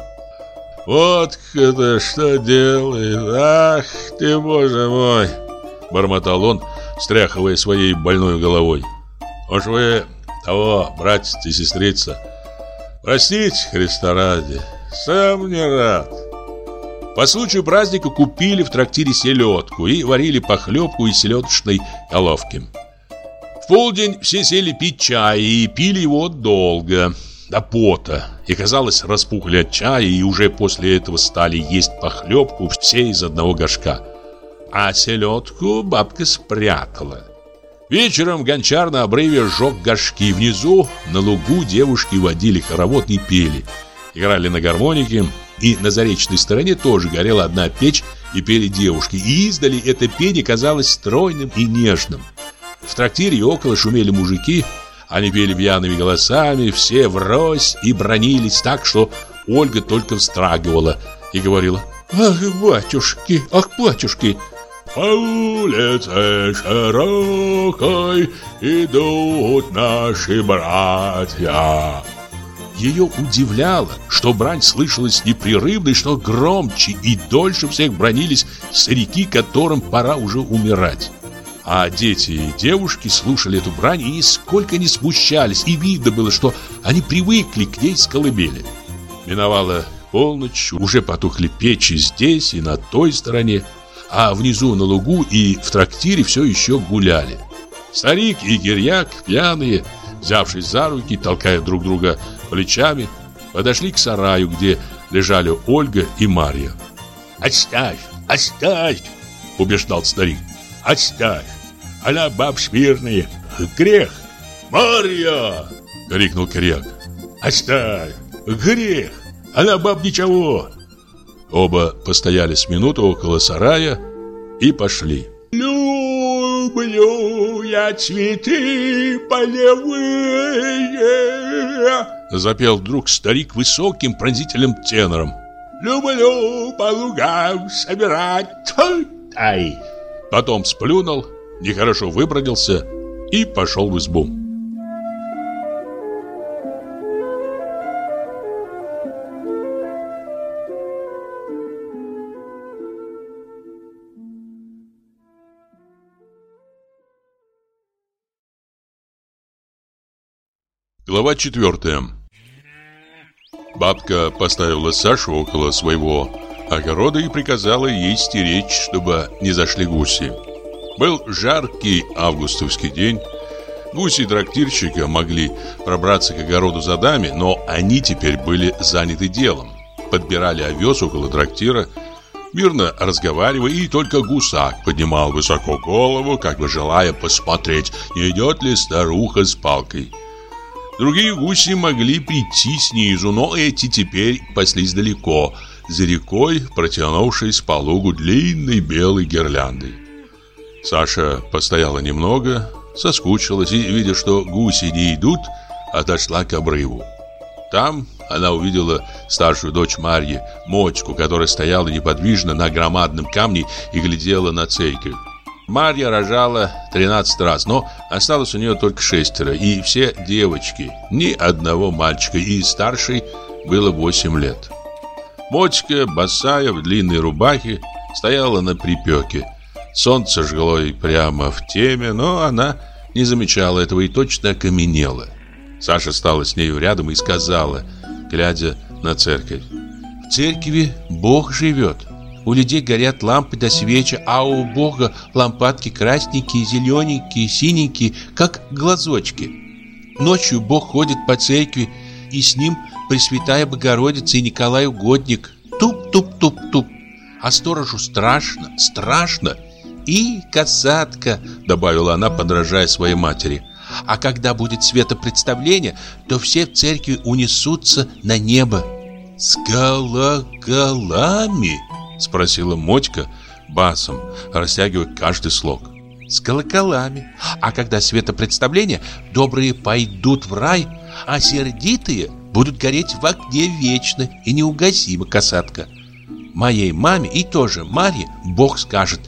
«Вот это что делает! Ах ты, боже мой!» Бормотал он, стряхивая своей больной головой. «Уж вы того, братец и сестрица, простите, Христа ради, сам не рад». По случаю праздника купили в трактире селедку и варили похлебку из селедочной головки. В полдень все сели пить чай и пили его долго, до пота. И, казалось, распухли от чая и уже после этого стали есть похлебку все из одного горшка. А селедку бабка спрятала. Вечером гончар на обрыве сжег горшки. Внизу на лугу девушки водили хоровод и пели. Играли на гармонике. И на заречной стороне тоже горела одна печь и пели девушки. И издали это пение казалось стройным и нежным. В трактире около шумели мужики, они пели пьяными голосами, все врозь и бронились так, что Ольга только встрагивала и говорила «Ах, батюшки, ах, батюшки!» По улице широкой идут наши братья. Ее удивляло, что брань слышалась непрерывно, и что громче и дольше всех бронились старики, которым пора уже умирать. А дети и девушки слушали эту брань и нисколько не смущались, и видно было, что они привыкли к ней с колыбели. Миновала полночь, уже потухли печи здесь и на той стороне, а внизу на лугу и в трактире все еще гуляли. Старик и Гирьяк, пьяные, взявшись за руки, толкая друг друга плечами, подошли к сараю, где лежали Ольга и Марья. «Отставь, оставь!» – убеждал старик. «Отставь! Она баб смирная. Грех. Марья! Крикнул Кирьяк. Оставь. Грех. Она баб ничего. Оба постояли с минуту около сарая и пошли. «Люблю я цветы полевые!» Запел вдруг старик высоким пронзительным тенором. «Люблю по лугам собирать!» Ай! Потом сплюнул нехорошо выбродился и пошел в избу. Глава четвертая. Бабка поставила Сашу около своего огорода и приказала ей стеречь, чтобы не зашли гуси. Был жаркий августовский день. Гуси трактирщика могли пробраться к огороду за дами, но они теперь были заняты делом. Подбирали овес около трактира, мирно разговаривая, и только гусак поднимал высоко голову, как бы желая посмотреть, не идет ли старуха с палкой. Другие гуси могли прийти снизу, но эти теперь паслись далеко, за рекой, протянувшись по лугу длинной белой гирляндой. Саша постояла немного, соскучилась и, видя, что гуси не идут, отошла к обрыву. Там она увидела старшую дочь Марьи, Мочку, которая стояла неподвижно на громадном камне и глядела на церковь. Марья рожала 13 раз, но осталось у нее только шестеро, и все девочки, ни одного мальчика, и старшей было 8 лет. Мочка, босая, в длинной рубахе, стояла на припеке. Солнце жгло ей прямо в теме, но она не замечала этого и точно окаменела. Саша стала с нею рядом и сказала, глядя на церковь. «В церкви Бог живет. У людей горят лампы до свечи, а у Бога лампадки красненькие, зелененькие, синенькие, как глазочки. Ночью Бог ходит по церкви, и с ним Пресвятая Богородица и Николай Угодник. Туп-туп-туп-туп. А сторожу страшно, страшно. И-и, касатка, добавила она, подражая своей матери. А когда будет светопреставление, то все в церкви унесутся на небо. С колоколами? Спросила Мотька басом, растягивая каждый слог. С колоколами. А когда светопредставление, добрые пойдут в рай, а сердитые будут гореть в огне вечно и неугасимо, касатка. Моей маме и тоже Марье Бог скажет,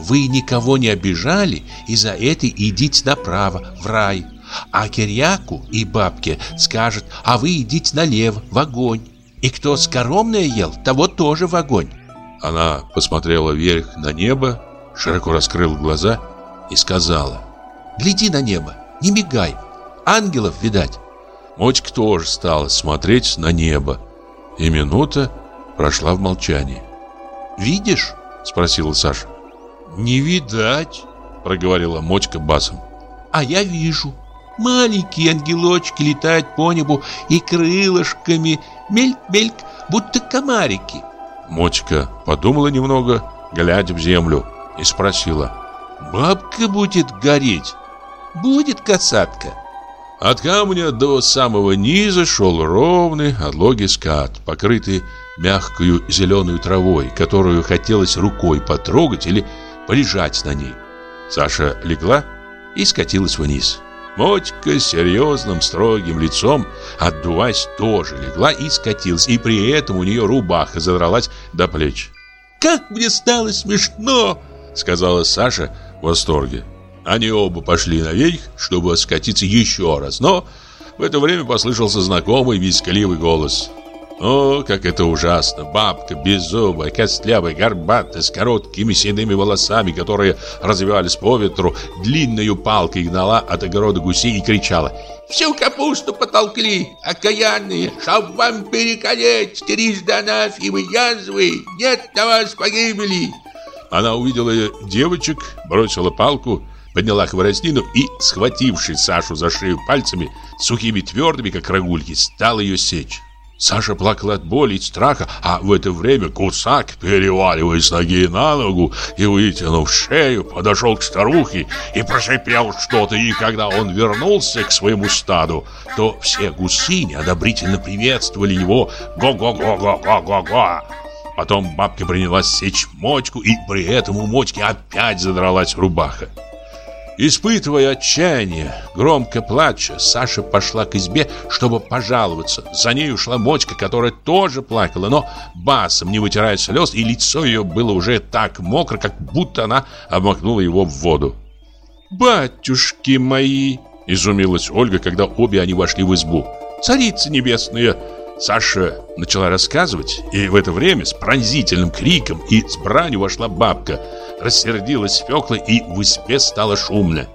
вы никого не обижали, и за это идите направо, в рай. А Кирьяку и бабке скажет, а вы идите налево, в огонь. И кто скоромное ел, того тоже в огонь. Она посмотрела вверх на небо, широко раскрыла глаза и сказала, «Гляди на небо, не мигай, ангелов видать». Мотька тоже стала смотреть на небо, и минута прошла в молчании. «Видишь?» – спросила Саша. «Не видать», – проговорила Мотька басом. «А я вижу. Маленькие ангелочки летают по небу и крылышками, мельк-мельк, будто комарики». Мотька подумала немного, глядя в землю, и спросила. «Бабка будет гореть?» «Будет, касатка». От камня до самого низа шел ровный отлогий скат, покрытый мягкую зеленую травой, которую хотелось рукой потрогать или полежать на ней. Саша легла и скатилась вниз. Мотька с серьезным, строгим лицом, отдуваясь, тоже легла и скатилась, и при этом у нее рубаха задралась до плеч. «Как мне стало смешно!» — сказала Саша в восторге. Они оба пошли наверх, чтобы скатиться еще раз, но в это время послышался знакомый вискливый голос. О, как это ужасно! Бабка беззубая, костлявая, горбатая, с короткими седыми волосами, которые развивались по ветру, длинную палкой гнала от огорода гусей и кричала «Всю капусту потолкли, окаянные, чтоб вам переколеть, трижды анафимы, язвы, нет на вас погибели!» Она увидела девочек, бросила палку, подняла хворостину и, схватившись Сашу за шею пальцами, сухими твердыми, как рогульки, стала ее сечь. Саша плакал от боли и страха, а в это время кусак, переваливаясь ноги на ногу и вытянув шею, подошел к старухе и прошипел что-то, и когда он вернулся к своему стаду, то все гусыни одобрительно приветствовали его «го-го-го-го-го-го-го». Потом бабка принялась сечь мочку, и при этом у мочки опять задралась рубаха. Испытывая отчаяние, громко плача, Саша пошла к избе, чтобы пожаловаться. За ней ушла Мотька, которая тоже плакала, но басом, не вытирая слез, и лицо ее было уже так мокро, как будто она обмакнула его в воду. «Батюшки мои!» – изумилась Ольга, когда обе они вошли в избу. «Царица небесная!» Саша начала рассказывать, и в это время с пронзительным криком и с бранью вошла бабка – рассердилась Фёкла и в избе стало шумно.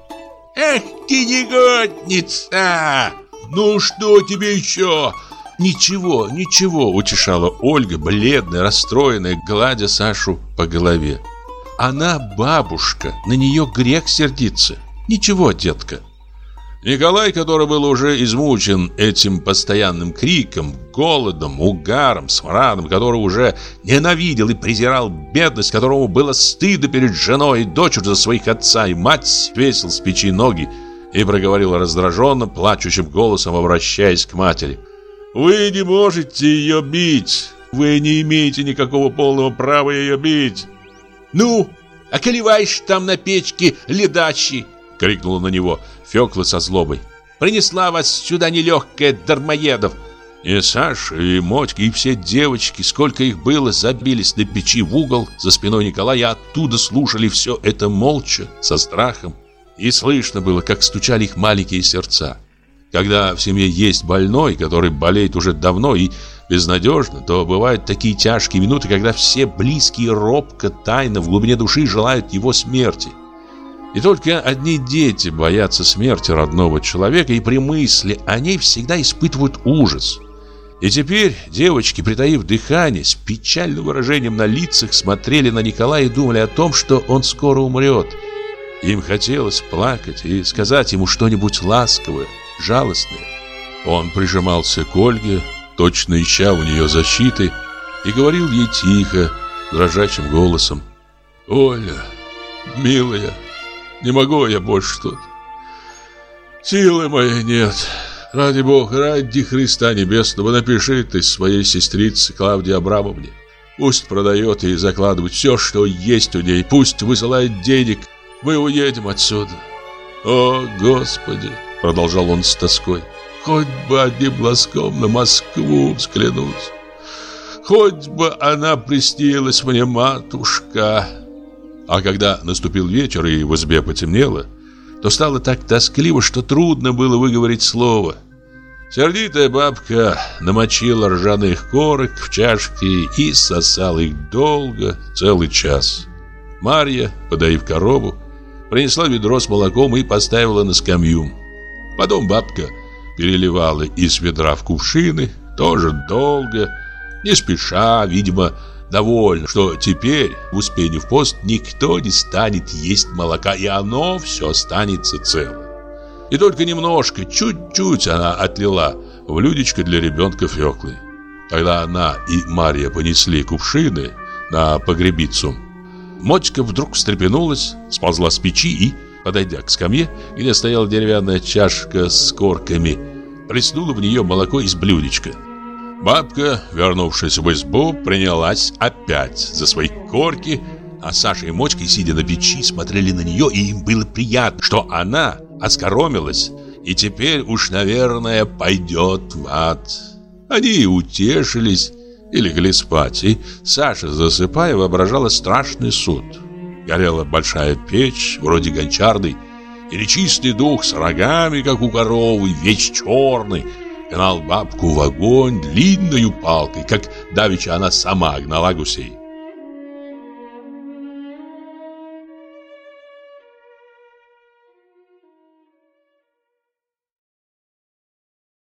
«Эх ты негодница!» ну что тебе еще?» «Ничего, ничего», — утешала Ольга, бледная, расстроенная, гладя Сашу по голове. «Она бабушка, на нее грех сердиться. Ничего, детка». Николай, который был уже измучен этим постоянным криком, голодом, угаром, смрадом, который уже ненавидел и презирал бедность, которому было стыдно перед женой и дочерью за своих отца и мать, весил с печи ноги и проговорил раздраженно, плачущим голосом, обращаясь к матери. «Вы не можете ее бить! Вы не имеете никакого полного права ее бить!» «Ну, околеваешь там на печке ледачи!» — крикнула на него Фёкла со злобой. «Принесла вас сюда нелегкая дармоедов!» И Саша, и Мотька, и все девочки, сколько их было, забились на печи в угол за спиной Николая, оттуда слушали все это молча, со страхом. И слышно было, как стучали их маленькие сердца. Когда в семье есть больной, который болеет уже давно и безнадежно, то бывают такие тяжкие минуты, когда все близкие робко, тайно, в глубине души желают его смерти. И только одни дети боятся смерти родного человека и при мысли о ней всегда испытывают ужас. И теперь девочки, притаив дыхание, с печальным выражением на лицах смотрели на Николая и думали о том, что он скоро умрет. Им хотелось плакать и сказать ему что-нибудь ласковое, жалостное. Он прижимался к Ольге, точно ища у нее защиты, и говорил ей тихо, дрожащим голосом. «Оля, милая, не могу я больше тут. Силы моей нет. Ради Бога, ради Христа Небесного, напиши ты своей сестрице Клавдии Абрамовне. Пусть продает и закладывает все, что есть у ней. Пусть высылает денег. Мы уедем отсюда. О, Господи, продолжал он с тоской. Хоть бы одним глазком на Москву взглянуть. Хоть бы она приснилась мне, матушка. А когда наступил вечер и в избе потемнело, то стало так тоскливо, что трудно было выговорить слово. Сердитая бабка намочила ржаных корок в чашки и сосала их долго, целый час. Марья, подоив корову, принесла ведро с молоком и поставила на скамью. Потом бабка переливала из ведра в кувшины, тоже долго, не спеша, видимо, довольна, что теперь в Успении в пост никто не станет есть молока, и оно все останется целым. И только немножко, чуть-чуть она отлила в людечко для ребенка Феклы. Когда она и Мария понесли кувшины на погребицу, Мотька вдруг встрепенулась, сползла с печи и, подойдя к скамье, где стояла деревянная чашка с корками, плеснула в нее молоко из блюдечка. Бабка, вернувшись в избу, принялась опять за свои корки, а Саша и Мочка, сидя на печи, смотрели на нее, и им было приятно, что она оскоромилась и теперь уж, наверное, пойдет в ад. Они утешились и легли спать, и Саша, засыпая, воображала страшный суд. Горела большая печь, вроде гончарной, и нечистый дух с рогами, как у коровы, весь черный, гнал бабку в огонь длинною палкой, как давеча она сама гнала гусей.